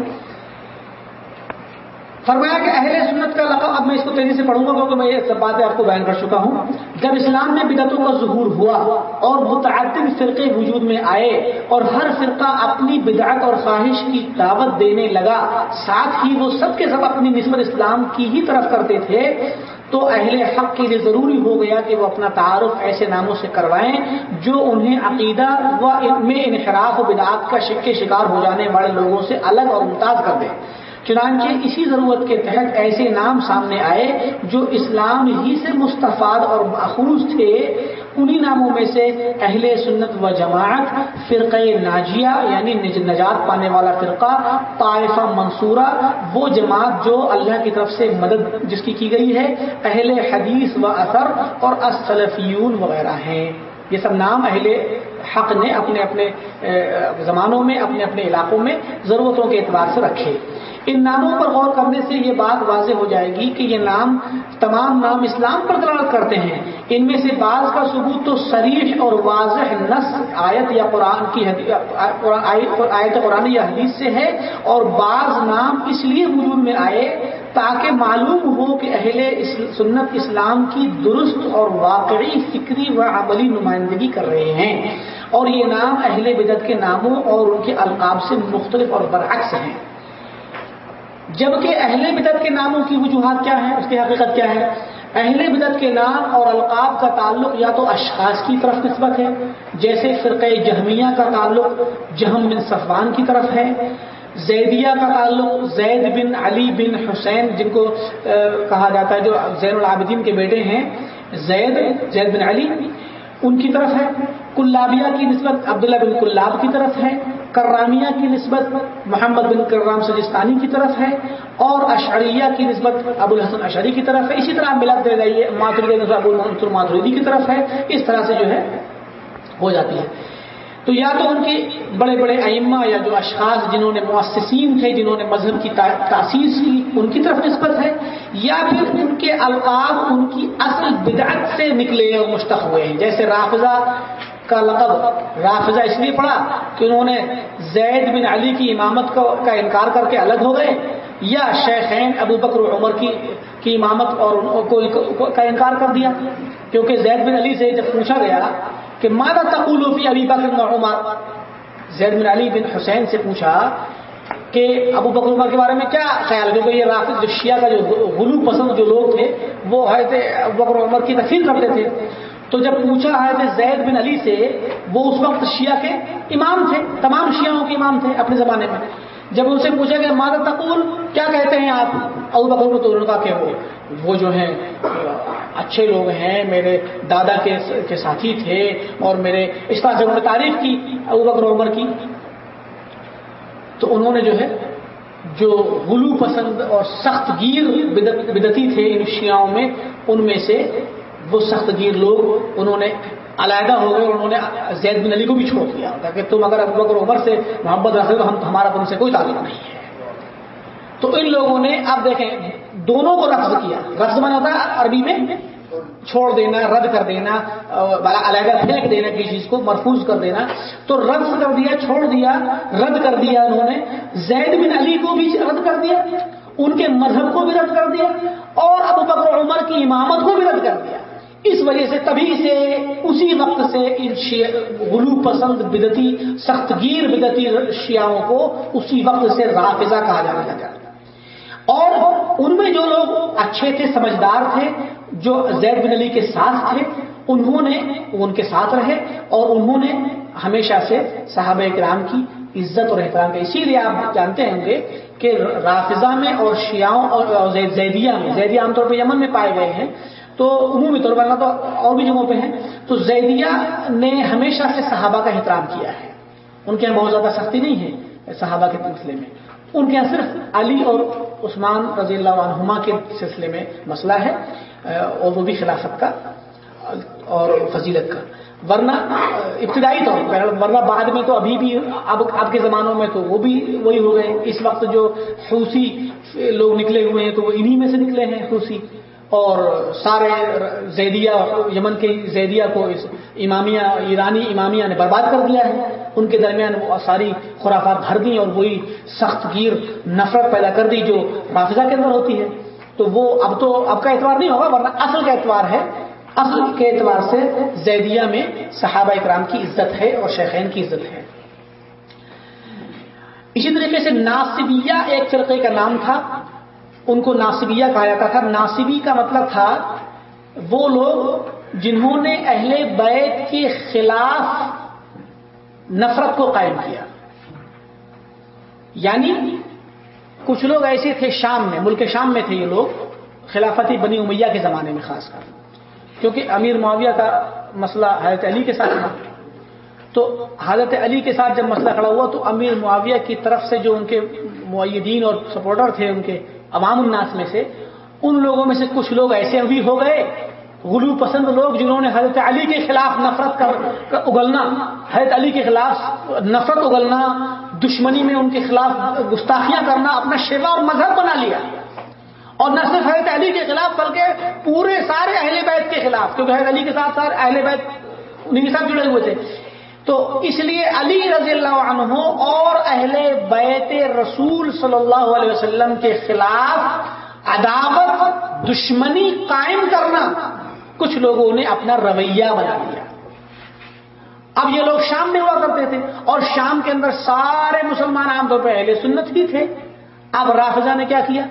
فرمایا کہ اہل سنت کا لقب اب میں اس کو تیزی سے پڑھوں گا کیونکہ میں یہ سب باتیں آپ کو بیان کر چکا ہوں۔ جب اسلام میں بدعتوں کا ظہور ہوا اور متعدد فرقے وجود میں آئے اور ہر فرقہ اپنی بدعت اور خواہش کی دعوت دینے لگا، ساتھ ہی وہ سب کے سب اپنی نسبت اسلام کی ہی طرف کرتے تھے، تو اہل حق کے لیے ضروری ہو گیا کہ وہ اپنا تعارف ایسے ناموں سے کروائیں جو انہیں عقیدہ و میں انحراف و بدعات کا شک شکار ہو جانے والے لوگوں سے الگ اور ممتاز کر دیں۔ چنانچہ اسی ضرورت کے تحت ایسے نام سامنے آئے جو اسلام ہی سے مستفاد اور ماخوذ تھے انہی ناموں میں سے اہل سنت و جماعت، فرقہ ناجیہ یعنی نجات پانے والا فرقہ، طائفہ منصورہ، وہ جماعت جو اللہ کی طرف سے مدد جس کی کی گئی ہے، اہل حدیث و اثر اور اسلفیون وغیرہ ہیں۔ یہ سب نام اہل حق نے اپنے اپنے زمانوں میں، اپنے اپنے علاقوں میں ضرورتوں کے اعتبار سے رکھے۔ ان ناموں پر غور کرنے سے یہ بات واضح ہو جائے گی کہ یہ نام تمام نام اسلام پر دلالت کرتے ہیں۔ ان میں سے بعض کا ثبوت تو شریف اور واضح نس آیت یا قرآن کی آیت قرآن یا حدیث سے ہے اور بعض نام اس لیے وجود میں آئے تاکہ معلوم ہو کہ اہل سنت اسلام کی درست اور واقعی فکری و عملی نمائندگی کر رہے ہیں اور یہ نام اہل بدت کے ناموں اور ان کے القاب سے مختلف اور برعکس ہیں۔ جبکہ اہل بدت کے ناموں کی وجوہات کیا ہیں؟ اس کی حقیقت کیا ہے؟ اہل بدت کے نام اور القاب کا تعلق یا تو اشخاص کی طرف نسبت ہے، جیسے فرقہ جہمیہ کا تعلق جہم بن صفوان کی طرف ہے، زیدیہ کا تعلق زید بن علی بن حسین جن کو کہا جاتا ہے، جو زین العابدین کے بیٹے ہیں، زید زید بن علی، ان کی طرف ہے۔ کلابیہ کی نسبت عبداللہ بن کلاب کی طرف ہے۔ کرامیہ کی نسبت محمد بن کرام سجستانی کی طرف ہے اور اشعریہ کی نسبت ابو الحسن اشعری کی طرف ہے۔ اسی طرح ملاد دے جائیے ماتری ابو منصور ماتریدی کی طرف ہے۔ اس طرح سے جو ہے ہو جاتی ہے۔ تو یا تو ان کے بڑے بڑے ائمہ یا جو اشخاص جنہوں نے مؤسسین تھے، جنہوں نے مذہب کی تاسیس کی، ان کی طرف نسبت ہے۔ یا پھر ان کے القاب ان کی اصل بدعت سے نکلے اور مشتق ہوئے ہیں۔ جیسے رافضہ کا لقب رافضہ اس لیے پڑا کہ انہوں نے زید بن علی کی امامت کا انکار کر کے الگ ہو گئے یا شیخین ابو بکر عمر کی کی امامت اور کا انکار کر دیا۔ کیونکہ زید بن علی سے جب پوچھا گیا کہ مادا تقولفی علی بکر عمر؟ زید بن علی بن حسین سے پوچھا کہ ابو بکر عمر کے بارے میں کیا خیال ہے؟ کیونکہ یہ رافظ جو شیعہ کا جو غلو پسند جو لوگ تھے، وہ ہے ابو بکر عمر کی تفصیل کرتے تھے۔ تو جب پوچھا ہے زید بن علی سے، وہ اس وقت شیعہ کے امام تھے، تمام شیعوں کے امام تھے اپنے زمانے میں۔ جب ان سے پوچھا گیا مادا تقول، کیا کہتے ہیں آپ؟ ابو بکر کو تو کا کہ وہ وہ جو ہیں، اچھے لوگ ہیں، میرے دادا کے ساتھی تھے اور میرے اس طرح سے انہوں نے تعریف کی ابو بکر عمر کی، تو انہوں نے جو ہے، جو غلو پسند اور سخت گیر بدتی تھے ان شیاؤں میں، ان میں سے وہ سخت گیر لوگ انہوں نے علیحدہ ہو گئے اور انہوں نے زید بن علی کو بھی چھوڑ دیا۔ تاکہ تم اگر ابو بکر عمر سے محبت رکھے تو ہم ہمارا تم سے کوئی تعلق نہیں ہے۔ تو ان لوگوں نے اب دیکھیں، دونوں کو رقص کیا۔ رقص بنا ہوتا ہے عربی میں چھوڑ دینا، رد کر دینا علیحدہ پھینک دینا کسی چیز کو مرفوظ کر دینا۔ تو رد کر دیا، چھوڑ دیا، رد کر دیا انہوں نے۔ زید بن علی کو بھی رد کر دیا، ان کے مذہب کو بھی رد کر دیا اور ابو بکر عمر کی امامت کو بھی رد کر دیا۔ اس وجہ سے تبھی سے اسی وقت سے ان غلو پسند بدتی سخت گیر بدتی شیاؤں کو اسی وقت سے رافضہ کہا جانے لگا اور ان میں جو لوگ اچھے تھے، سمجھدار تھے، جو زید بن علی کے ساتھ تھے، انہوں نے، ان کے ساتھ رہے اور انہوں نے ہمیشہ سے صحابہ کرام کی عزت اور احترام کا، اسی لیے آپ جانتے ہوں گے کہ رافضہ میں اور شیاؤں اور زیدیہ میں، زیدیہ عام طور پہ یمن میں پائے گئے ہیں تو عمومی طور پر تو اور بھی جگہوں پہ ہیں۔ تو زیدیہ نے ہمیشہ سے صحابہ کا احترام کیا ہے۔ ان کے یہاں بہت زیادہ سختی نہیں ہے صحابہ کے سلسلے میں۔ ان کے یہاں صرف علی اور عثمان رضی اللہ عنہما کے سلسلے میں مسئلہ ہے اور وہ بھی خلافت کا اور فضیلت کا۔ ورنہ ابتدائی طور پر، ورنہ بعد میں تو ابھی بھی، اب اب کے زمانوں میں تو وہ بھی وہی ہو گئے۔ اس وقت جو حوثی لوگ نکلے ہوئے ہیں تو وہ انہی میں سے نکلے ہیں، حوثی۔ اور سارے زیدیہ یمن کے زیدیہ کو اس امامیہ ایرانی امامیہ نے برباد کر دیا ہے۔ ان کے درمیان وہ ساری خرافات بھر دی اور وہی سخت گیر نفرت پیدا کر دی جو رافظہ کے اندر ہوتی ہے۔ تو وہ اب تو اب کا اعتبار نہیں ہوگا، ورنہ اصل کا اعتبار ہے۔ اصل کے اعتبار سے زیدیہ میں صحابہ اکرام کی عزت ہے اور شیخین کی عزت ہے۔ اسی طریقے سے ناصبیہ ایک فرقے کا نام تھا۔ ان کو ناصبیہ کہا جاتا تھا۔ ناصبی کا مطلب تھا وہ لوگ جنہوں نے اہل بیت کے خلاف نفرت کو قائم کیا۔ یعنی کچھ لوگ ایسے تھے شام میں، ملک شام میں تھے یہ لوگ، خلافتی بنی امیہ کے زمانے میں خاص کر۔ کیونکہ امیر معاویہ کا مسئلہ حضرت علی کے ساتھ تھا۔ تو حضرت علی کے ساتھ جب مسئلہ کھڑا ہوا تو امیر معاویہ کی طرف سے جو ان کے معیدین اور سپورٹر تھے، ان کے عوام الناس میں سے، ان لوگوں میں سے کچھ لوگ ایسے بھی ہو گئے، غلو پسند لوگ جنہوں نے حضرت علی کے خلاف نفرت کا اگلنا، حضرت علی کے خلاف نفرت اگلنا، دشمنی میں ان کے خلاف گستاخیاں کرنا، اپنا شیوا اور مذہب بنا لیا۔ اور نہ صرف حضرت علی کے خلاف، بلکہ پورے سارے اہل بیت کے خلاف، کیونکہ حضرت علی کے ساتھ سارے اہل بیت انہیں کے ساتھ جڑے ہوئے تھے۔ تو اس لیے علی رضی اللہ عنہ اور اہل بیت رسول صلی اللہ علیہ وسلم کے خلاف عداوت، دشمنی قائم کرنا، کچھ لوگوں نے اپنا رویہ بنا لیا۔ اب یہ لوگ شام میں ہوا کرتے تھے اور شام کے اندر سارے مسلمان عام طور پہ اہل سنت ہی تھے۔ اب رافضہ نے کیا کیا؟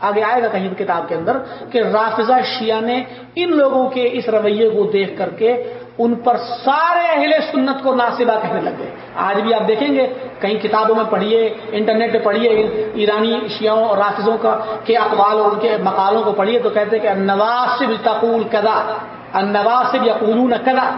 آگے آئے گا کہیں کتاب کے اندر کہ رافضہ شیعہ نے ان لوگوں کے اس رویے کو دیکھ کر کے ان پر سارے اہل سنت کو ناصبہ کہنے لگے آج بھی آپ دیکھیں گے کہیں کتابوں میں پڑھیے، انٹرنیٹ پہ پڑھیے ایرانی شیعوں اور رافظوں کا کے اقوال اور ان کے مقالوں کو پڑھیے تو کہتے ہیں کہ نواسب تقول کدا نواسب یقولون کدا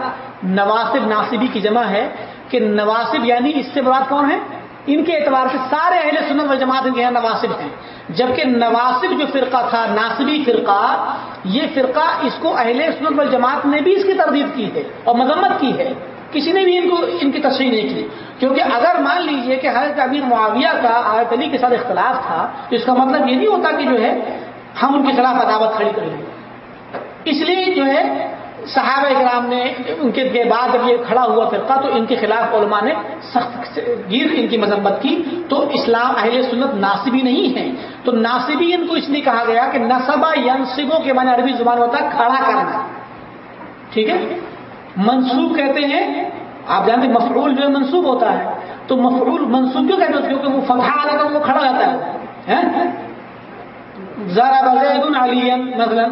نواسب ناصبی کی جمع ہے کہ نواسب یعنی اس سے مراد کون ہے ان کے اعتبار سے سارے اہل سنت و جماعت ان کے یہاں نواسب ہیں۔ جبکہ نواسب جو فرقہ تھا ناصبی فرقہ، یہ فرقہ اس کو اہل سنت و جماعت نے بھی اس کی تردید کی ہے اور مذمت کی ہے۔ کسی نے بھی ان کو ان کی تشریح نہیں کی۔ کیونکہ اگر مان لیجیے کہ حضرت امیر معاویہ کا آیت علی کے ساتھ اختلاف تھا تو اس کا مطلب یہ نہیں ہوتا کہ جو ہے ہم ان کے خلاف عداوت کھڑی کر لیں۔ اس لیے جو ہے صحابہ اکرام نے ان کے بعد جب یہ کھڑا ہوا فرقہ، تو ان کے خلاف علماء نے سخت گیر ان کی مذمت کی۔ تو اسلام اہل سنت ناصبی نہیں ہے تو ناصبی ان کو اس لیے کہا گیا کہ نصبہ ینصبوں کے معنی عربی زبان ہوتا ہے کھڑا کرنا۔ ٹھیک ہے؟ منصوب کہتے ہیں، آپ جانتے ہیں مفعول جو ہے منصوب ہوتا ہے۔ تو مفعول منصوب کیوں کہتے ہیں کیونکہ وہ فتح لگا وہ کھڑا رہتا ہے۔ ذرا بزید علی مثلا۔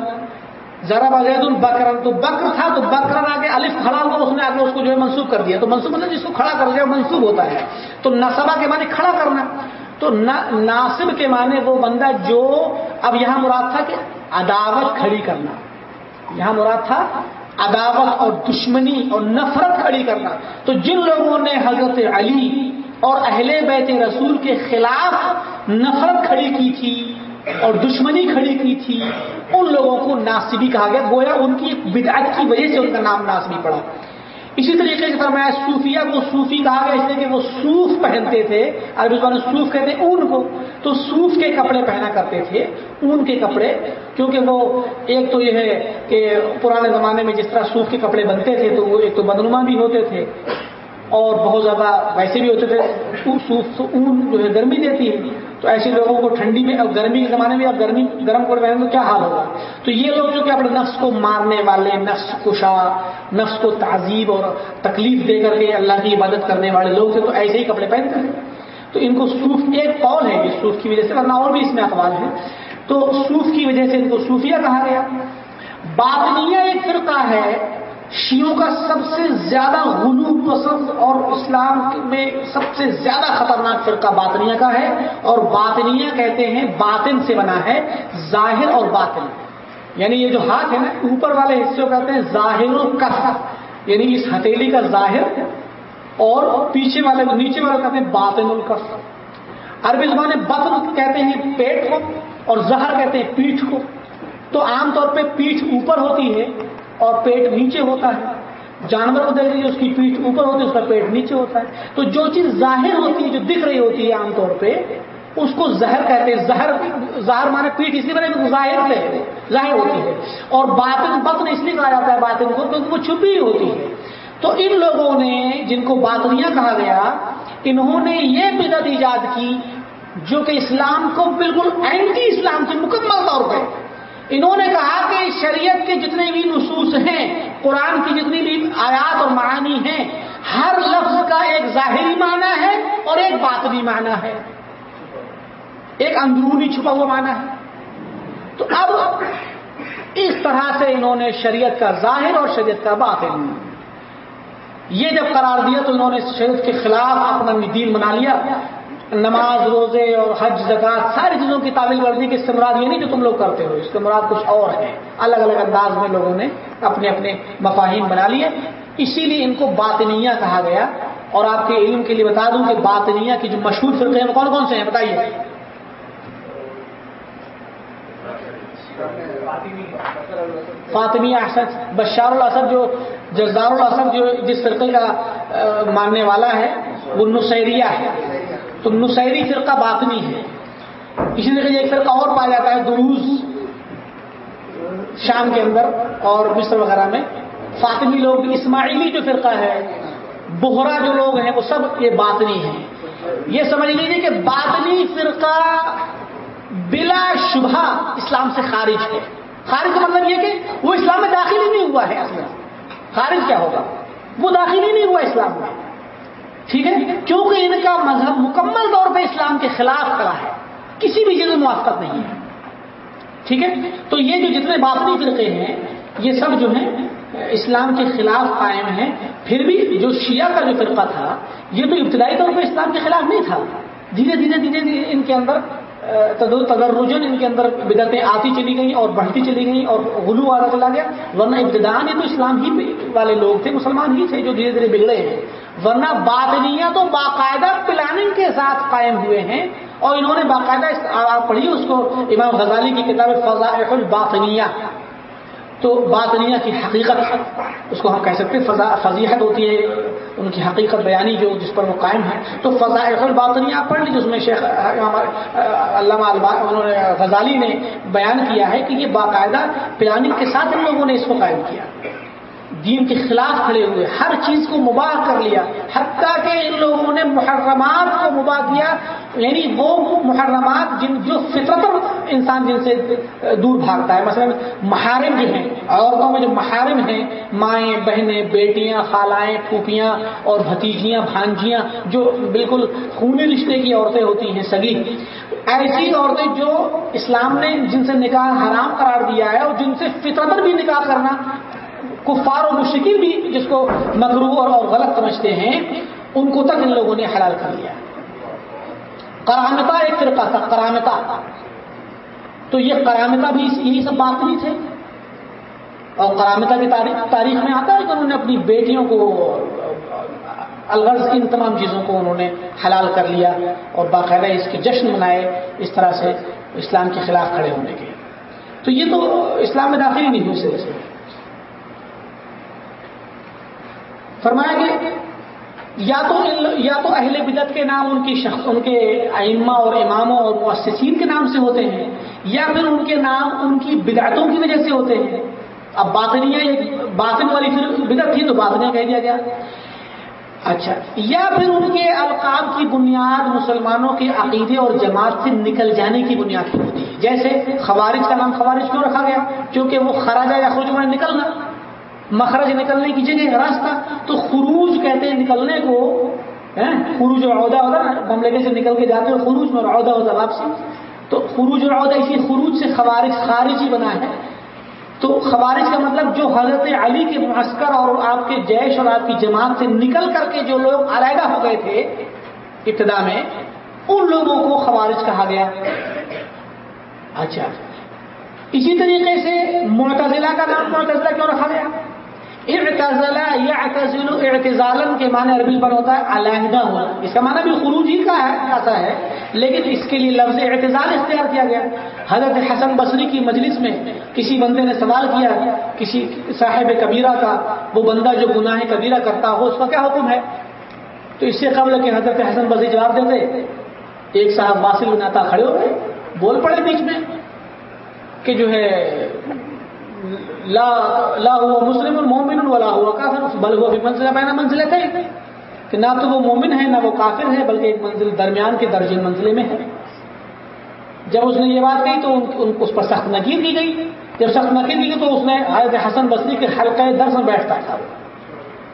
ذرا بزید البکرن تو بکر تھا تو بکرن آگے الف کھڑا ہوا اس نے آگے اس کو جو ہے منسوخ کر دیا۔ تو منسوخ مطلب جس کو کھڑا کر دیا منسوخ ہوتا ہے۔ تو نصبہ کے معنی کھڑا کرنا۔ تو ناصب کے معنی وہ بندہ جو اب یہاں مراد تھا کہ عداوت کھڑی کرنا۔ یہاں مراد تھا عداوت اور دشمنی اور نفرت کھڑی کرنا۔ تو جن لوگوں نے حضرت علی اور اہل بیت رسول کے خلاف نفرت کھڑی کی تھی اور دشمنی کھڑی کی تھی، ان لوگوں کو ناصبی کہا گیا۔ گویا ان کی بدعت کی وجہ سے ان کا نام ناصبی پڑا۔ اسی طریقے سے فرمایا صوفیہ کو صوفی کہا گیا، اس لیے کہ وہ صوف پہنتے تھے، عربی زبان صوف کہتے ہیں اون کو۔ تو صوف کے کپڑے پہنا کرتے تھے، اون کے کپڑے، کیونکہ وہ ایک تو یہ ہے کہ پرانے زمانے میں جس طرح صوف کے کپڑے بنتے تھے، تو وہ ایک تو بدنما بھی ہوتے تھے، اور بہت زیادہ ویسے بھی ہوتے تھے۔ اون جو ہے گرمی دیتی ہے۔ تو ایسے لوگوں کو ٹھنڈی میں اب گرمی کے زمانے میں اب گرمی گرم کر پہنے تو کیا حال ہوگا؟ تو یہ لوگ جو کہ اپنے نفس کو مارنے والے، نفس کشا، نفس کو تعذیب اور تکلیف دے کر کے اللہ کی عبادت کرنے والے لوگ تھے تو ایسے ہی کپڑے پہنتے تھے تو ان کو صوف ایک قول ہے یہ صوف کی وجہ سے، ورنہ اور بھی اس میں اخبار ہے تو صوف کی وجہ سے ان کو صوفیہ کہا گیا۔ باطنیہ ایک فرقہ ہے شیوں کا سب سے زیادہ غلو پسند اور اسلام میں سب سے زیادہ خطرناک فرقہ باطنیہ کا ہے اور باطنیہ کہتے ہیں باطن سے بنا ہے، ظاہر اور باطن۔ یعنی یہ جو ہاتھ ہے نا، اوپر والے حصے کو کہتے ہیں ظاہر و کف۔ یعنی اس ہتھیلی کا ظاہر اور پیچھے والے، نیچے والے کہتے ہیں باطن الکف۔ عربی زبان میں بطن کہتے ہیں پیٹ کو اور زہر کہتے ہیں پیٹھ کو۔ تو عام طور پہ پیٹھ اوپر ہوتی ہے اور پیٹ نیچے ہوتا ہے۔ جانور کو دیکھ لیجیے اس کی پیٹھ اوپر ہوتی ہے، اس کا پیٹ نیچے ہوتا ہے۔ تو جو چیز ظاہر ہوتی ہے، جو دکھ رہی ہوتی ہے عام طور پہ، اس کو زہر کہتے ہیں۔ زہر زہر مانے پیٹ اس لیے بنے ظاہر سے ظاہر ہوتی ہے۔ اور باطن بطن اس لیے کہا جاتا ہے، باطن کو کیونکہ وہ چھپی ہوتی ہے۔ تو ان لوگوں نے، جن کو باطنیاں کہا گیا، انہوں نے یہ بدت ایجاد کی جو کہ اسلام کو بالکل اینٹی اسلام تھی مکمل طور پہ انہوں نے کہا کہ شریعت کے جتنے بھی نصوص ہیں، قرآن کی جتنی بھی آیات اور معنی ہیں، ہر لفظ کا ایک ظاہری معنی ہے اور ایک باطنی معنی ہے۔ ایک اندرونی چھپا ہوا معنی ہے۔ تو اب اس طرح سے انہوں نے شریعت کا ظاہر اور شریعت کا باطن۔ یہ جب قرار دیا تو انہوں نے شریعت کے خلاف اپنا دین بنا لیا۔ نماز، روزے اور حج، زکات ساری چیزوں کی تعویل ورزی کے استعمال یہ نہیں جو تم لوگ کرتے ہو۔ اس کے مراد کچھ اور ہے الگ الگ انداز میں لوگوں نے اپنے اپنے مفاہیم بنا لیے۔ اسی لیے ان کو باطنیہ کہا گیا۔ اور آپ کے علم کے لیے بتا دوں کہ باطنیہ کی جو مشہور فرقے ہیں وہ کون کون سے ہیں؟ بتائیے۔ فاطمیہ اسد بشار الاسد جو، جزار الاسد جو جس فرقے کا ماننے والا ہے، وہ نصیریہ ہے۔ تو نصیری فرقہ باطنی ہے۔ اسی طریقے ایک فرقہ اور پایا جاتا ہے دروز شام کے اندر اور مصر وغیرہ میں۔ فاطمی لوگ اسماعیلی جو فرقہ ہے بہرا جو لوگ ہیں، وہ سب یہ باطنی ہیں۔ یہ سمجھ لیجیے کہ باطنی فرقہ بلا شبہ اسلام سے خارج ہے۔ خارج کا مطلب یہ کہ وہ اسلام میں داخل ہی نہیں ہوا ہے اصل خارج کیا ہوگا؟ وہ داخل ہی نہیں ہوا اسلام میں۔ ٹھیک ہے؟ کیونکہ ان کا مذہب مکمل طور پہ اسلام کے خلاف کھڑا ہے۔ کسی بھی چیز میں موافقت نہیں ہے۔ ٹھیک ہے؟ تو یہ جو جتنے باطنی فرقے ہیں، یہ سب جو ہیں، اسلام کے خلاف قائم ہیں۔ پھر بھی جو شیعہ کا جو فرقہ تھا، یہ تو ابتدائی طور پہ اسلام کے خلاف نہیں تھا۔ دھیرے دھیرے دھیرے دھیرے ان کے اندر تدرجن ان کے اندر بدعتیں آتی چلی گئیں اور بڑھتی چلی گئیں اور غلو آتا چلا گیا۔ ورنہ ابتدان یہ تو اسلام ہی والے لوگ تھے، مسلمان ہی تھے جو دھیرے دھیرے بگڑے ہیں۔ ورنہ باطنیہ تو باقاعدہ پلاننگ کے ساتھ قائم ہوئے ہیں اور انہوں نے باقاعدہ پڑھی اس کو امام غزالی کی کتاب فضائح الباطنیہ۔ تو باطنیہ کی حقیقت، اس کو ہم کہہ سکتے ہیں فضیحت ہوتی ہے، ان کی حقیقت بیانی جو جس پر وہ قائم ہے تو فضائح الباطنیہ پڑھ لیجیے اس میں شیخ علامہ انہوں نے، غزالی نے بیان کیا ہے کہ یہ باقاعدہ پلاننگ کے ساتھ ان لوگوں نے اس کو قائم کیا۔ دین کے خلاف کھڑے ہوئے، ہر چیز کو مباح کر لیا، حتیٰ کہ ان لوگوں نے محرمات کو مباح کیا یعنی وہ محرمات جن جو فطرت انسان جن سے دور بھاگتا ہے، مثلا محارم جو ہیں، عورتوں میں جو محارم ہیں، مائیں، بہنیں، بیٹیاں، خالائیں پھوپیاں اور بھتیجیاں، بھانجیاں، جو بالکل خونی رشتے کی عورتیں ہوتی ہیں، سگی، ایسی عورتیں جو اسلام نے جن سے نکاح حرام قرار دیا ہے اور جن سے فطرت بھی نکاح کرنا کفار و مشکل بھی جس کو مغرو اور غلط سمجھتے ہیں، ان کو تک ان لوگوں نے حلال کر لیا۔ کرامتا ایک فرقہ تھا کرامتا تو یہ کرامتا بھی یہی سب بات نہیں تھے۔ اور کرامتا کی تاریخ تاریخ میں آتا ہے کہ انہوں نے اپنی بیٹیوں کو، الغرض ان تمام چیزوں کو انہوں نے حلال کر لیا اور باقاعدہ اس کے جشن منائے، اس طرح سے اسلام کے خلاف کھڑے ہونے کے۔ تو یہ تو اسلام میں داخل ہی نہیں ہوئی سے فرمایا کہ یا تو یا تو اہل بدت کے نام ان کی شخص ان کے ائمہ اور اماموں اور مؤسسین کے نام سے ہوتے ہیں، یا پھر ان کے نام ان کی بدعتوں کی وجہ سے ہوتے ہیں۔ اب باطنیاں باطن والی پھر بدت تھی تو باطنیاں کہہ دیا گیا۔ اچھا یا پھر ان کے القاب کی بنیاد مسلمانوں کے عقیدے اور جماعت سے نکل جانے کی بنیاد کی ہوتی ہے۔ جیسے خوارج کا نام خوارج کیوں رکھا گیا؟ کیونکہ وہ خراجہ یا خروج میں نکلنا۔ مخرج نکلنے کی جگہ راستہ۔ تو خروج کہتے ہیں نکلنے کو خروج اور عہدہ ہوتا نا مملکے سے نکل کے جاتے ہو خروج میں اور عہدہ ہوتا واپسی۔ تو خروج اور عہدہ اسی خروج سے خوارج خارج ہی بنا ہے۔ تو خوارج کا مطلب جو حضرت علی کے معسکر اور آپ کے جیش اور آپ کی جماعت سے نکل کر کے جو لوگ علیحدہ ہو گئے تھے ابتدا میں، ان لوگوں کو خوارج کہا گیا۔ اچھا۔ اسی طریقے سے معتزلہ کا نام معتزلہ کیوں رکھا گیا؟ اعتزلہ یا اعتزالن کے معنی عربی پر ہوتا ہے علیحدہ ہوا اس کا معنی بھی خروج ہی کا ہے، ایسا ہے۔ لیکن اس کے لیے لفظ اعتزال اختیار کیا گیا۔ حضرت حسن بصری کی مجلس میں کسی بندے نے سوال کیا، کسی صاحب کبیرہ کا، وہ بندہ جو گناہ کبیرہ کرتا ہو، اس کا کیا حکم ہے؟ تو اس سے قبل کہ حضرت حسن بصری جواب دیتے، ایک صاحب واصل بناتا کھڑے ہو گئے، بول پڑے بیچ میں کہ جو ہے لا لا ہوا مسلم المومن ولا ہوا کافر، بل وہ بھی منزلہ پہنا منزلے تھے کہ نہ تو وہ مومن ہے، نہ وہ کافر ہے، بلکہ ایک منزل درمیان کے درجن منزلے میں ہے۔ جب اس نے یہ بات کہی تو ان اس پر سخت نقیر کی گئی۔ جب سخت نقیر کی گئی تو اس نے حضرت حسن بصری کے حلقہ درس میں بیٹھتا تھا۔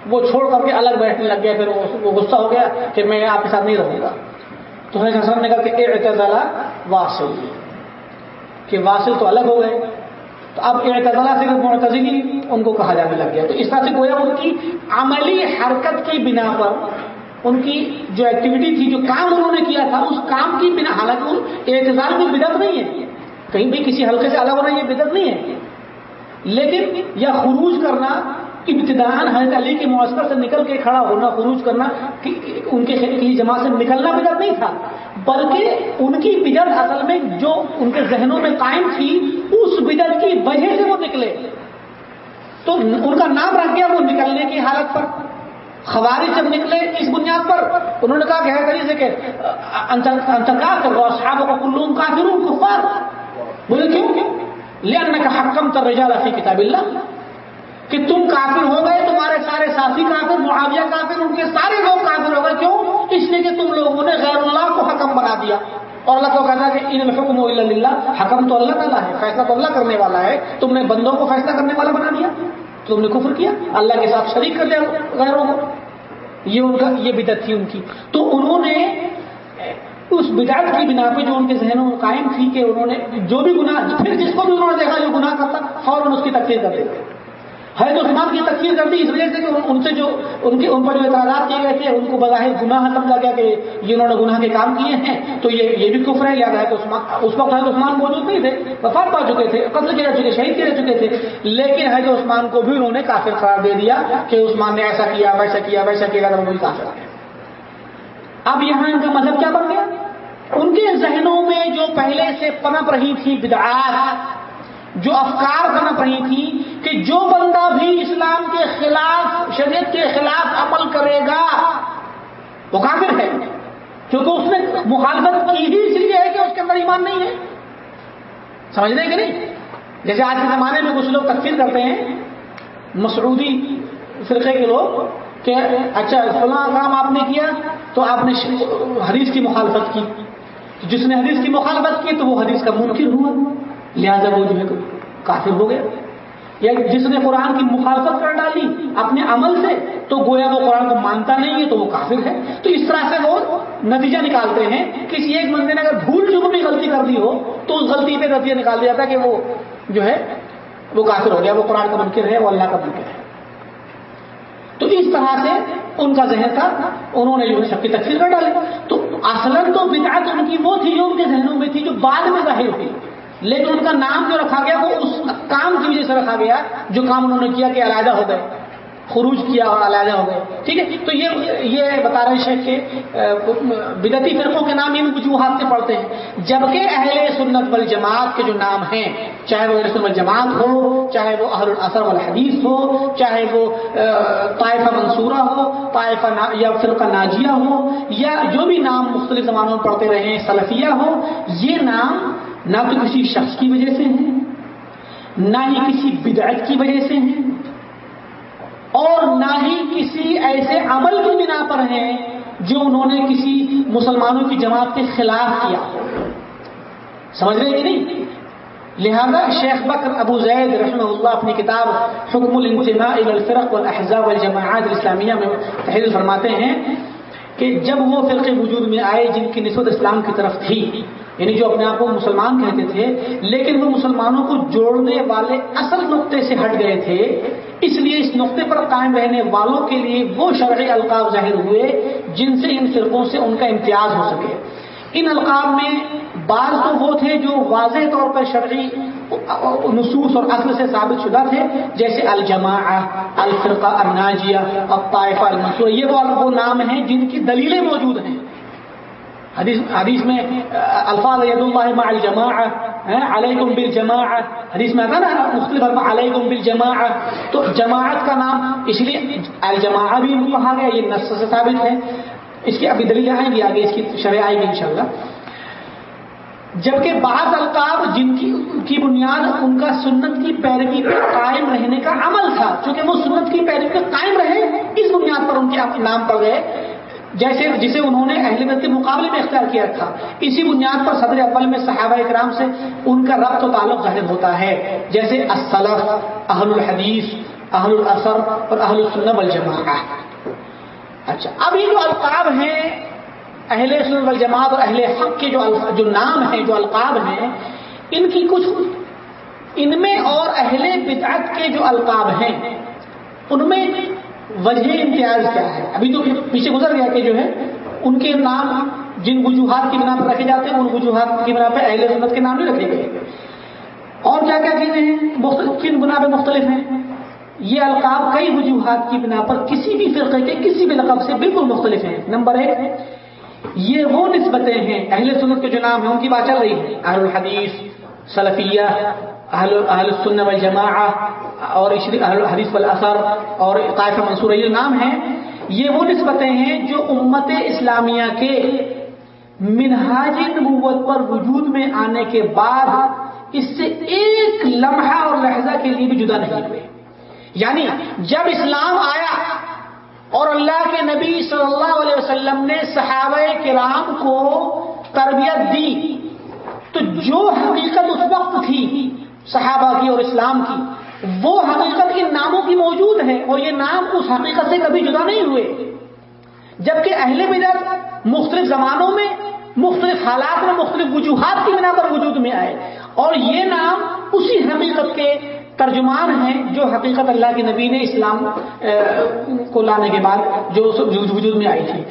وہ چھوڑ کر کے الگ بیٹھنے لگ گیا، پھر وہ غصہ ہو گیا کہ میں آپ کے ساتھ نہیں رہوں گا۔ تو حضرت حسن نے کہا کہ اعتزالہ واصل۔ کہ واصل تو الگ ہو گئے۔ تو اب اعتدالہ سے معتزلی ان کو کہا جانے لگ گیا۔ تو اس طرح سے گویا ان کی عملی حرکت کی بنا پر ان کی جو ایکٹیویٹی تھی، جو کام انہوں نے کیا تھا، اس کام کی بنا، حالانکہ اعتزال میں بدت نہیں ہے۔ کہیں بھی کسی حلقے سے الگ ہونا یہ بدت نہیں ہے۔ لیکن یا خروج کرنا ابتدان حضرت علی کے معسکر سے نکل کے کھڑا ہونا، خروج کرنا ان کے کسی جماعت سے نکلنا بدت نہیں تھا، بلکہ ان کی بدت اصل میں جو ان کے ذہنوں میں قائم تھی، اس بدت کی وجہ سے وہ نکلے۔ تو ان کا نام رکھ گیا وہ نکلنے کی حالت پر۔ خوارج جب نکلے اس بنیاد پر، انہوں نے کہا کہ ہے سے کہ انتقال کر رہا صحابوں کو کلوم کافر کفار۔ بولے، کیوں؟ کیوں لے کا حکم تر رجا رفی کتاب اللہ۔ کہ تم کافر ہو گئے، تمہارے سارے ساتھی کافر، معاویہ کافر، ان کے سارے لوگ کافر ہو گئے۔ کیوں؟ اس لیے کہ تم لوگوں نے غیر اللہ کو حکم بنا دیا۔ اور اللہ کو کہتا ہے کہ ان الحکم اللہ حکم تو اللہ تعالیٰ ہے، فیصلہ تو اللہ کرنے والا ہے۔ تم نے بندوں کو فیصلہ کرنے والا بنا دیا، تم نے کفر کیا، اللہ کے ساتھ شریک کر دیا غیروں کو۔ یہ ان کا، یہ بدت تھی ان کی۔ تو انہوں نے اس بدعت کی بنا پہ جو ان کے ذہنوں میں قائم تھی کہ انہوں نے جو بھی گناہ، پھر جس کو بھی انہوں نے دیکھا جو گناہ کرتا، فوراً اس کی تقریر کر دیتے۔ حید عثمان کی تقریر کر دی، اس وجہ سے کہ ان سے جو ان کے ان پر جو اعتراضات کیے گئے تھے، ان کو بظاہر گناہ سمجھا گیا کہ یہ انہوں نے گناہ کے کام کیے ہیں۔ تو یہ یہ بھی کفر ہے، یاد ہے عثمان اس وقت حید عثمان موجود نہیں تھے، وفات پا چکے تھے، قتل کیے جا چکے، شہید کیے جا چکے تھے۔ لیکن حید عثمان کو بھی انہوں نے کافر قرار دے دیا کہ عثمان نے ایسا کیا، ویسا کیا ویسا کیا وہ بھی کافر ہے۔ اب یہاں ان کا مذہب کیا بن گیا؟ ان کے ذہنوں میں جو پہلے سے پنپ رہی تھی بدعات جو افکار بنپ رہی تھی کہ جو بندہ بھی اسلام کے خلاف، شریعت کے خلاف عمل کرے گا، وہ کافر ہے۔ کیونکہ اس نے مخالفت کی ہی اس لیے ہے کہ اس کے اندر ایمان نہیں ہے۔ سمجھ رہے کہ نہیں؟ جیسے آج کے زمانے میں کچھ لوگ تقسیم کرتے ہیں۔ مسعودی فرقے کے لوگ کہ اچھا فلاں کام آپ نے کیا تو آپ نے حدیث کی مخالفت کی۔ جس نے حدیث کی مخالفت کی تو وہ حدیث کا منکر ہوا۔ لہذا وہ جو ہے کافر ہو گیا یا یعنی جس نے قرآن کی مخالفت کر ڈالی اپنے عمل سے، تو گویا وہ قرآن کو مانتا نہیں ہے، تو وہ کافر ہے۔ تو اس طرح سے وہ نتیجہ نکالتے ہیں کسی ایک بندے نے اگر بھول چک بھی غلطی کر دی ہو، تو اس غلطی پہ نتیجہ نکال دیا تھا کہ وہ جو ہے، وہ کافر ہو گیا، وہ قرآن کا منکر ہے، وہ اللہ کا منکر ہے۔ تو اس طرح سے ان کا ذہن تھا، انہوں نے جو ہے سب کی تقسیم کر ڈالی۔ تو اصل تو بدعت ان کی وہ تھی جو ان کے ذہنوں میں تھی، جو بعد میں ظاہر ہوئی۔ لیکن ان کا نام جو رکھا گیا، وہ اس کام کی وجہ سے رکھا گیا جو کام انہوں نے کیا کہ علیحدہ ہو گئے، خروج کیا اور علیحدہ ہو گئے، ٹھیک ہے؟ تو یہ یہ بتا رہے شیخ کہ بدتی فرقوں کے نام ان وجوہات سے پڑھتے ہیں۔ جبکہ اہل سنت والجماعت کے جو نام ہیں، چاہے وہ اہل سنت جماعت ہو، چاہے وہ اہل الاثر والحدیث ہو، چاہے وہ طائفہ منصورہ ہو، طائفہ یا فرقہ ناجیہ ہو، یا جو بھی نام مختلف زمانوں میں پڑھتے رہے سلفیہ ہو، یہ نام نہ تو کسی شخص کی وجہ سے ہیں، نہ ہی کسی بدعت کی وجہ سے ہیں، اور نہ ہی کسی ایسے عمل کی بنا پر ہیں جو انہوں نے کسی مسلمانوں کی جماعت کے خلاف کیا۔ سمجھ رہے کہ نہیں؟ لہذا شیخ بکر ابو زید رحمہ اللہ اپنی کتاب حکم الانتماء الفرق والاحزاب والجماعات الاسلامیہ میں تحریر فرماتے ہیں کہ جب وہ فرقے وجود میں آئے جن کی نسبت اسلام کی طرف تھی یعنی جو اپنے آپ کو مسلمان کہتے تھے، لیکن وہ مسلمانوں کو جوڑنے والے اصل نقطے سے ہٹ گئے تھے۔ اس لیے اس نقطے پر قائم رہنے والوں کے لیے وہ شرعی القاب ظاہر ہوئے جن سے ان فرقوں سے ان کا امتیاز ہو سکے۔ ان القاب میں بعض تو وہ تھے جو واضح طور پر شرعی نصوص اور اصل سے ثابت شدہ تھے، جیسے الجماع الفرقہ الناجیہ، الطائفہ المنصور یہ وہ نام ہیں جن کی دلیلیں موجود ہیں۔ حدیث حدیث میں، الفاظ ید اللہ مع الجماع علیکم بالجماع حدیث میں آتا نا مختلف الفاظ، علیکم بالجماع تو جماعت کا نام، اس لیے الجماع بھی کہا گیا، یہ نص سے ثابت ہے۔ اس کی ابھی دلیل آئیں گی، آگے اس کی شرح آئے گی انشاءاللہ۔ جبکہ بعض القاب جن کی کی بنیاد ان کا سنت کی پیروی پر قائم رہنے کا عمل تھا، چونکہ وہ سنت کی پیروی پر قائم رہے، اس بنیاد پر ان کے نام پڑ گئے۔ جیسے جسے انہوں نے اہل بیت کے مقابلے میں اختیار کیا تھا، اسی بنیاد پر صدر اول میں صحابہ اکرام سے ان کا ربط و تعلق ظاہر ہوتا ہے، جیسے السلف، اہل الحدیث، اہل الاثر اور اہل السنہ والجماعہ۔ اچھا اب یہ جو القاب ہیں، اہل سنت والجماعت اور اہل حق کے جو جو نام ہیں، جو القاب ہیں، ان کی کچھ ان میں اور اہل بدعت کے جو القاب ہیں، ان میں وجہ امتیاز کیا ہے؟ ابھی تو پیچھے گزر گیا کہ جو ہے، ان کے نام، جن وجوہات کی بنا پر رکھے جاتے ہیں، ان وجوہات کی بنا پہ اہل سنت کے نام نہیں رکھے گئے۔ اور کیا کیا چیزیں ہیں؟ کن بنا پہ مختلف ہیں؟ یہ القاب کئی وجوہات کی بنا پر کسی بھی فرقے کے کسی بھی لقب سے بالکل مختلف ہیں۔ نمبر ایک، یہ وہ نسبتیں ہیں، اہل سنت کے جو نام ہیں، ان کی بات چل رہی ہے۔ اہل الحدیث، سلفیہ اہل السن والجماع اور اہل الحدیث والاثر اور طائفہ منصور یہ نام ہیں، یہ وہ نسبتیں ہیں جو امت اسلامیہ کے منہاج نبوت پر وجود میں آنے کے بعد اس سے ایک لمحہ اور لہجہ کے لیے بھی جدا نہیں ہوئے۔ یعنی جب اسلام آیا اور اللہ کے نبی صلی اللہ علیہ وسلم نے صحابہ کرام کو تربیت دی، تو جو حقیقت اس وقت تھی صحابہ کی اور اسلام کی، وہ حقیقت ان ناموں کی موجود ہے اور یہ نام اس حقیقت سے کبھی جدا نہیں ہوئے۔ جبکہ اہل بدت مختلف زمانوں میں، مختلف حالات میں، مختلف وجوہات کی بنا پر وجود میں آئے۔ اور یہ نام اسی حقیقت کے ترجمان ہیں جو حقیقت اللہ کے نبی نے اسلام کو لانے کے بعد جو وجود میں آئی تھی۔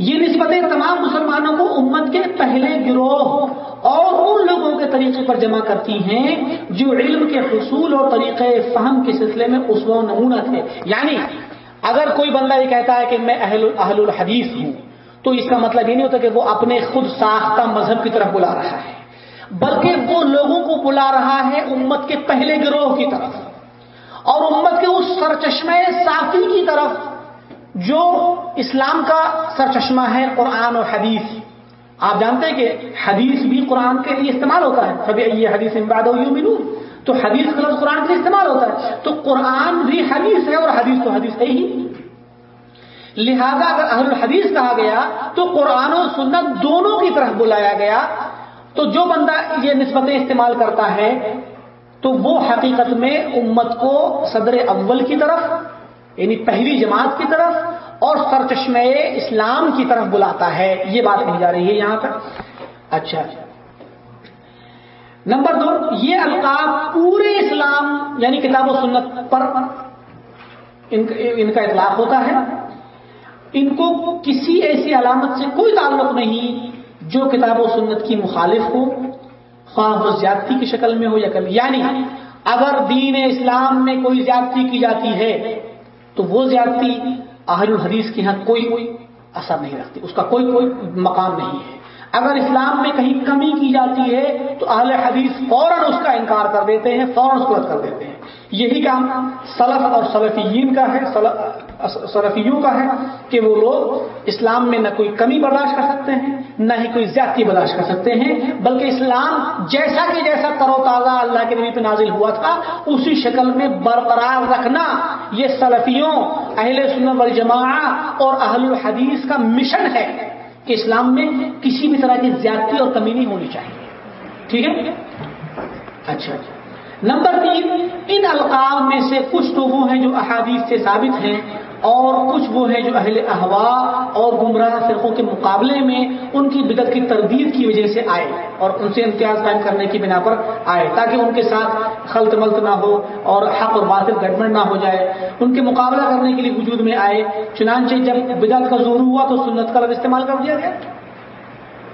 یہ نسبتیں تمام مسلمانوں کو امت کے پہلے گروہ اور ان لوگوں کے طریقے پر جمع کرتی ہیں جو علم کے حصول اور طریقے فہم کے سلسلے میں اس و نمونہ تھے۔ یعنی اگر کوئی بندہ یہ کہتا ہے کہ میں اہل اہل الحدیث ہوں، تو اس کا مطلب یہ نہیں ہوتا کہ وہ اپنے خود ساختہ مذہب کی طرف بلا رہا ہے، بلکہ وہ لوگوں کو بلا رہا ہے امت کے پہلے گروہ کی طرف۔ اور امت کے اس سرچشمے صافی کی طرف جو اسلام کا سرچشمہ ہے قرآن اور حدیث۔ آپ جانتے ہیں کہ حدیث بھی قرآن کے لیے استعمال ہوتا ہے۔ کبھی یہ حدیث امباد ہو یوں ملو تو حدیث کا لفظ قرآن کے لیے استعمال ہوتا ہے۔ تو قرآن بھی حدیث ہے اور حدیث تو حدیث ہے ہی۔ لہذا اگر اہل الحدیث کہا گیا تو قرآن و سنت دونوں کی طرف بلایا گیا۔ تو جو بندہ یہ نسبتیں استعمال کرتا ہے تو وہ حقیقت میں امت کو صدر اول کی طرف یعنی پہلی جماعت کی طرف اور سرچشمہ اسلام کی طرف بلاتا ہے، یہ بات کہی جا رہی ہے یہاں پر۔ اچھا۔ نمبر دو، یہ القاب پورے اسلام یعنی کتاب و سنت پر ان کا اطلاق ہوتا ہے۔ ان کو کسی ایسی علامت سے کوئی تعلق نہیں جو کتاب و سنت کی مخالف ہو، خواہ وہ زیادتی کی شکل میں ہو یا کبھی یعنی اگر دین اسلام میں کوئی زیادتی کی جاتی ہے تو وہ زیادتی اہل الحدیث کے یہاں کوئی کوئی اثر نہیں رکھتی، اس کا کوئی کوئی مقام نہیں ہے۔ اگر اسلام میں کہیں کمی کی جاتی ہے تو اہل حدیث فوراً اس کا انکار کر دیتے ہیں، فوراً اس کو رد کر دیتے ہیں۔ یہی کام سلف اور سلفیین کا ہے سلفیوں کا ہے کہ وہ لوگ اسلام میں نہ کوئی کمی برداشت کر سکتے ہیں، نہ ہی کوئی زیادتی برداشت کر سکتے ہیں، بلکہ اسلام جیسا کہ جیسا کرو تازہ اللہ کے نبی پہ نازل ہوا تھا، اسی شکل میں برقرار رکھنا یہ سلفیوں، اہل سنت والجماع اور اہل الحدیث کا مشن ہے کہ اسلام میں کسی بھی طرح کی زیادتی اور کمی نہیں ہونی چاہیے۔ ٹھیک ہے؟ اچھا۔, اچھا۔ نمبر تین، ان القاب میں سے کچھ تو وہ ہیں جو احادیث سے ثابت ہیں اور کچھ وہ ہیں جو اہل احوا اور گمراہ فرقوں کے مقابلے میں ان کی بدت کی تردید کی وجہ سے آئے اور ان سے امتیاز قائم کرنے کی بنا پر آئے تاکہ ان کے ساتھ خلط ملت نہ ہو اور حق اور باطل گڑبڑ نہ ہو جائے۔ ان کے مقابلہ کرنے کے لیے وجود میں آئے، چنانچہ جب بدعت کا زور ہوا تو سنت کا لفظ استعمال کر دیا گیا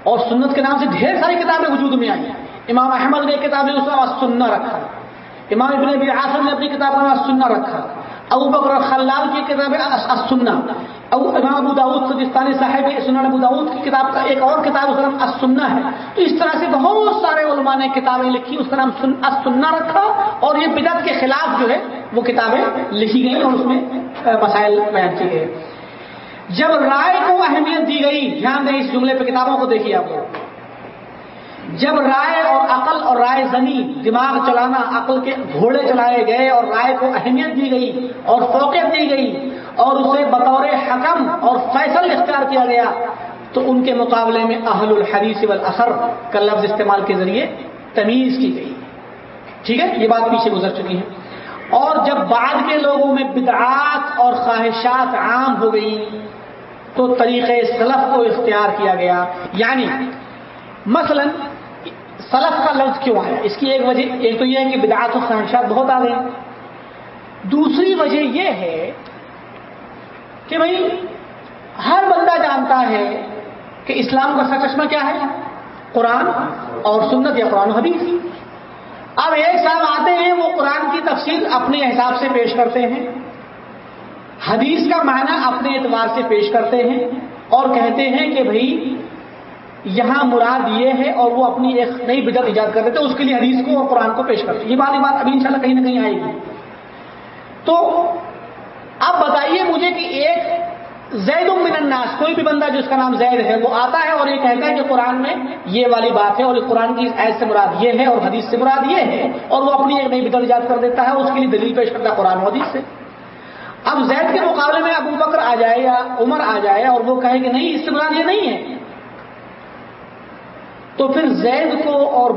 اور سنت کے نام سے ڈھیر ساری کتابیں وجود میں آئی امام احمد نے کتابیں اس کا سننا رکھا۔ امام ابن ابی عاصم نے اپنی کتاب کا سننا رکھا۔ ابو بکر خلال کی کتاب سننا امام ابو داود سجستانی صاحب سنن ابو داود کی کتاب کا ایک اور کتاب اس کا نام سننا ہے۔ تو اس طرح سے بہت سارے علماء نے کتابیں لکھی، اس کا نام سننا رکھا اور یہ بدعت کے خلاف جو ہے، وہ کتابیں لکھی گئی اور اس میں مسائل بیان کیے گئے۔ جب رائے کو اہمیت دی گئی دھیان دیں اس جملے پہ کتابوں کو دیکھیے آپ کو جب رائے اور عقل اور رائے زنی دماغ چلانا، عقل کے گھوڑے چلائے گئے اور رائے کو اہمیت دی گئی اور فوقیت دی گئی اور اسے بطور حکم اور فیصل اختیار کیا گیا، تو ان کے مقابلے میں اہل الحدیث والاثر کا لفظ استعمال کے ذریعے تمیز کی گئی۔ ٹھیک ہے؟ یہ بات پیچھے گزر چکی ہے۔ اور جب بعد کے لوگوں میں بدعات اور خواہشات عام ہو گئی، تو طریقے سلف کو اختیار کیا گیا۔ یعنی مثلا سلف کا لفظ کیوں آیا؟ اس کی ایک وجہ ایک تو یہ ہے کہ بدعات و خواہشات بہت آ گئے۔ دوسری وجہ یہ ہے کہ بھائی، ہر بندہ جانتا ہے کہ اسلام کا چشمہ کیا ہے؟ قرآن اور سنت یا قرآن حدیث۔ اب ایک صاحب آتے ہیں، وہ قرآن کی تفصیل اپنے حساب سے پیش کرتے ہیں۔ حدیث کا معنی اپنے اعتبار سے پیش کرتے ہیں اور کہتے ہیں کہ بھائی یہاں مراد یہ ہے اور وہ اپنی ایک نئی بدت ایجاد کر دیتے اس کے لیے حدیث کو اور قرآن کو پیش کرتے یہ بات یہ بات ابھی انشاءاللہ کہیں نہ کہیں آئے گی۔ تو اب بتائیے مجھے کہ ایک زید من الناس، کوئی بھی بندہ جس کا نام زید ہے، وہ آتا ہے اور یہ کہتا ہے کہ قرآن میں یہ والی بات ہے اور قرآن کی ایس سے مراد یہ ہے اور حدیث سے مراد یہ ہے اور وہ اپنی ایک نئی بدت ایجاد کر دیتا ہے اس کے لیے دلیل پیش کرتا ہے قرآن و حدیث سے۔ اب زید کے مقابلے میں ابو بکر آ جائے یا عمر آ جائے اور وہ کہے کہ نہیں، اس سے مراد یہ نہیں ہے۔ تو پھر زید کو اور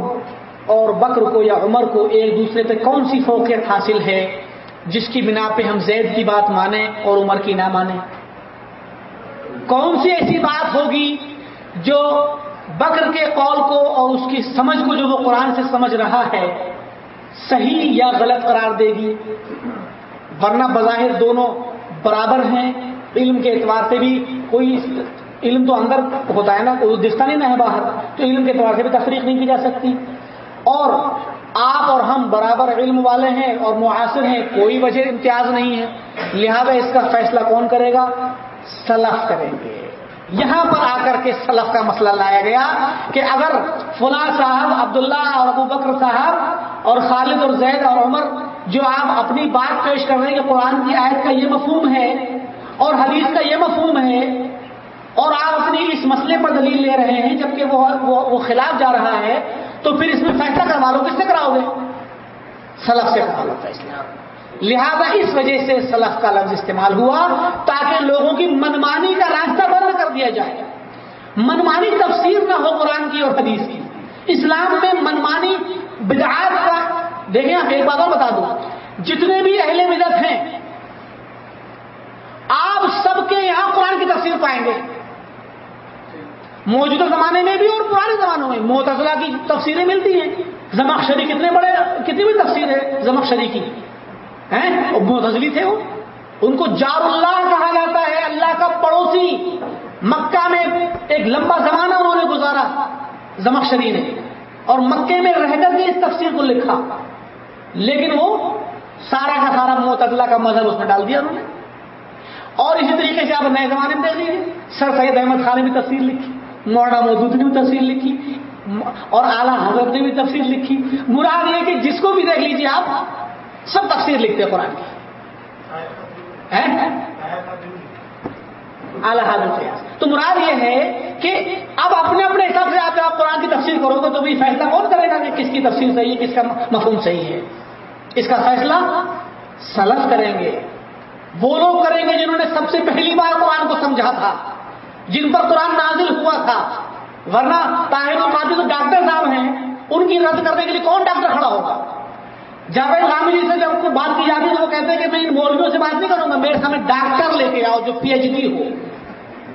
اور بکر کو یا عمر کو ایک دوسرے پہ کون سی فوقیت حاصل ہے جس کی بنا پہ ہم زید کی بات مانیں اور عمر کی نہ مانیں؟ کون سی ایسی بات ہوگی جو بکر کے قول کو اور اس کی سمجھ کو جو وہ قرآن سے سمجھ رہا ہے صحیح یا غلط قرار دے گی؟ ورنہ بظاہر دونوں برابر ہیں، علم کے اعتبار سے بھی کوئی علم تو اندر ہوتا ہے نا دکھتا نہیں نہ ہے باہر، تو علم کے اعتبار سے بھی تفریق نہیں کی جا سکتی۔ اور آپ اور ہم برابر علم والے ہیں اور معاصر ہیں، کوئی وجہ امتیاز نہیں ہے۔ لہذا اس کا فیصلہ کون کرے گا؟ سلف کریں گے۔ یہاں پر آ کر کے سلف کا مسئلہ لایا گیا کہ اگر فلاں صاحب، عبداللہ اور ابو بکر صاحب اور خالد اور زید اور عمر جو آپ اپنی بات پیش کر رہے ہیں کہ قرآن کی آیت کا یہ مفہوم ہے اور حدیث کا یہ مفہوم ہے اور آپ اپنی اس مسئلے پر دلیل لے رہے ہیں جبکہ وہ وہ خلاف جا رہا ہے، تو پھر اس میں فیصلہ کروا لو، کس سے کراؤ گے؟ سلف سے کرا لو فیصلہ۔ لہذا اس وجہ سے سلف کا لفظ استعمال ہوا تاکہ لوگوں کی منمانی کا راستہ بند کر دیا جائے۔ منمانی تفسیر نہ ہو قرآن کی اور حدیث کی۔ اسلام میں منمانی بدعات کا، دیکھیں آپ ایک بات اور بتا دوں۔ جتنے بھی اہل بدت ہیں، آپ سب کے یہاں قرآن کی تفسیر پائیں گے۔ موجودہ زمانے میں بھی اور پرانے زمانوں میں موتلا کی تفسیریں ملتی ہیں۔ زمک شری کتنے بڑے کتنی بھی تفسیر ہے زمک شری کی موتزلی تھے وہ۔ ان کو جار اللہ کہا جاتا ہے، اللہ کا پڑوسی۔ مکہ میں ایک لمبا زمانہ انہوں نے گزارا زمک شری نے۔ اور مکے میں رہ کر کے اس تفسیر کو لکھا۔ لیکن وہ سارا کا سارا موت کا مذہب اس میں ڈال دیا انہوں نے۔ اور اسی طریقے سے آپ نئے زمانے میں دیکھ لیجیے سر سید احمد خان نے بھی تفصیل لکھی۔ مولانا مودود نے بھی تفصیل لکھی، اور اعلیٰ حضرت نے بھی تفصیل لکھی۔ مراد یہ کہ جس کو بھی دیکھ لیجیے آپ، سب تفصیل لکھتے ہیں قرآن کی۔ اعلیٰ حضرت تو مراد یہ ہے کہ اب اپنے اپنے حساب سے آپ آپ قرآن کی تفصیل کرو گے تو بھی فیصلہ کون کرے گا کہ کس کی تفصیل صحیح ہے، کس کا مفہوم صحیح ہے؟ اس کا فیصلہ سلف کریں گے۔ وہ لوگ کریں گے جنہوں نے سب سے پہلی بار قرآن کو سمجھا تھا۔ جن پر قرآن نازل ہوا تھا۔ ورنہ طاہر القادی تو ڈاکٹر صاحب ہیں، ان کی رد کرنے کے لیے کون ڈاکٹر کھڑا ہوگا؟ جاوید غامی جی سے جب بات کی جاتی ہے تو وہ کہتے ہیں کہ میں ان مولویوں سے بات نہیں کروں گا، میرے سامنے ڈاکٹر لے کے آؤ جو پی ایچ ڈی ہو۔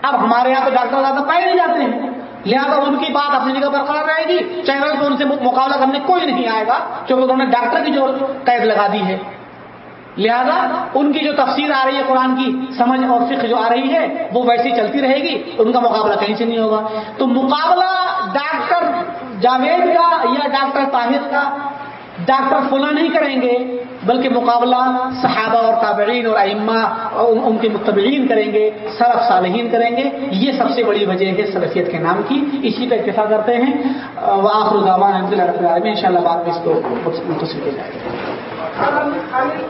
اب ہمارے یہاں تو ڈاکٹر زیادہ پائے نہیں جاتے ہیں۔ لہٰذا ان کی بات اپنی جگہ برقرار رہے گی۔ چینل تو ان سے مقابلہ کرنے کوئی نہیں آئے گا، کیونکہ انہوں نے ڈاکٹر کی جو قید لگا دی ہے۔ لہذا ان کی جو تفسیر آ رہی ہے قرآن کی، سمجھ اور فکر جو آ رہی ہے، وہ ویسی چلتی رہے گی، ان کا مقابلہ کہیں سے نہیں ہوگا۔ تو مقابلہ ڈاکٹر جاوید کا یا ڈاکٹر طاہر کا، ڈاکٹر فلاں نہیں کریں گے، بلکہ مقابلہ صحابہ اور تابعین اور ائمہ ان کے متبعین کریں گے سرف صالحین کریں گے۔ یہ سب سے بڑی وجہ ہے سلفیت کے نام کی۔ اسی پہ اتفاق کرتے ہیں۔ وہ آخر الزامان ان شاء اللہ بعد میں اس کو متصل کیا جائے گا۔ ہم ہمیں